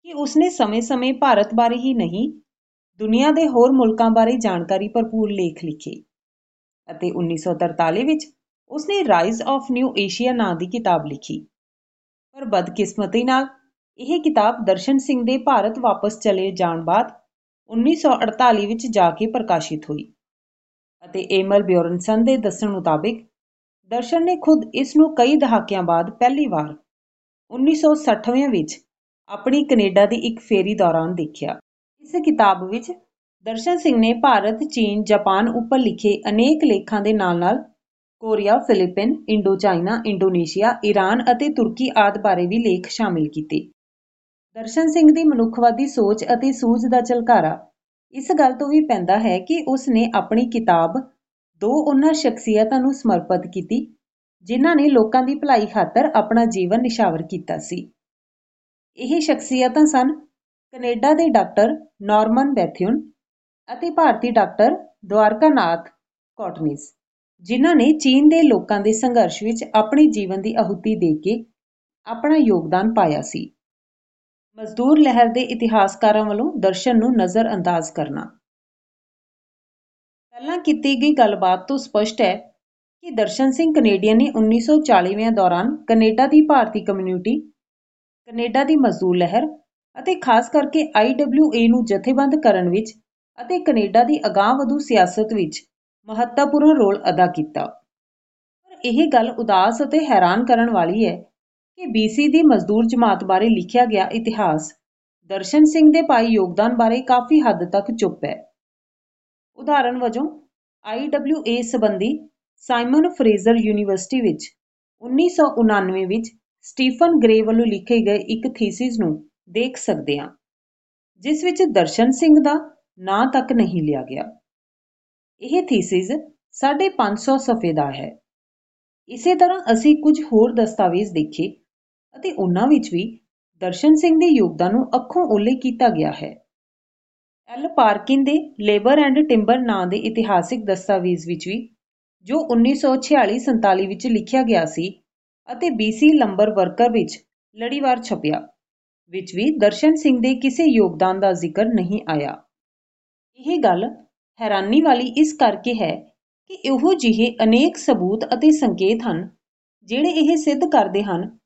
ਕਿ ਉਸਨੇ ਸਮੇਂ-ਸਮੇਂ ਭਾਰਤ ਬਾਰੇ ਹੀ ਨਹੀਂ, ਦੁਨੀਆ ਦੇ ਹੋਰ ਮੁਲਕਾਂ ਬਾਰੇ ਜਾਣਕਾਰੀ ਭਰਪੂਰ ਲੇਖ ਲਿਖੇ ਅਤੇ 1943 ਵਿੱਚ ਉਸਨੇ ਰਾਈਜ਼ ਆਫ ਨਿਊ ਏਸ਼ੀਆ ਨਾਂ ਦੀ ਕਿਤਾਬ ਲਿਖੀ। ਪਰ ਬਦਕਿਸਮਤੀ ਨਾਲ ਇਹ ਕਿਤਾਬ ਦਰਸ਼ਨ ਸਿੰਘ ਦੇ ਭਾਰਤ ਵਾਪਸ ਚਲੇ ਜਾਣ ਬਾਅਦ 1948 ਵਿੱਚ ਜਾ ਕੇ ਪ੍ਰਕਾਸ਼ਿਤ ਹੋਈ ਅਤੇ ਏਮਲ ਬਿਓਰਨਸਨ ਦੇ ਦੱਸਣ ਮੁਤਾਬਿਕ ਦਰਸ਼ਨ ਨੇ ਖੁਦ ਇਸ ਨੂੰ ਕਈ ਦਹਾਕਿਆਂ ਬਾਅਦ ਪਹਿਲੀ ਵਾਰ 1960ਵੇਂ ਵਿੱਚ ਆਪਣੀ ਕੈਨੇਡਾ ਦੀ ਇੱਕ ਫੇਰੀ ਦੌਰਾਨ ਦੇਖਿਆ। ਇਸ ਕਿਤਾਬ ਵਿੱਚ ਦਰਸ਼ਨ ਸਿੰਘ ਨੇ ਭਾਰਤ, ਚੀਨ, ਜਾਪਾਨ ਉੱਪਰ ਲਿਖੇ ਅਨੇਕ ਲੇਖਾਂ ਦੇ ਨਾਲ-ਨਾਲ Korea, Philippine Indo China Indonesia Iran ਅਤੇ ਤੁਰਕੀ ਆਦਿ ਬਾਰੇ ਵੀ ਲੇਖ ਸ਼ਾਮਿਲ ਕੀਤੇ। ਦਰਸ਼ਨ ਸਿੰਘ ਦੀ ਮਨੁੱਖਵਾਦੀ ਸੋਚ ਅਤੇ ਸੂਝ ਦਾ ਝਲਕਾਰਾ। ਇਸ ਗੱਲ ਤੋਂ ਵੀ ਪੈਂਦਾ ਹੈ ਕਿ ਉਸ ਨੇ ਆਪਣੀ ਕਿਤਾਬ, ਦੋ ਉਹਨਾਂ ਸ਼ਖਸੀਅਤਾਂ ਨੂੰ ਸਮਰਪਿਤ ਕੀਤੀ, ਜਿਨ੍ਹਾਂ ਨੇ ਲੋਕਾਂ ਦੀ ਭਲਾਈ ਖਾਤਰ ਆਪਣਾ ਜੀਵਨ ਨਿਸ਼ਾਵਰ ਕੀਤਾ ਸੀ। ਇਹ ਸ਼ਖਸੀਅਤਾਂ ਸਨ ਕੈਨੇਡਾ ਦੇ ਡਾਕਟਰ ਨਾਰਮਨ ਬੈਥਿਊਨ ਅਤੇ ਭਾਰਤੀ ਡਾਕਟਰ ਦਵਾਰਕਾਨਾਥ ਕੋਟਨਿਸ, ਜਿਨ੍ਹਾਂ ਨੇ ਚੀਨ ਦੇ ਲੋਕਾਂ ਦੇ ਸੰਘਰਸ਼ ਵਿੱਚ ਆਪਣੇ ਜੀਵਨ ਦੀ ਆਹੂਤੀ ਦੇ ਕੇ ਆਪਣਾ ਯੋਗਦਾਨ ਪਾਇਆ ਸੀ। ਮਜ਼ਦੂਰ ਲਹਿਰ ਦੇ ਇਤਿਹਾਸਕਾਰਾਂ ਵੱਲੋਂ ਦਰਸ਼ਨ ਨੂੰ ਨਜ਼ਰਅੰਦਾਜ਼ ਕਰਨਾ। ਪਹਿਲਾਂ ਕੀਤੀ ਗਈ ਗੱਲਬਾਤ ਤੋਂ ਸਪਸ਼ਟ ਹੈ ਕਿ ਦਰਸ਼ਨ ਸਿੰਘ ਕੈਨੇਡੀਅਨ ਨੇ 1940ਵਿਆਂ ਦੌਰਾਨ ਕੈਨੇਡਾ ਦੀ ਭਾਰਤੀ ਕਮਿਊਨਿਟੀ, ਕੈਨੇਡਾ ਦੀ ਮਜ਼ਦੂਰ ਲਹਿਰ ਅਤੇ ਖਾਸ ਕਰਕੇ ਆਈਡਬਲਿਊਏ ਨੂੰ ਜਥੇਬੰਦ ਕਰਨ ਵਿੱਚ ਅਤੇ ਕੈਨੇਡਾ ਦੀ ਅਗਾਂਹ-ਵਧੂ ਸਿਆਸਤ ਵਿੱਚ ਮਹੱਤਵਪੂਰਨ ਰੋਲ ਅਦਾ ਕੀਤਾ। ਪਰ ਇਹ ਗੱਲ ਉਦਾਸ ਅਤੇ ਹੈਰਾਨ ਕਰਨ ਵਾਲੀ ਹੈ ਕਿ ਬੀਸੀ ਦੀ ਮਜ਼ਦੂਰ ਜਮਾਤ ਬਾਰੇ ਲਿਖਿਆ ਗਿਆ ਇਤਿਹਾਸ ਦਰਸ਼ਨ ਸਿੰਘ ਦੇ ਪਾਈ ਯੋਗਦਾਨ ਬਾਰੇ ਕਾਫੀ ਹੱਦ ਤੱਕ ਚੁੱਪ ਹੈ। ਉਦਾਹਰਨ ਵਜੋਂ ਆਈਡਬਲਿਊਏ ਸੰਬੰਧੀ ਸਾਈਮਨ ਫਰੇਜ਼ਰ ਯੂਨੀਵਰਸਿਟੀ ਵਿੱਚ 1999 ਵਿੱਚ ਸਟੀਫਨ ਗ੍ਰੇ ਵੱਲੋਂ ਲਿਖੇ ਗਏ ਇੱਕ ਥੀਸਿਸ ਨੂੰ ਦੇਖ ਸਕਦੇ ਹਾਂ, ਜਿਸ ਵਿੱਚ ਦਰਸ਼ਨ ਸਿੰਘ ਦਾ ਨਾਂ ਤੱਕ ਨਹੀਂ ਲਿਆ ਗਿਆ। ਇਹ ਥੀਸਿਸ 550 ਸਫ਼ੇ ਦਾ ਹੈ। ਇਸੇ ਤਰ੍ਹਾਂ ਅਸੀਂ ਕੁਝ ਹੋਰ ਦਸਤਾਵੇਜ਼ ਦੇਖੇ ਅਤੇ ਉਹਨਾਂ ਵਿੱਚ ਵੀ ਦਰਸ਼ਨ ਸਿੰਘ ਦੇ ਯੋਗਦਾਨ ਨੂੰ ਅੱਖੋਂ ਓਲੇ ਕੀਤਾ ਗਿਆ ਹੈ। ਐਲ ਪਾਰਕਿਨ ਦੇ ਲੇਬਰ ਐਂਡ ਟਿੰਬਰ ਨਾਂ ਦੇ ਇਤਿਹਾਸਿਕ ਦਸਤਾਵੇਜ਼ ਵਿੱਚ ਵੀ, ਜੋ 1946-47 ਵਿੱਚ ਲਿਖਿਆ ਗਿਆ ਸੀ ਅਤੇ ਬੀਸੀ ਲੰਬਰ ਵਰਕਰ ਵਿੱਚ ਲੜੀਵਾਰ ਛਪਿਆ, ਵਿੱਚ ਵੀ ਦਰਸ਼ਨ ਸਿੰਘ ਦੇ ਕਿਸੇ ਯੋਗਦਾਨ ਦਾ ਜ਼ਿਕਰ ਨਹੀਂ ਆਇਆ। ਇਹ ਗੱਲ ਹੈਰਾਨੀ ਵਾਲੀ ਇਸ ਕਰਕੇ ਹੈ ਕਿ ਇਹੋ ਜਿਹੇ ਅਨੇਕ ਸਬੂਤ ਅਤੇ ਸੰਕੇਤ ਹਨ, ਜਿਹੜੇ ਇਹ ਸਿੱਧ ਕਰਦੇ ਹਨ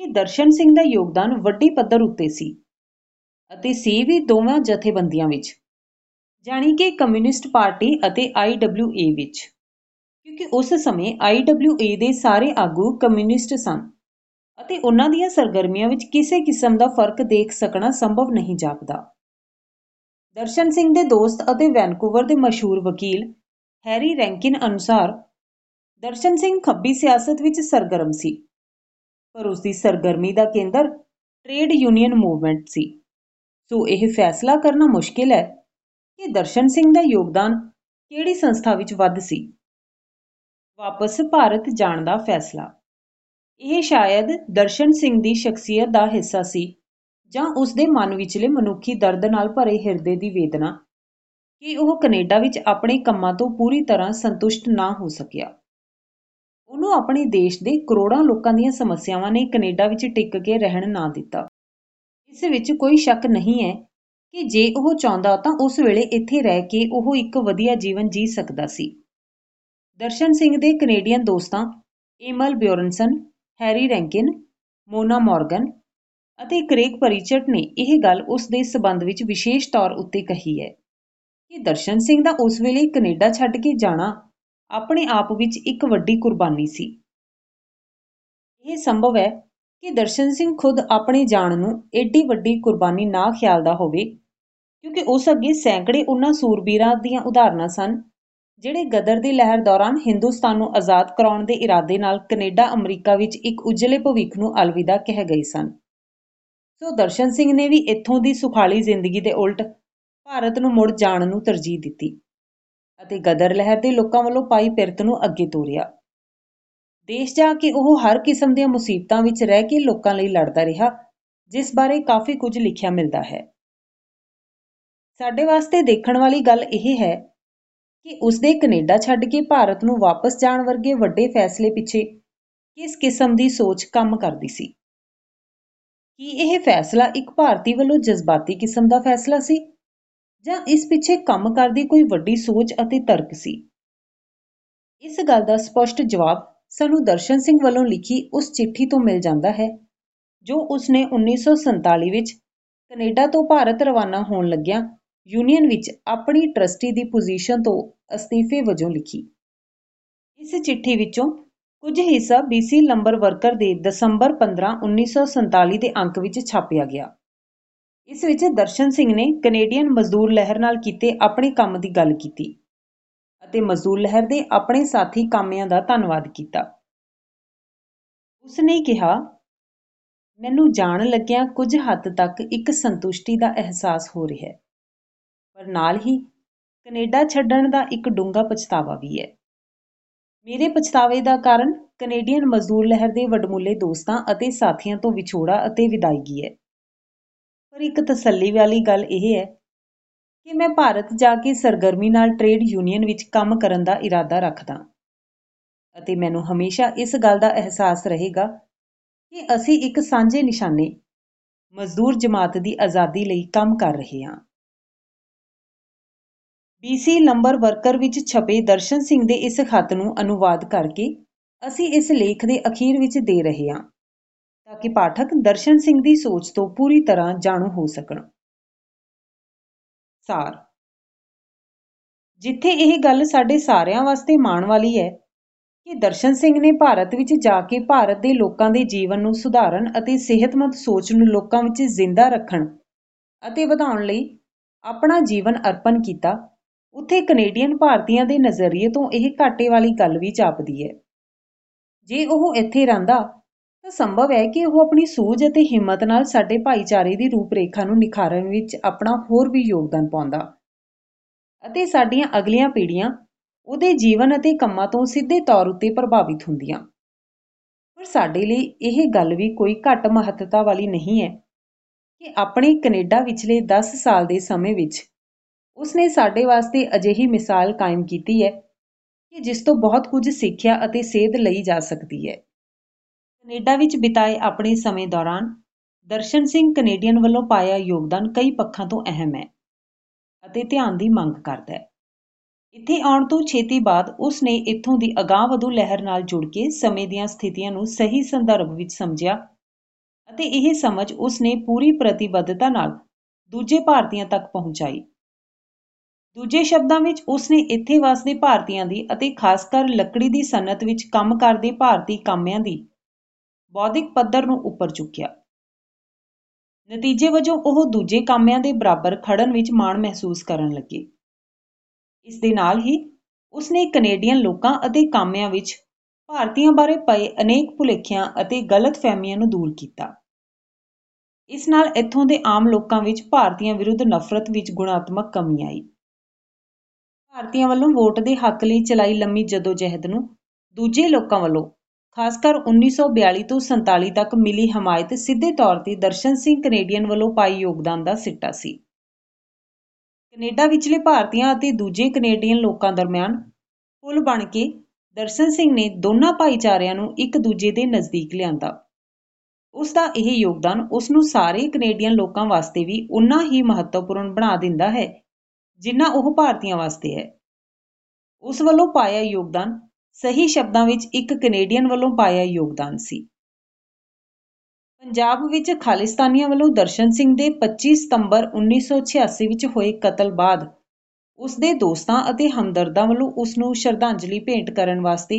ਕਿ ਦਰਸ਼ਨ ਸਿੰਘ ਦਾ ਯੋਗਦਾਨ ਵੱਡੇ ਪੱਧਰ ਉੱਤੇ ਸੀ ਅਤੇ ਸੀ ਵੀ ਦੋਵਾਂ ਜਥੇਬੰਦੀਆਂ ਵਿੱਚ, ਜਾਣੀ ਕਿ ਕਮਿਊਨਿਸਟ ਪਾਰਟੀ ਅਤੇ ਆਈਡਬਲਿਊਏ ਵਿੱਚ, ਕਿਉਂਕਿ ਉਸ ਸਮੇਂ ਆਈਡਬਲਿਊਏ ਦੇ ਸਾਰੇ ਆਗੂ ਕਮਿਊਨਿਸਟ ਸਨ ਅਤੇ ਉਹਨਾਂ ਦੀਆਂ ਸਰਗਰਮੀਆਂ ਵਿੱਚ ਕਿਸੇ ਕਿਸਮ ਦਾ ਫ਼ਰਕ ਦੇਖ ਸਕਣਾ ਸੰਭਵ ਨਹੀਂ ਜਾਪਦਾ। ਦਰਸ਼ਨ ਸਿੰਘ ਦੇ ਦੋਸਤ ਅਤੇ ਵੈਨਕੂਵਰ ਦੇ ਮਸ਼ਹੂਰ ਵਕੀਲ ਹੈਰੀ ਰੈਂਕਿਨ ਅਨੁਸਾਰ, ਦਰਸ਼ਨ ਸਿੰਘ ਖੱਬੀ ਸਿਆਸਤ ਵਿੱਚ ਸਰਗਰਮ ਸੀ। ਪਰ ਉਸ ਦੀ ਸਰਗਰਮੀ ਦਾ ਕੇਂਦਰ ਟ੍ਰੇਡ ਯੂਨੀਅਨ ਮੂਵਮੈਂਟ ਸੀ। ਸੋ ਇਹ ਫੈਸਲਾ ਕਰਨਾ ਮੁਸ਼ਕਿਲ ਹੈ ਕਿ ਦਰਸ਼ਨ ਸਿੰਘ ਦਾ ਯੋਗਦਾਨ ਕਿਹੜੀ ਸੰਸਥਾ ਵਿੱਚ ਵੱਧ ਸੀ। ਵਾਪਸ ਭਾਰਤ ਜਾਣ ਦਾ ਫੈਸਲਾ। ਇਹ ਸ਼ਾਇਦ ਦਰਸ਼ਨ ਸਿੰਘ ਦੀ ਸ਼ਖਸੀਅਤ ਦਾ ਹਿੱਸਾ ਸੀ ਜਾਂ ਉਸ ਦੇ ਮਨ ਵਿਚਲੇ ਮਨੁੱਖੀ ਦਰਦ ਨਾਲ ਭਰੇ ਹਿਰਦੇ ਦੀ ਵੇਦਨਾ ਕਿ ਉਹ ਕੈਨੇਡਾ ਵਿੱਚ ਆਪਣੇ ਕੰਮਾਂ ਤੋਂ ਪੂਰੀ ਤਰ੍ਹਾਂ ਸੰਤੁਸ਼ਟ ਨਾ ਹੋ ਸਕਿਆ। ਉਹਨੂੰ ਆਪਣੇ ਦੇਸ਼ ਦੇ ਕਰੋੜਾਂ ਲੋਕਾਂ ਦੀਆਂ ਸਮੱਸਿਆਵਾਂ ਨੇ ਕੈਨੇਡਾ ਵਿੱਚ ਟਿਕ ਕੇ ਰਹਿਣ ਨਾ ਦਿੱਤਾ। ਇਸ ਵਿੱਚ ਕੋਈ ਸ਼ੱਕ ਨਹੀਂ ਹੈ ਕਿ ਜੇ ਉਹ ਚਾਹੁੰਦਾ ਤਾਂ ਉਸ ਵੇਲੇ ਇੱਥੇ ਰਹਿ ਕੇ ਉਹ ਇੱਕ ਵਧੀਆ ਜੀਵਨ ਜੀ ਸਕਦਾ ਸੀ। ਦਰਸ਼ਨ ਸਿੰਘ ਦੇ ਕੈਨੇਡੀਅਨ ਦੋਸਤਾਂ ਏਮਲ ਬਿਓਰਨਸਨ ਹੈਰੀ ਰੈਂਕਿਨ, ਮੋਨਾ ਮੋਰਗਨ ਅਤੇ ਕ੍ਰੇਗ ਪਰਿਚਟ ਨੇ ਇਹ ਗੱਲ ਉਸ ਦੇ ਸਬੰਧ ਵਿੱਚ ਵਿਸ਼ੇਸ਼ ਤੌਰ ਉੱਤੇ ਕਹੀ ਹੈ ਕਿ ਦਰਸ਼ਨ ਸਿੰਘ ਦਾ ਉਸ ਵੇਲੇ ਕੈਨੇਡਾ ਛੱਡ ਕੇ ਜਾਣਾ ਆਪਣੇ ਆਪ ਵਿੱਚ ਇੱਕ ਵੱਡੀ ਕੁਰਬਾਨੀ ਸੀ। ਇਹ ਸੰਭਵ ਹੈ ਕਿ ਦਰਸ਼ਨ ਸਿੰਘ ਖੁਦ ਆਪਣੇ ਜਾਣ ਨੂੰ ਏਡੀ ਵੱਡੀ ਕੁਰਬਾਨੀ ਨਾ ਖਿਆਲਦਾ ਹੋਵੇ, ਕਿਉਂਕਿ ਉਸ ਅੱਗੇ ਸੈਂਕੜੇ ਉਹਨਾਂ ਸੂਰਬੀਰਾਂ ਦੀਆਂ ਉਦਾਹਰਨਾਂ ਸਨ, ਜਿਹੜੇ ਗਦਰ ਦੀ ਲਹਿਰ ਦੌਰਾਨ ਹਿੰਦੁਸਤਾਨ ਨੂੰ ਆਜ਼ਾਦ ਕਰਾਉਣ ਦੇ ਇਰਾਦੇ ਨਾਲ ਕੈਨੇਡਾ, ਅਮਰੀਕਾ ਵਿੱਚ ਇੱਕ ਉਜਲੇ ਭਵਿੱਖ ਨੂੰ ਅਲਵਿਦਾ ਕਹਿ ਗਏ ਸਨ। ਸੋ ਦਰਸ਼ਨ ਸਿੰਘ ਨੇ ਵੀ ਇੱਥੋਂ ਦੀ ਸੁਖਾਲੀ ਜ਼ਿੰਦਗੀ ਦੇ ਉਲਟ ਭਾਰਤ ਨੂੰ ਮੁੜ ਜਾਣ ਨੂੰ ਤਰਜੀਹ ਦਿੱਤੀ। ਅਤੇ ਗਦਰ ਲਹਿਰ ਦੇ ਲੋਕਾਂ ਵੱਲੋਂ ਪਾਈ ਪਿਰਤ ਨੂੰ ਅੱਗੇ ਤੋਰਿਆ। ਦੇਸ਼ ਜਾ ਕੇ ਉਹ ਹਰ ਕਿਸਮ ਦੀਆਂ ਮੁਸੀਬਤਾਂ ਵਿੱਚ ਰਹਿ ਕੇ ਲੋਕਾਂ ਲਈ ਲੜਦਾ ਰਿਹਾ, ਜਿਸ ਬਾਰੇ ਕਾਫੀ ਕੁਝ ਲਿਖਿਆ ਮਿਲਦਾ ਹੈ। ਸਾਡੇ ਵਾਸਤੇ ਦੇਖਣ ਵਾਲੀ ਗੱਲ ਇਹ ਹੈ ਕਿ ਉਸਦੇ ਕੈਨੇਡਾ ਛੱਡ ਕੇ ਭਾਰਤ ਨੂੰ ਵਾਪਸ ਜਾਣ ਵਰਗੇ ਵੱਡੇ ਫੈਸਲੇ ਪਿੱਛੇ ਕਿਸ ਕਿਸਮ ਦੀ ਸੋਚ ਕੰਮ ਕਰਦੀ ਸੀ? ਕੀ ਇਹ ਫੈਸਲਾ ਇੱਕ ਭਾਰਤੀ ਵੱਲੋਂ ਜਜ਼ਬਾਤੀ ਕਿਸਮ ਦਾ ਫੈਸਲਾ ਸੀ? ਜਾਂ ਇਸ ਪਿੱਛੇ ਕੰਮ ਕਰਦੀ ਕੋਈ ਵੱਡੀ ਸੋਚ ਅਤੇ ਤਰਕ ਸੀ? ਇਸ ਗੱਲ ਦਾ ਸਪਸ਼ਟ ਜਵਾਬ ਸਾਨੂੰ ਦਰਸ਼ਨ ਸਿੰਘ ਵੱਲੋਂ ਲਿਖੀ ਉਸ ਚਿੱਠੀ ਤੋਂ ਮਿਲ ਜਾਂਦਾ ਹੈ, ਜੋ ਉਸਨੇ 1947 ਵਿੱਚ ਕੈਨੇਡਾ ਤੋਂ ਭਾਰਤ ਰਵਾਨਾ ਹੋਣ ਲੱਗਿਆਂ ਯੂਨੀਅਨ ਵਿੱਚ ਆਪਣੀ ਟਰਸਟੀ ਦੀ ਪੋਜੀਸ਼ਨ ਤੋਂ ਅਸਤੀਫੇ ਵਜੋਂ ਲਿਖੀ। ਇਸ ਚਿੱਠੀ ਵਿੱਚੋਂ ਕੁਝ ਹਿੱਸਾ ਬੀਸੀ ਲੰਬਰ ਵਰਕਰ ਦੇ ਦਸੰਬਰ 15 1947 ਦੇ ਅੰਕ ਵਿੱਚ ਛਾਪਿਆ ਗਿਆ। ਇਸ ਵਿੱਚ ਦਰਸ਼ਨ ਸਿੰਘ ਨੇ ਕੈਨੇਡੀਅਨ ਮਜ਼ਦੂਰ ਲਹਿਰ ਨਾਲ ਕੀਤੇ ਆਪਣੇ ਕੰਮ ਦੀ ਗੱਲ ਕੀਤੀ ਅਤੇ ਮਜ਼ਦੂਰ ਲਹਿਰ ਦੇ ਆਪਣੇ ਸਾਥੀ ਕਾਮਿਆਂ ਦਾ ਧੰਨਵਾਦ ਕੀਤਾ। ਉਸ ਨੇ ਕਿਹਾ, ਮੈਨੂੰ ਜਾਣ ਲੱਗਿਆਂ ਕੁਝ ਹੱਦ ਤੱਕ ਇੱਕ ਸੰਤੁਸ਼ਟੀ ਦਾ ਅਹਿਸਾਸ ਹੋ ਰਿਹਾ ਹੈ, ਪਰ ਨਾਲ ਹੀ ਕੈਨੇਡਾ ਛੱਡਣ ਦਾ ਇੱਕ ਡੂੰਘਾ ਪਛਤਾਵਾ ਵੀ ਹੈ। ਮੇਰੇ ਪਛਤਾਵੇ ਦਾ ਕਾਰਨ ਕੈਨੇਡੀਅਨ ਮਜ਼ਦੂਰ ਲਹਿਰ ਦੇ ਵਡਮੁੱਲੇ ਦੋਸਤਾਂ ਅਤੇ ਸਾਥੀਆਂ ਤੋਂ ਵਿਛੋੜਾ ਅਤੇ ਵਿਦਾਇਗੀ ਹੈ। ਪਰ ਇੱਕ ਤਸੱਲੀ ਵਾਲੀ ਗੱਲ ਇਹ ਹੈ ਕਿ ਮੈਂ ਭਾਰਤ ਜਾ ਕੇ ਸਰਗਰਮੀ ਨਾਲ ਟ੍ਰੇਡ ਯੂਨੀਅਨ ਵਿੱਚ ਕੰਮ ਕਰਨ ਦਾ ਇਰਾਦਾ ਰੱਖਦਾ ਅਤੇ ਮੈਨੂੰ ਹਮੇਸ਼ਾ ਇਸ ਗੱਲ ਦਾ ਅਹਿਸਾਸ ਰਹੇਗਾ ਕਿ ਅਸੀਂ ਇੱਕ ਸਾਂਝੇ ਨਿਸ਼ਾਨੇ, ਮਜ਼ਦੂਰ ਜਮਾਤ ਦੀ ਆਜ਼ਾਦੀ ਲਈ ਕੰਮ ਕਰ ਰਹੇ ਹਾਂ। ਬੀਸੀ ਲੰਬਰ ਵਰਕਰ ਵਿੱਚ ਛਪੇ ਦਰਸ਼ਨ ਸਿੰਘ ਦੇ ਇਸ ਖਤ ਨੂੰ ਅਨੁਵਾਦ ਕਰਕੇ ਅਸੀਂ ਇਸ ਲੇਖ ਦੇ ਅਖੀਰ ਵਿੱਚ ਦੇ ਰਹੇ ਹਾਂ। ਤਾਂ ਕਿ ਪਾਠਕ ਦਰਸ਼ਨ ਸਿੰਘ ਦੀ ਸੋਚ ਤੋਂ ਪੂਰੀ ਤਰ੍ਹਾਂ ਜਾਣੂ ਹੋ ਸਕਣ। ਸਾਰ। ਜਿੱਥੇ ਇਹ ਗੱਲ ਸਾਡੇ ਸਾਰਿਆਂ ਵਾਸਤੇ ਮਾਣ ਵਾਲੀ ਹੈ ਕਿ ਦਰਸ਼ਨ ਸਿੰਘ ਨੇ ਭਾਰਤ ਵਿੱਚ ਜਾ ਕੇ ਭਾਰਤ ਦੇ ਲੋਕਾਂ ਦੇ ਜੀਵਨ ਨੂੰ ਸੁਧਾਰਨ ਅਤੇ ਸਿਹਤਮੰਦ ਸੋਚ ਨੂੰ ਲੋਕਾਂ ਵਿੱਚ ਜ਼ਿੰਦਾ ਰੱਖਣ ਅਤੇ ਵਧਾਉਣ ਲਈ ਆਪਣਾ ਜੀਵਨ ਅਰਪਣ ਕੀਤਾ, ਉੱਥੇ ਕੈਨੇਡੀਅਨ ਭਾਰਤੀਆਂ ਦੇ ਨਜ਼ਰੀਏ ਤੋਂ ਇਹ ਘਾਟੇ ਵਾਲੀ ਗੱਲ ਵੀ ਜਾਪਦੀ ਹੈ। ਜੇ ਉਹ ਇੱਥੇ ਰਹਿੰਦਾ ਸੰਭਵ ਹੈ ਕਿ ਉਹ ਆਪਣੀ ਸੂਝ ਅਤੇ ਹਿੰਮਤ ਨਾਲ ਸਾਡੇ ਭਾਈਚਾਰੇ ਦੀ ਰੂਪਰੇਖਾ ਨੂੰ ਨਿਖਾਰਨ ਵਿੱਚ ਆਪਣਾ ਹੋਰ ਵੀ ਯੋਗਦਾਨ ਪਾਉਂਦਾ। ਅਤੇ ਸਾਡੀਆਂ ਅਗਲੀਆਂ ਪੀੜ੍ਹੀਆਂ ਉਹਦੇ ਜੀਵਨ ਅਤੇ ਕੰਮਾਂ ਤੋਂ ਸਿੱਧੇ ਤੌਰ ਉੱਤੇ ਪ੍ਰਭਾਵਿਤ ਹੁੰਦੀਆਂ। ਪਰ ਸਾਡੇ ਲਈ ਇਹ ਗੱਲ ਵੀ ਕੋਈ ਘੱਟ ਮਹੱਤਤਾ ਵਾਲੀ ਨਹੀਂ ਹੈ ਕਿ ਆਪਣੇ ਕੈਨੇਡਾ ਵਿਚਲੇ 10 ਸਾਲ ਦੇ ਸਮੇਂ ਵਿੱਚ ਉਸਨੇ ਸਾਡੇ ਵਾਸਤੇ ਅਜਿਹੀ ਮਿਸਾਲ ਕਾਇਮ ਕੀਤੀ ਹੈ ਕਿ ਜਿਸ ਤੋਂ ਬਹੁਤ ਕੁਝ ਸਿੱਖਿਆ ਅਤੇ ਸੇਧ ਲਈ ਜਾ ਸਕਦੀ ਹੈ। ਕੈਨੇਡਾ ਵਿੱਚ ਬਿਤਾਏ ਆਪਣੇ ਸਮੇਂ ਦੌਰਾਨ ਦਰਸ਼ਨ ਸਿੰਘ ਕੈਨੇਡੀਅਨ ਵੱਲੋਂ ਪਾਇਆ ਯੋਗਦਾਨ ਕਈ ਪੱਖਾਂ ਤੋਂ ਅਹਿਮ ਹੈ ਅਤੇ ਧਿਆਨ ਦੀ ਮੰਗ ਕਰਦਾ ਹੈ। ਇੱਥੇ ਆਉਣ ਤੋਂ ਛੇਤੀ ਬਾਅਦ ਉਸ ਨੇ ਇੱਥੋਂ ਦੀ ਅਗਾਂਹ-ਵਧੂ ਲਹਿਰ ਨਾਲ ਜੁੜ ਕੇ ਸਮੇਂ ਦੀਆਂ ਸਥਿਤੀਆਂ ਨੂੰ ਸਹੀ ਸੰਦਰਭ ਵਿੱਚ ਸਮਝਿਆ ਅਤੇ ਇਹ ਸਮਝ ਉਸ ਨੇ ਪੂਰੀ ਪ੍ਰਤੀਬੱਧਤਾ ਨਾਲ ਦੂਜੇ ਭਾਰਤੀਆਂ ਤੱਕ ਪਹੁੰਚਾਈ। ਦੂਜੇ ਸ਼ਬਦਾਂ ਵਿੱਚ ਉਸ ਨੇ ਇੱਥੇ ਵਸਦੇ ਭਾਰਤੀਆਂ ਦੀ ਅਤੇ ਖਾਸ ਕਰ ਲੱਕੜੀ ਦੀ ਸਨਅਤ ਵਿੱਚ ਕੰਮ ਕਰਦੇ ਭਾਰਤੀ ਕਾਮਿਆਂ ਦੀ ਬੌਧਿਕ ਪੱਧਰ ਨੂੰ ਉੱਪਰ ਚੁੱਕਿਆ। ਨਤੀਜੇ ਵਜੋਂ ਉਹ ਦੂਜੇ ਕਾਮਿਆਂ ਦੇ ਬਰਾਬਰ ਖੜਨ ਵਿੱਚ ਮਾਣ ਮਹਿਸੂਸ ਕਰਨ ਲੱਗੇ। ਇਸ ਦੇ ਨਾਲ ਹੀ ਉਸਨੇ ਕੈਨੇਡੀਅਨ ਲੋਕਾਂ ਅਤੇ ਕਾਮਿਆਂ ਵਿੱਚ ਭਾਰਤੀਆਂ ਬਾਰੇ ਪਏ ਅਨੇਕ ਭੁਲੇਖਿਆਂ ਅਤੇ ਗਲਤਫਹਿਮੀਆਂ ਨੂੰ ਦੂਰ ਕੀਤਾ। ਇਸ ਨਾਲ ਇੱਥੋਂ ਦੇ ਆਮ ਲੋਕਾਂ ਵਿੱਚ ਭਾਰਤੀਆਂ ਵਿਰੁੱਧ ਨਫ਼ਰਤ ਵਿੱਚ ਗੁਣਾਤਮਕ ਕਮੀ ਆਈ। ਭਾਰਤੀਆਂ ਵੱਲੋਂ ਵੋਟ ਦੇ ਹੱਕ ਲਈ ਚਲਾਈ ਲੰਮੀ ਜਦੋਜਹਿਦ ਨੂੰ ਦੂਜੇ ਲੋਕਾਂ ਵੱਲੋਂ ਖਾਸ ਕਰ 1942 ਤੋਂ 47 ਤੱਕ ਮਿਲੀ ਹਮਾਇਤ ਸਿੱਧੇ ਤੌਰ ਤੇ ਦਰਸ਼ਨ ਸਿੰਘ ਕੈਨੇਡੀਅਨ ਵੱਲੋਂ ਪਾਈ ਯੋਗਦਾਨ ਦਾ ਸਿੱਟਾ ਸੀ। ਕੈਨੇਡਾ ਵਿਚਲੇ ਭਾਰਤੀਆਂ ਅਤੇ ਦੂਜੇ ਕੈਨੇਡੀਅਨ ਲੋਕਾਂ ਦਰਮਿਆਨ ਪੁਲ ਬਣ ਕੇ ਦਰਸ਼ਨ ਸਿੰਘ ਨੇ ਦੋਨਾਂ ਭਾਈਚਾਰਿਆਂ ਨੂੰ ਇੱਕ ਦੂਜੇ ਦੇ ਨਜ਼ਦੀਕ ਲਿਆਂਦਾ। ਉਸ ਦਾ ਇਹ ਯੋਗਦਾਨ ਉਸ ਨੂੰ ਸਾਰੇ ਕੈਨੇਡੀਅਨ ਲੋਕਾਂ ਵਾਸਤੇ ਵੀ ਉਨਾ ਹੀ ਮਹੱਤਵਪੂਰਨ ਬਣਾ ਦਿੰਦਾ ਹੈ, ਜਿੰਨਾ ਉਹ ਭਾਰਤੀਆਂ ਵਾਸਤੇ ਹੈ। ਉਸ ਵੱਲੋਂ ਪਾਇਆ ਯੋਗਦਾਨ ਸਹੀ ਸ਼ਬਦਾਂ ਵਿੱਚ ਇੱਕ ਕੈਨੇਡੀਅਨ ਵੱਲੋਂ ਪਾਇਆ ਯੋਗਦਾਨ ਸੀ। ਪੰਜਾਬ ਵਿੱਚ ਖਾਲਿਸਤਾਨੀਆਂ ਵੱਲੋਂ ਦਰਸ਼ਨ ਸਿੰਘ ਦੇ 25 ਸਤੰਬਰ 1986 ਵਿੱਚ ਹੋਏ ਕਤਲ ਬਾਅਦ ਉਸ ਦੇ ਦੋਸਤਾਂ ਅਤੇ ਹਮਦਰਦਾਂ ਵੱਲੋਂ ਉਸ ਨੂੰ ਸ਼ਰਧਾਂਜਲੀ ਭੇਂਟ ਕਰਨ ਵਾਸਤੇ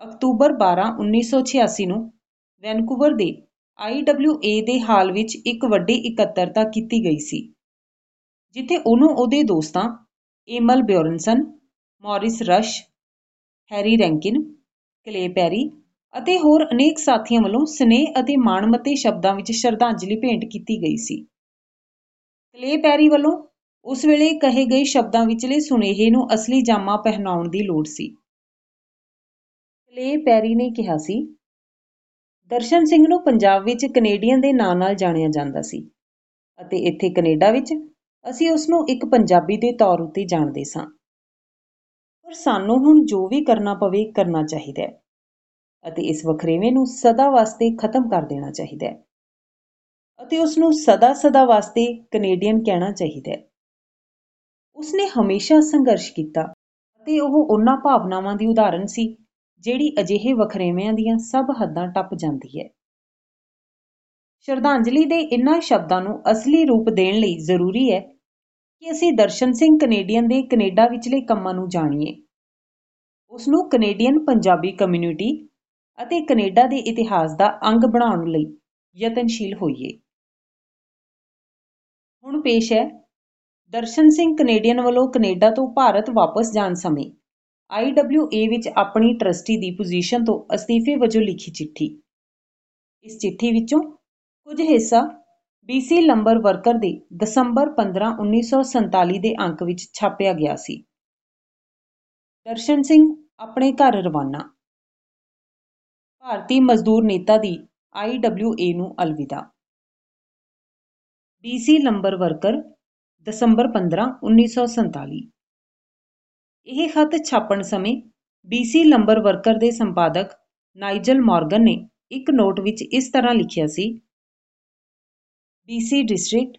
ਅਕਤੂਬਰ 12 1986 ਨੂੰ ਵੈਨਕੂਵਰ ਦੇ IWA ਦੇ ਹਾਲ ਵਿੱਚ ਇੱਕ ਵੱਡੀ ਇਕੱਤਰਤਾ ਕੀਤੀ ਗਈ ਸੀ, ਜਿੱਥੇ ਉਹਨੂੰ ਉਹਦੇ ਦੋਸਤਾਂ Emil Bjarnason Morris Rush Harry Rankin Clay Perry ਅਤੇ ਹੋਰ ਅਨੇਕ ਸਾਥੀਆਂ ਵੱਲੋਂ ਸਨੇਹ ਅਤੇ ਮਾਣਮੱਤੇ ਸ਼ਬਦਾਂ ਵਿੱਚ ਸ਼ਰਧਾਂਜਲੀ ਭੇਂਟ ਕੀਤੀ ਗਈ ਸੀ। ਕਲੇ ਪੈਰੀ ਵੱਲੋਂ ਉਸ ਵੇਲੇ ਕਹੇ ਗਏ ਸ਼ਬਦਾਂ ਵਿਚਲੇ ਸੁਨੇਹੇ ਨੂੰ ਅਸਲੀ ਜਾਮਾ ਪਹਿਨਾਉਣ ਦੀ ਲੋੜ ਸੀ। ਕਲੇ ਪੈਰੀ ਨੇ ਕਿਹਾ ਸੀ, ਦਰਸ਼ਨ ਸਿੰਘ ਨੂੰ ਪੰਜਾਬ ਵਿੱਚ ਕੈਨੇਡੀਅਨ ਦੇ ਨਾਂ ਨਾਲ ਜਾਣਿਆ ਜਾਂਦਾ ਸੀ ਅਤੇ ਇੱਥੇ ਕੈਨੇਡਾ ਵਿੱਚ ਅਸੀਂ ਉਸ ਨੂੰ ਇੱਕ ਪੰਜਾਬੀ ਦੇ ਤੌਰ ਉੱਤੇ ਜਾਣਦੇ ਸਾਂ। ਪਰ ਸਾਨੂੰ ਹੁਣ ਜੋ ਵੀ ਕਰਨਾ ਪਵੇ ਕਰਨਾ ਚਾਹੀਦਾ ਹੈ ਅਤੇ ਇਸ ਵਖਰੇਵੇਂ ਨੂੰ ਸਦਾ ਵਾਸਤੇ ਖਤਮ ਕਰ ਦੇਣਾ ਚਾਹੀਦਾ ਹੈ ਅਤੇ ਉਸ ਨੂੰ ਸਦਾ ਸਦਾ ਵਾਸਤੇ ਕੈਨੇਡੀਅਨ ਕਹਿਣਾ ਚਾਹੀਦਾ ਹੈ। ਉਸਨੇ ਹਮੇਸ਼ਾ ਸੰਘਰਸ਼ ਕੀਤਾ ਅਤੇ ਉਹ ਉਹਨਾਂ ਭਾਵਨਾਵਾਂ ਦੀ ਉਦਾਹਰਨ ਸੀ ਜਿਹੜੀ ਅਜਿਹੇ ਵਖਰੇਵਿਆਂ ਦੀਆਂ ਸਭ ਹੱਦਾਂ ਟੱਪ ਜਾਂਦੀ ਹੈ। ਸ਼ਰਧਾਂਜਲੀ ਦੇ ਇਨ੍ਹਾਂ ਸ਼ਬਦਾਂ ਨੂੰ ਅਸਲੀ ਰੂਪ ਦੇਣ ਲਈ ਜ਼ਰੂਰੀ ਹੈ ਕਿ ਅਸੀਂ ਦਰਸ਼ਨ ਸਿੰਘ ਕੈਨੇਡੀਅਨ ਦੇ ਕੈਨੇਡਾ ਵਿਚਲੇ ਕੰਮਾਂ ਨੂੰ ਜਾਣੀਏ। ਉਸਨੂੰ ਕੈਨੇਡੀਅਨ ਪੰਜਾਬੀ ਕਮਿਊਨਿਟੀ ਅਤੇ ਕੈਨੇਡਾ ਦੇ ਇਤਿਹਾਸ ਦਾ ਅੰਗ ਬਣਾਉਣ ਲਈ ਯਤਨਸ਼ੀਲ ਹੋਈਏ। ਹੁਣ ਪੇਸ਼ ਹੈ ਦਰਸ਼ਨ ਸਿੰਘ ਕੈਨੇਡੀਅਨ ਵੱਲੋਂ ਕੈਨੇਡਾ ਤੋਂ ਭਾਰਤ ਵਾਪਸ ਜਾਣ ਸਮੇਂ IWA ਵਿੱਚ ਆਪਣੀ ਟਰਸਟੀ ਦੀ ਪੋਜੀਸ਼ਨ ਤੋਂ ਅਸਤੀਫੇ ਵਜੋਂ ਲਿਖੀ ਚਿੱਠੀ। ਇਸ ਚਿੱਠੀ ਵਿੱਚੋਂ ਕੁਝ ਹਿੱਸਾ BC ਲੰਬਰ ਵਰਕਰ ਦੇ ਦਸੰਬਰ 15 1947 ਦੇ ਅੰਕ ਵਿੱਚ ਛਾਪਿਆ ਗਿਆ ਸੀ। ਦਰਸ਼ਨ ਸਿੰਘ ਆਪਣੇ ਘਰ ਰਵਾਨਾ। ਭਾਰਤੀ ਮਜ਼ਦੂਰ ਨੇਤਾ ਦੀ IWA ਨੂੰ ਅਲਵਿਦਾ। BC ਲੰਬਰ ਵਰਕਰ, ਦਸੰਬਰ 15 1947 ਇਹ ਖਤ ਛਾਪਣ ਸਮੇਂ BC ਲੰਬਰ ਵਰਕਰ ਦੇ ਸੰਪਾਦਕ ਨਾਈਜਲ ਮਾਰਗਨ ਨੇ ਇੱਕ ਨੋਟ ਵਿੱਚ ਇਸ ਤਰ੍ਹਾਂ ਲਿਖਿਆ ਸੀ BC ਡਿਸਟ੍ਰਿਕਟ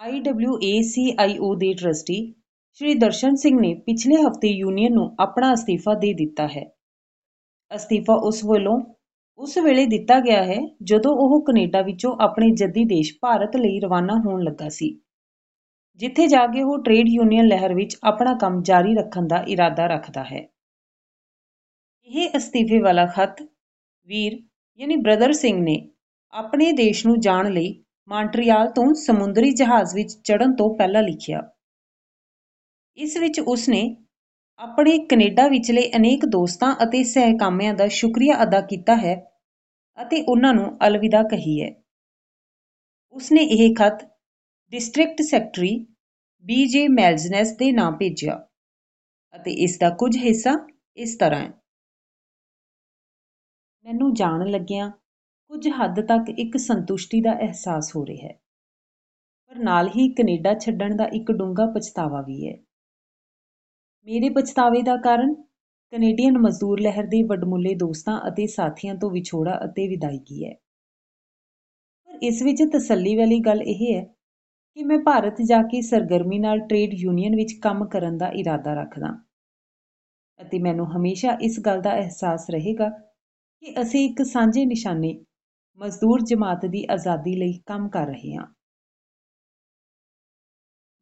IWACIO ਦੇ ਟਰਸਟੀ ਸ਼੍ਰੀ ਦਰਸ਼ਨ ਸਿੰਘ ਨੇ ਪਿਛਲੇ ਹਫ਼ਤੇ ਯੂਨੀਅਨ ਨੂੰ ਆਪਣਾ ਅਸਤੀਫਾ ਦੇ ਦਿੱਤਾ ਹੈ ਅਸਤੀਫਾ ਉਸ ਵੱਲੋਂ ਉਸ ਵੇਲੇ ਦਿੱਤਾ ਗਿਆ ਹੈ ਜਦੋਂ ਉਹ ਕਨੇਡਾ ਵਿੱਚੋਂ ਆਪਣੇ ਜੱਦੀ ਦੇਸ਼ ਭਾਰਤ ਲਈ ਰਵਾਨਾ ਹੋਣ ਲੱਗਾ ਸੀ, ਜਿੱਥੇ ਜਾ ਕੇ ਉਹ ਟਰੇਡ ਯੂਨੀਅਨ ਲਹਿਰ ਵਿੱਚ ਆਪਣਾ ਕੰਮ ਜਾਰੀ ਰੱਖਣ ਦਾ ਇਰਾਦਾ ਰੱਖਦਾ ਹੈ ਇਹ ਅਸਤੀਫੇ ਵਾਲਾ ਖਤ ਵੀਰ ਯਾਨੀ ਬ੍ਰਦਰ ਸਿੰਘ ਨੇ ਆਪਣੇ ਦੇਸ਼ ਨੂੰ ਜਾਣ ਲਈ ਮਾਂਟਰੀਆਲ ਤੋਂ ਸਮੁੰਦਰੀ ਜਹਾਜ਼ ਵਿੱਚ ਚੜ੍ਹਨ ਤੋਂ ਪਹਿਲਾਂ ਲਿਖਿਆ। ਇਸ ਵਿੱਚ ਉਸਨੇ ਆਪਣੇ ਕੈਨੇਡਾ ਵਿਚਲੇ ਅਨੇਕ ਦੋਸਤਾਂ ਅਤੇ ਸਹਿਕਾਮਿਆਂ ਦਾ ਸ਼ੁਕਰੀਆ ਅਦਾ ਕੀਤਾ ਹੈ ਅਤੇ ਉਨ੍ਹਾਂ ਨੂੰ ਅਲਵਿਦਾ ਕਹੀ ਹੈ। ਉਸਨੇ ਇਹ ਖਤ ਡਿਸਟ੍ਰਿਕਟ ਸੈਕਟਰੀ ਬੀ. ਜੇ. ਮੈਲਜ਼ਨੈਸ ਦੇ ਨਾਂ ਭੇਜਿਆ ਅਤੇ ਇਸ ਦਾ ਕੁਝ ਹਿੱਸਾ ਇਸ ਤਰ੍ਹਾਂ ਹੈ। ਮੈਨੂੰ ਜਾਣ ਲੱਗਿਆਂ ਕੁਝ ਹੱਦ ਤੱਕ ਇੱਕ ਸੰਤੁਸ਼ਟੀ ਦਾ ਅਹਿਸਾਸ ਹੋ ਰਿਹਾ ਹੈ, ਪਰ ਨਾਲ ਹੀ ਕੈਨੇਡਾ ਛੱਡਣ ਦਾ ਇੱਕ ਡੂੰਘਾ ਪਛਤਾਵਾ ਵੀ ਹੈ। ਮੇਰੇ ਪਛਤਾਵੇ ਦਾ ਕਾਰਨ ਕੈਨੇਡੀਅਨ ਮਜ਼ਦੂਰ ਲਹਿਰ ਦੇ ਵਡਮੁੱਲੇ ਦੋਸਤਾਂ ਅਤੇ ਸਾਥੀਆਂ ਤੋਂ ਵਿਛੋੜਾ ਅਤੇ ਵਿਦਾਇਗੀ ਹੈ। ਪਰ ਇਸ ਵਿੱਚ ਤਸੱਲੀ ਵਾਲੀ ਗੱਲ ਇਹ ਹੈ ਕਿ ਮੈਂ ਭਾਰਤ ਜਾ ਕੇ ਸਰਗਰਮੀ ਨਾਲ ਟ੍ਰੇਡ ਯੂਨੀਅਨ ਵਿੱਚ ਕੰਮ ਕਰਨ ਦਾ ਇਰਾਦਾ ਰੱਖਦਾ ਅਤੇ ਮੈਨੂੰ ਹਮੇਸ਼ਾ ਇਸ ਗੱਲ ਦਾ ਅਹਿਸਾਸ ਰਹੇਗਾ ਕਿ ਅਸੀਂ ਇੱਕ ਸਾਂਝੇ ਨਿਸ਼ਾਨੇ ਮਜ਼ਦੂਰ ਜਮਾਤ ਦੀ ਆਜ਼ਾਦੀ ਲਈ ਕੰਮ ਕਰ ਰਹੇ ਹਾਂ।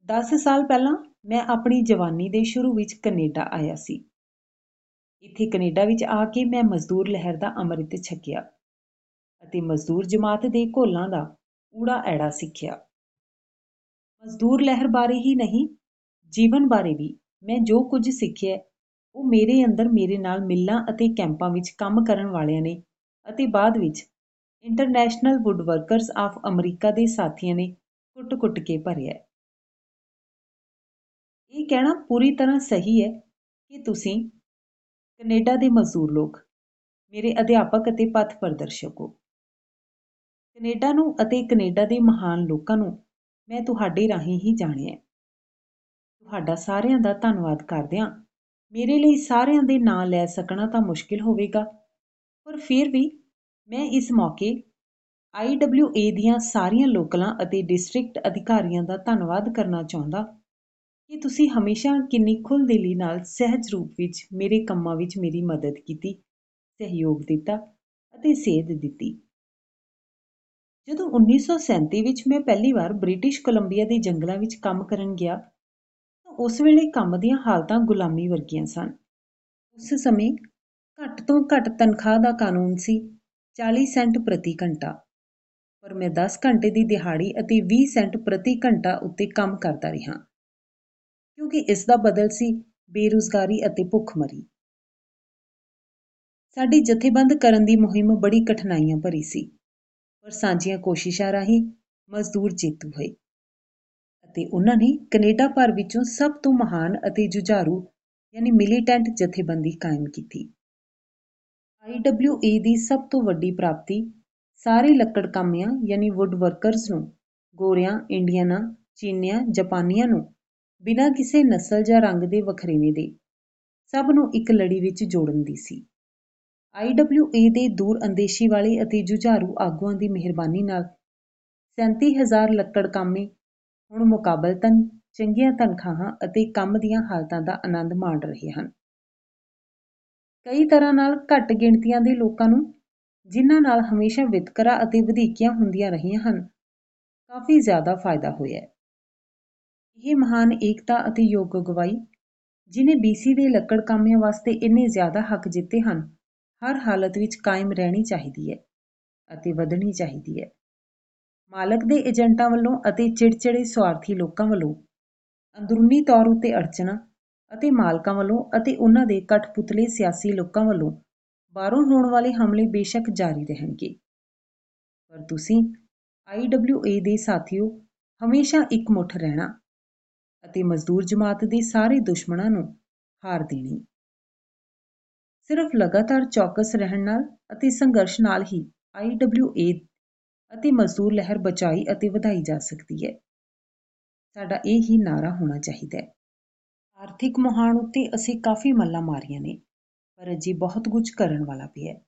ਦਸ ਸਾਲ ਪਹਿਲਾਂ ਮੈਂ ਆਪਣੀ ਜਵਾਨੀ ਦੇ ਸ਼ੁਰੂ ਵਿੱਚ ਕਨੇਡਾ ਆਇਆ ਸੀ। ਇੱਥੇ ਕਨੇਡਾ ਵਿੱਚ ਆ ਕੇ ਮੈਂ ਮਜ਼ਦੂਰ ਲਹਿਰ ਦਾ ਅੰਮ੍ਰਿਤ ਛਕਿਆ ਅਤੇ ਮਜ਼ਦੂਰ ਜਮਾਤ ਦੇ ਘੋਲਾਂ ਦਾ ਊੜਾ ਐੜਾ ਸਿੱਖਿਆ। ਮਜ਼ਦੂਰ ਲਹਿਰ ਬਾਰੇ ਹੀ ਨਹੀਂ, ਜੀਵਨ ਬਾਰੇ ਵੀ ਮੈਂ ਜੋ ਕੁਝ ਸਿੱਖਿਆ, ਉਹ ਮੇਰੇ ਅੰਦਰ ਮੇਰੇ ਨਾਲ ਮਿੱਲਾਂ ਅਤੇ ਕੈਂਪਾਂ ਵਿੱਚ ਕੰਮ ਕਰਨ ਵਾਲਿਆਂ ਨੇ ਅਤੇ ਬਾਅਦ ਵਿੱਚ International Wood Workers of America ਦੇ ਸਾਥੀਆਂ ਨੇ ਕੁੱਟ-ਕੁੱਟ ਕੇ ਭਰਿਆ। ਇਹ ਕਹਿਣਾ ਪੂਰੀ ਤਰ੍ਹਾਂ ਸਹੀ ਹੈ ਕਿ ਤੁਸੀਂ ਕੈਨੇਡਾ ਦੇ ਮਜ਼ਦੂਰ ਲੋਕ, ਮੇਰੇ ਅਧਿਆਪਕ ਅਤੇ ਪਥ ਪ੍ਰਦਰਸ਼ਕ ਹੋ। ਕੈਨੇਡਾ ਨੂੰ ਅਤੇ ਕੈਨੇਡਾ ਦੇ ਮਹਾਨ ਲੋਕਾਂ ਨੂੰ ਮੈਂ ਤੁਹਾਡੇ ਰਾਹੀਂ ਹੀ ਜਾਣਿਆ। ਤੁਹਾਡਾ ਸਾਰਿਆਂ ਦਾ ਧੰਨਵਾਦ ਕਰਦਿਆਂ ਮੇਰੇ ਲਈ ਸਾਰਿਆਂ ਦੇ ਨਾਂ ਲੈ ਸਕਣਾ ਤਾਂ ਮੁਸ਼ਕਿਲ ਹੋਵੇਗਾ, ਪਰ ਫਿਰ ਵੀ ਮੈਂ ਇਸ ਮੌਕੇ ਆਈ.ਡਬਲਿਊ.ਏ ਦੀਆਂ ਸਾਰੀਆਂ ਲੋਕਲਾਂ ਅਤੇ ਡਿਸਟ੍ਰਿਕਟ ਅਧਿਕਾਰੀਆਂ ਦਾ ਧੰਨਵਾਦ ਕਰਨਾ ਚਾਹੁੰਦਾ ਕਿ ਤੁਸੀਂ ਹਮੇਸ਼ਾ ਕਿੰਨੀ ਖੁੱਲ੍ਹਦਿਲੀ ਨਾਲ ਸਹਿਜ ਰੂਪ ਵਿੱਚ ਮੇਰੇ ਕੰਮਾਂ ਵਿੱਚ ਮੇਰੀ ਮਦਦ ਕੀਤੀ, ਸਹਿਯੋਗ ਦਿੱਤਾ ਅਤੇ ਸੇਧ ਦਿੱਤੀ। ਜਦੋਂ 1937 ਵਿੱਚ ਮੈਂ ਪਹਿਲੀ ਵਾਰ ਬ੍ਰਿਟਿਸ਼ ਕੋਲੰਬੀਆ ਦੇ ਜੰਗਲਾਂ ਵਿੱਚ ਕੰਮ ਕਰਨ ਗਿਆ ਤਾਂ ਉਸ ਵੇਲੇ ਕੰਮ ਦੀਆਂ ਹਾਲਤਾਂ ਗੁਲਾਮੀ ਵਰਗੀਆਂ ਸਨ। ਉਸ ਸਮੇਂ ਘੱਟ ਤੋਂ ਘੱਟ ਤਨਖਾਹ ਦਾ ਕਾਨੂੰਨ ਸੀ 40 ਸੈਂਟ ਪ੍ਰਤੀ ਘੰਟਾ ਪਰ ਮੈਂ 10 ਘੰਟੇ ਦੀ ਦਿਹਾੜੀ ਅਤੇ 20 ਸੈਂਟ ਪ੍ਰਤੀ ਘੰਟਾ ਉੱਤੇ ਕੰਮ ਕਰਦਾ ਰਿਹਾ ਕਿਉਂਕਿ ਇਸ ਦਾ ਬਦਲ ਸੀ ਬੇਰੁਜ਼ਗਾਰੀ ਅਤੇ ਭੁੱਖਮਰੀ। ਸਾਡੀ ਜਥੇਬੰਦ ਕਰਨ ਦੀ ਮੁਹਿੰਮ ਬੜੀ ਕਠਿਨਾਈਆਂ ਭਰੀ ਸੀ ਪਰ ਸਾਂਝੀਆਂ ਕੋਸ਼ਿਸ਼ਾਂ ਰਾਹੀਂ ਮਜ਼ਦੂਰ ਜੇਤੂ ਹੋਏ ਅਤੇ ਉਹਨਾਂ ਨੇ ਕੈਨੇਡਾ ਭਰ ਵਿੱਚੋਂ ਸਭ ਤੋਂ ਮਹਾਨ ਅਤੇ ਜੁਝਾਰੂ ਯਾਨੀ ਮਿਲੀਟੈਂਟ ਜਥੇਬੰਦੀ ਕਾਇਮ ਕੀਤੀ। ਆਈ.ਡਬਲਿਊ.ਏ ਦੀ ਸਭ ਤੋਂ ਵੱਡੀ ਪ੍ਰਾਪਤੀ ਸਾਰੇ ਲੱਕੜ ਕਾਮਿਆਂ ਯਾਨੀ ਵੁੱਡ ਵਰਕਰਸ ਨੂੰ ਗੋਰਿਆਂ, ਇੰਡੀਅਨਾਂ, ਚੀਨੀਆਂ, ਜਾਪਾਨੀਆਂ ਨੂੰ ਬਿਨਾਂ ਕਿਸੇ ਨਸਲ ਜਾਂ ਰੰਗ ਦੇ ਵਖਰੇਵੇਂ ਦੇ ਸਭ ਨੂੰ ਇੱਕ ਲੜੀ ਵਿੱਚ ਜੋੜਨ ਦੀ ਸੀ। ਆਈ.ਡਬਲਿਊ.ਏ ਦੇ ਦੂਰ ਅੰਦੇਸ਼ੀ ਵਾਲੇ ਅਤੇ ਜੁਝਾਰੂ ਆਗੂਆਂ ਦੀ ਮਿਹਰਬਾਨੀ ਨਾਲ ਸੈਂਤੀ ਹਜ਼ਾਰ ਲੱਕੜ ਕਾਮੇ ਹੁਣ ਮੁਕਾਬਲਤਨ ਚੰਗੀਆਂ ਤਨਖਾਹਾਂ ਅਤੇ ਕੰਮ ਦੀਆਂ ਹਾਲਤਾਂ ਦਾ ਆਨੰਦ ਮਾਣ ਰਹੇ ਹਨ। ਕਈ ਤਰ੍ਹਾਂ ਨਾਲ ਘੱਟ ਗਿਣਤੀਆਂ ਦੇ ਲੋਕਾਂ ਨੂੰ ਜਿਨ੍ਹਾਂ ਨਾਲ ਹਮੇਸ਼ਾ ਵਿਤਕਰਾ ਅਤੇ ਵਧੀਕੀਆਂ ਹੁੰਦੀਆਂ ਰਹੀਆਂ ਹਨ, ਕਾਫ਼ੀ ਜ਼ਿਆਦਾ ਫਾਇਦਾ ਹੋਇਆ ਹੈ। ਇਹ ਮਹਾਨ ਏਕਤਾ ਅਤੇ ਯੋਗ ਅਗਵਾਈ ਜਿਨੇ ਬੀ.ਸੀ ਦੇ ਲੱਕੜ ਕਾਮਿਆਂ ਵਾਸਤੇ ਇੰਨੇ ਜ਼ਿਆਦਾ ਹੱਕ ਜਿੱਤੇ ਹਨ, ਹਰ ਹਾਲਤ ਵਿੱਚ ਕਾਇਮ ਰਹਿਣੀ ਚਾਹੀਦੀ ਹੈ ਅਤੇ ਵਧਣੀ ਚਾਹੀਦੀ ਹੈ। ਮਾਲਕ ਦੇ ਏਜੰਟਾਂ ਵੱਲੋਂ ਅਤੇ ਚਿੜਚਿੜੇ ਸੁਆਰਥੀ ਲੋਕਾਂ ਵੱਲੋਂ ਅੰਦਰੂਨੀ ਤੌਰ ਉੱਤੇ ਅੜਚਨਾ ਅਤੇ ਮਾਲਕਾਂ ਵੱਲੋਂ ਅਤੇ ਉਨ੍ਹਾਂ ਦੇ ਕਠਪੁਤਲੇ ਸਿਆਸੀ ਲੋਕਾਂ ਵੱਲੋਂ ਬਾਹਰੋਂ ਹੋਣ ਵਾਲੇ ਹਮਲੇ ਬੇਸ਼ੱਕ ਜਾਰੀ ਰਹਿਣਗੇ ਪਰ ਤੁਸੀਂ ਆਈ.ਡਬਲਿਊ.ਏ ਦੇ ਸਾਥੀਓ ਹਮੇਸ਼ਾ ਇਕਮੁੱਠ ਰਹਿਣਾ ਅਤੇ ਮਜ਼ਦੂਰ ਜਮਾਤ ਦੇ ਸਾਰੇ ਦੁਸ਼ਮਣਾਂ ਨੂੰ ਹਾਰ ਦੇਣੀ। ਸਿਰਫ ਲਗਾਤਾਰ ਚੌਕਸ ਰਹਿਣ ਨਾਲ ਅਤੇ ਸੰਘਰਸ਼ ਨਾਲ ਹੀ ਆਈ.ਡਬਲਿਊ.ਏ ਅਤੇ ਮਜ਼ਦੂਰ ਲਹਿਰ ਬਚਾਈ ਅਤੇ ਵਧਾਈ ਜਾ ਸਕਦੀ ਹੈ। ਸਾਡਾ ਇਹ ਹੀ ਨਾਅਰਾ ਹੋਣਾ ਚਾਹੀਦਾ ਹੈ। ਆਰਥਿਕ ਮੁਹਾਣ ਉੱਤੇ ਅਸੀਂ ਕਾਫ਼ੀ ਮੱਲਾਂ ਮਾਰੀਆਂ ਨੇ, ਪਰ ਅਜੇ ਬਹੁਤ ਕੁਝ ਕਰਨ ਵਾਲਾ ਪਿਆ ਹੈ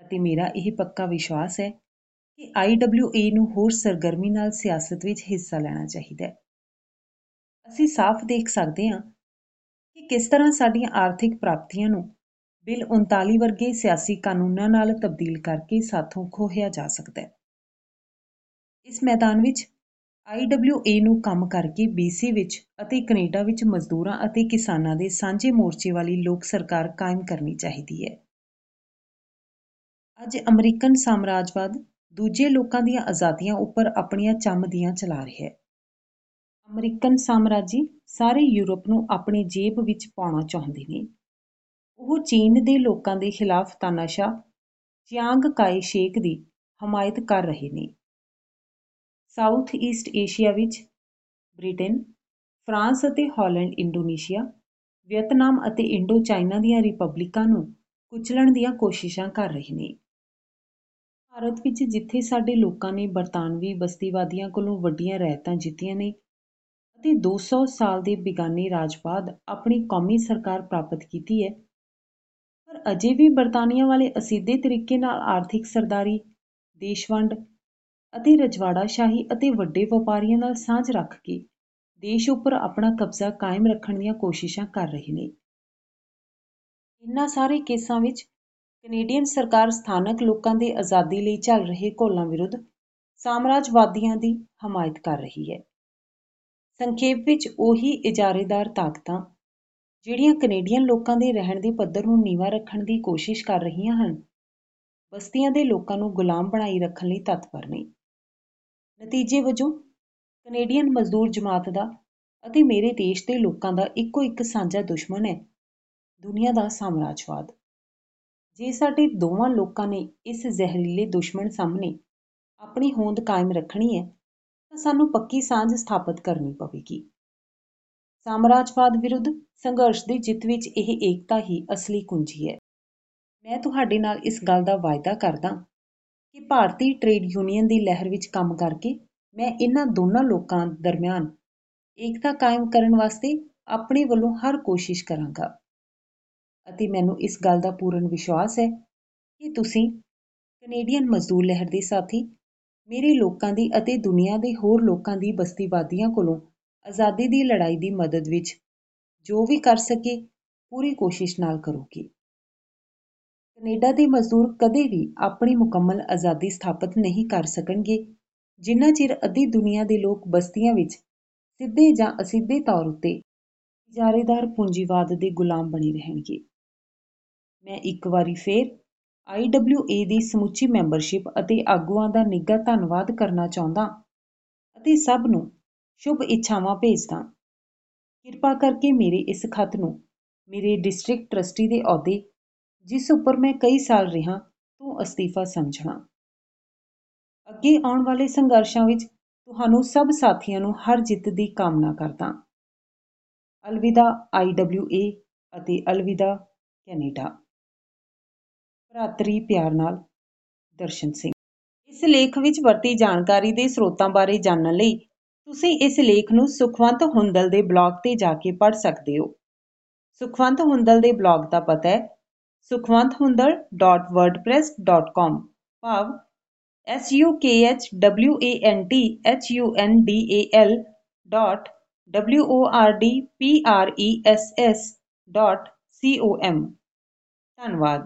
ਅਤੇ ਮੇਰਾ ਇਹ ਪੱਕਾ ਵਿਸ਼ਵਾਸ ਹੈ ਕਿ ਆਈ.ਡਬਲਿਊ.ਏ ਨੂੰ ਹੋਰ ਸਰਗਰਮੀ ਨਾਲ ਸਿਆਸਤ ਵਿੱਚ ਹਿੱਸਾ ਲੈਣਾ ਚਾਹੀਦਾ ਹੈ। ਅਸੀਂ ਸਾਫ਼ ਦੇਖ ਸਕਦੇ ਹਾਂ ਕਿ ਕਿਸ ਤਰ੍ਹਾਂ ਸਾਡੀਆਂ ਆਰਥਿਕ ਪ੍ਰਾਪਤੀਆਂ ਨੂੰ ਬਿੱਲ ਉਨਤਾਲੀ ਵਰਗੇ ਸਿਆਸੀ ਕਾਨੂੰਨਾਂ ਨਾਲ ਤਬਦੀਲ ਕਰਕੇ ਸਾਥੋਂ ਖੋਹਿਆ ਜਾ ਸਕਦਾ ਹੈ। ਇਸ ਮੈਦਾਨ ਵਿੱਚ ਆਈ.ਡਬਲਿਊ.ਏ ਨੂੰ ਕੰਮ ਕਰਕੇ ਬੀ.ਸੀ ਵਿੱਚ ਅਤੇ ਕੈਨੇਡਾ ਵਿੱਚ ਮਜ਼ਦੂਰਾਂ ਅਤੇ ਕਿਸਾਨਾਂ ਦੇ ਸਾਂਝੇ ਮੋਰਚੇ ਵਾਲੀ ਲੋਕ ਸਰਕਾਰ ਕਾਇਮ ਕਰਨੀ ਚਾਹੀਦੀ ਹੈ। ਅੱਜ ਅਮਰੀਕਨ ਸਾਮਰਾਜਵਾਦ ਦੂਜੇ ਲੋਕਾਂ ਦੀਆਂ ਆਜ਼ਾਦੀਆਂ ਉੱਪਰ ਆਪਣੀਆਂ ਚੰਮ ਦੀਆਂ ਚਲਾ ਰਿਹਾ ਹੈ ਅਮਰੀਕਨ ਸਾਮਰਾਜੀ ਸਾਰੇ ਯੂਰਪ ਨੂੰ ਆਪਣੀ ਜੇਬ ਵਿੱਚ ਪਾਉਣਾ ਚਾਹੁੰਦੇ ਨੇ। ਉਹ ਚੀਨ ਦੇ ਲੋਕਾਂ ਦੇ ਖਿਲਾਫ ਤਾਨਾਸ਼ਾਹ ਚਿਆਂਗ ਕਾਈ ਸ਼ੇਕ ਦੀ ਹਮਾਇਤ ਕਰ ਰਹੇ ਨੇ। ਸਾਊਥ ਈਸਟ ਏਸ਼ੀਆ ਵਿੱਚ ਬ੍ਰਿਟੇਨ, ਫਰਾਂਸ ਅਤੇ ਹਾਲੈਂਡ, ਇੰਡੋਨੇਸ਼ੀਆ, ਵੀਅਤਨਾਮ ਅਤੇ ਇੰਡੋ ਚਾਈਨਾ ਦੀਆਂ ਰਿਪਬਲਿਕਾਂ ਨੂੰ ਕੁਚਲਣ ਦੀਆਂ ਕੋਸ਼ਿਸ਼ਾਂ ਕਰ ਰਹੇ ਨੇ। ਭਾਰਤ ਵਿੱਚ ਜਿੱਥੇ ਸਾਡੇ ਲੋਕਾਂ ਨੇ ਬਰਤਾਨਵੀ ਬਸਤੀਵਾਦੀਆਂ ਕੋਲੋਂ ਵੱਡੀਆਂ ਰਿਆਇਤਾਂ ਜਿੱਤੀਆਂ ਨੇ ਅਤੇ 200 ਸਾਲ ਦੇ ਬਿਗਾਨੀ ਰਾਜ ਬਾਅਦ ਆਪਣੀ ਕੌਮੀ ਸਰਕਾਰ ਪ੍ਰਾਪਤ ਕੀਤੀ ਹੈ। ਪਰ ਅਜੇ ਵੀ ਬਰਤਾਨੀਆ ਵਾਲੇ ਅਸਿੱਧੇ ਤਰੀਕੇ ਨਾਲ ਆਰਥਿਕ ਸਰਦਾਰੀ ਦੇਸ਼ ਵੰਡ ਅਤੇ ਰਜਵਾੜਾ ਸ਼ਾਹੀ ਅਤੇ ਵੱਡੇ ਵਪਾਰੀਆਂ ਨਾਲ ਸਾਂਝ ਰੱਖ ਕੇ ਦੇਸ਼ ਉੱਪਰ ਆਪਣਾ ਕਬਜ਼ਾ ਕਾਇਮ ਰੱਖਣ ਦੀਆਂ ਕੋਸ਼ਿਸ਼ਾਂ ਕਰ ਰਹੇ ਨੇ। ਇਨ੍ਹਾਂ ਸਾਰੇ ਕੇਸਾਂ ਵਿੱਚ ਕੈਨੇਡੀਅਨ ਸਰਕਾਰ ਸਥਾਨਕ ਲੋਕਾਂ ਦੇ ਆਜ਼ਾਦੀ ਲਈ ਚੱਲ ਰਹੇ ਘੋਲਾਂ ਵਿਰੁੱਧ ਸਾਮਰਾਜਵਾਦੀਆਂ ਦੀ ਹਮਾਇਤ ਕਰ ਰਹੀ ਹੈ। ਸੰਖੇਪ ਵਿੱਚ ਉਹੀ ਇਜਾਰੇਦਾਰ ਤਾਕਤਾਂ, ਜਿਹੜੀਆਂ ਕੈਨੇਡੀਅਨ ਲੋਕਾਂ ਦੇ ਰਹਿਣ ਦੇ ਪੱਧਰ ਨੂੰ ਨੀਵਾਂ ਰੱਖਣ ਦੀ ਕੋਸ਼ਿਸ਼ ਕਰ ਰਹੀਆਂ ਹਨ, ਬਸਤੀਆਂ ਦੇ ਲੋਕਾਂ ਨੂੰ ਗੁਲਾਮ ਬਣਾਈ ਰੱਖਣ ਲਈ ਤਤਪਰ ਨੇ। ਨਤੀਜੇ ਵਜੋਂ, ਕੈਨੇਡੀਅਨ ਮਜ਼ਦੂਰ ਜਮਾਤ ਦਾ ਅਤੇ ਮੇਰੇ ਦੇਸ਼ ਦੇ ਲੋਕਾਂ ਦਾ ਇੱਕੋ ਇੱਕ ਸਾਂਝਾ ਦੁਸ਼ਮਣ ਹੈ, ਦੁਨੀਆ ਦਾ ਸਾਮਰਾਜਵਾਦ। ਜੇ ਸਾਡੇ ਦੋਵਾਂ ਲੋਕਾਂ ਨੇ ਇਸ ਜ਼ਹਿਰੀਲੇ ਦੁਸ਼ਮਣ ਸਾਹਮਣੇ ਆਪਣੀ ਹੋਂਦ ਕਾਇਮ ਰੱਖਣੀ ਹੈ ਤਾਂ ਸਾਨੂੰ ਪੱਕੀ ਸਾਂਝ ਸਥਾਪਤ ਕਰਨੀ ਪਵੇਗੀ। ਸਾਮਰਾਜਵਾਦ ਵਿਰੁੱਧ ਸੰਘਰਸ਼ ਦੀ ਜਿੱਤ ਵਿੱਚ ਇਹ ਏਕਤਾ ਹੀ ਅਸਲੀ ਕੁੰਜੀ ਹੈ। ਮੈਂ ਤੁਹਾਡੇ ਨਾਲ ਇਸ ਗੱਲ ਦਾ ਵਾਅਦਾ ਕਰਦਾ ਕਿ ਭਾਰਤੀ ਟ੍ਰੇਡ ਯੂਨੀਅਨ ਦੀ ਲਹਿਰ ਵਿੱਚ ਕੰਮ ਕਰਕੇ ਮੈਂ ਇਹਨਾਂ ਦੋਨਾਂ ਲੋਕਾਂ ਦਰਮਿਆਨ ਏਕਤਾ ਕਾਇਮ ਕਰਨ ਵਾਸਤੇ ਆਪਣੇ ਵੱਲੋਂ ਹਰ ਕੋਸ਼ਿਸ਼ ਕਰਾਂਗਾ। ਅਤੇ ਮੈਨੂੰ ਇਸ ਗੱਲ ਦਾ ਪੂਰਨ ਵਿਸ਼ਵਾਸ ਹੈ ਕਿ ਤੁਸੀਂ ਕੈਨੇਡੀਅਨ ਮਜ਼ਦੂਰ ਲਹਿਰ ਦੇ ਸਾਥੀ ਮੇਰੇ ਲੋਕਾਂ ਦੀ ਅਤੇ ਦੁਨੀਆ ਦੇ ਹੋਰ ਲੋਕਾਂ ਦੀ ਬਸਤੀਵਾਦੀਆਂ ਕੋਲੋਂ ਆਜ਼ਾਦੀ ਦੀ ਲੜਾਈ ਦੀ ਮਦਦ ਵਿੱਚ ਜੋ ਵੀ ਕਰ ਸਕੇ, ਪੂਰੀ ਕੋਸ਼ਿਸ਼ ਨਾਲ ਕਰੋਗੇ। ਕੈਨੇਡਾ ਦੇ ਮਜ਼ਦੂਰ ਕਦੇ ਵੀ ਆਪਣੀ ਮੁਕੰਮਲ ਆਜ਼ਾਦੀ ਸਥਾਪਤ ਨਹੀਂ ਕਰ ਸਕਣਗੇ, ਜਿੰਨਾ ਚਿਰ ਅੱਧੀ ਦੁਨੀਆ ਦੇ ਲੋਕ ਬਸਤੀਆਂ ਵਿੱਚ ਸਿੱਧੇ ਜਾਂ ਅਸਿੱਧੇ ਤੌਰ ਉੱਤੇ ਇਜਾਰੇਦਾਰ ਪੂੰਜੀਵਾਦ ਦੇ ਗੁਲਾਮ ਬਣੇ ਰਹਿਣਗੇ। ਮੈਂ ਇੱਕ ਵਾਰੀ ਫੇਰ ਆਈਡਬਲਿਊਏ ਦੀ ਸਮੁੱਚੀ ਮੈਂਬਰਸ਼ਿਪ ਅਤੇ ਆਗੂਆਂ ਦਾ ਨਿੱਘਾ ਧੰਨਵਾਦ ਕਰਨਾ ਚਾਹੁੰਦਾ ਅਤੇ ਸਭ ਨੂੰ ਸ਼ੁਭ ਇੱਛਾਵਾਂ ਭੇਜਦਾ। ਕਿਰਪਾ ਕਰਕੇ ਮੇਰੇ ਇਸ ਖਤ ਨੂੰ ਮੇਰੇ ਡਿਸਟ੍ਰਿਕਟ ਟਰੱਸਟੀ ਦੇ ਅਹੁਦੇ, ਜਿਸ ਉੱਪਰ ਮੈਂ ਕਈ ਸਾਲ ਰਿਹਾ, ਤੋਂ ਅਸਤੀਫਾ ਸਮਝਣਾ। ਅੱਗੇ ਆਉਣ ਵਾਲੇ ਸੰਘਰਸ਼ਾਂ ਵਿੱਚ ਤੁਹਾਨੂੰ ਸਭ ਸਾਥੀਆਂ ਨੂੰ ਹਰ ਜਿੱਤ ਦੀ ਕਾਮਨਾ ਕਰਦਾ। ਅਲਵਿਦਾ ਆਈਡਬਲਿਊਏ ਅਤੇ ਅਲਵਿਦਾ ਕੈਨੇਡਾ। ਭਰਾਤਰੀ ਪਿਆਰ ਨਾਲ ਦਰਸ਼ਨ ਸਿੰਘ। ਇਸ ਲੇਖ ਵਿੱਚ ਵਰਤੀ ਜਾਣਕਾਰੀ ਦੇ ਸਰੋਤਾਂ ਬਾਰੇ ਜਾਣਨ ਲਈ ਤੁਸੀਂ ਇਸ ਲੇਖ ਨੂੰ ਸੁਖਵੰਤ ਹੁੰਦਲ ਦੇ ਬਲੌਗ ਤੇ ਜਾ ਕੇ ਪੜ੍ਹ ਸਕਦੇ ਹੋ। ਸੁਖਵੰਤ ਹੁੰਦਲ ਦੇ ਬਲੌਗ ਦਾ ਪਤਾ ਹੈ। sukhwanthundal.wordpress.com ਭਾਵ s u k h w a n t h u n d a l dot w o r d p r e s s dot c o m ਧੰਨਵਾਦ।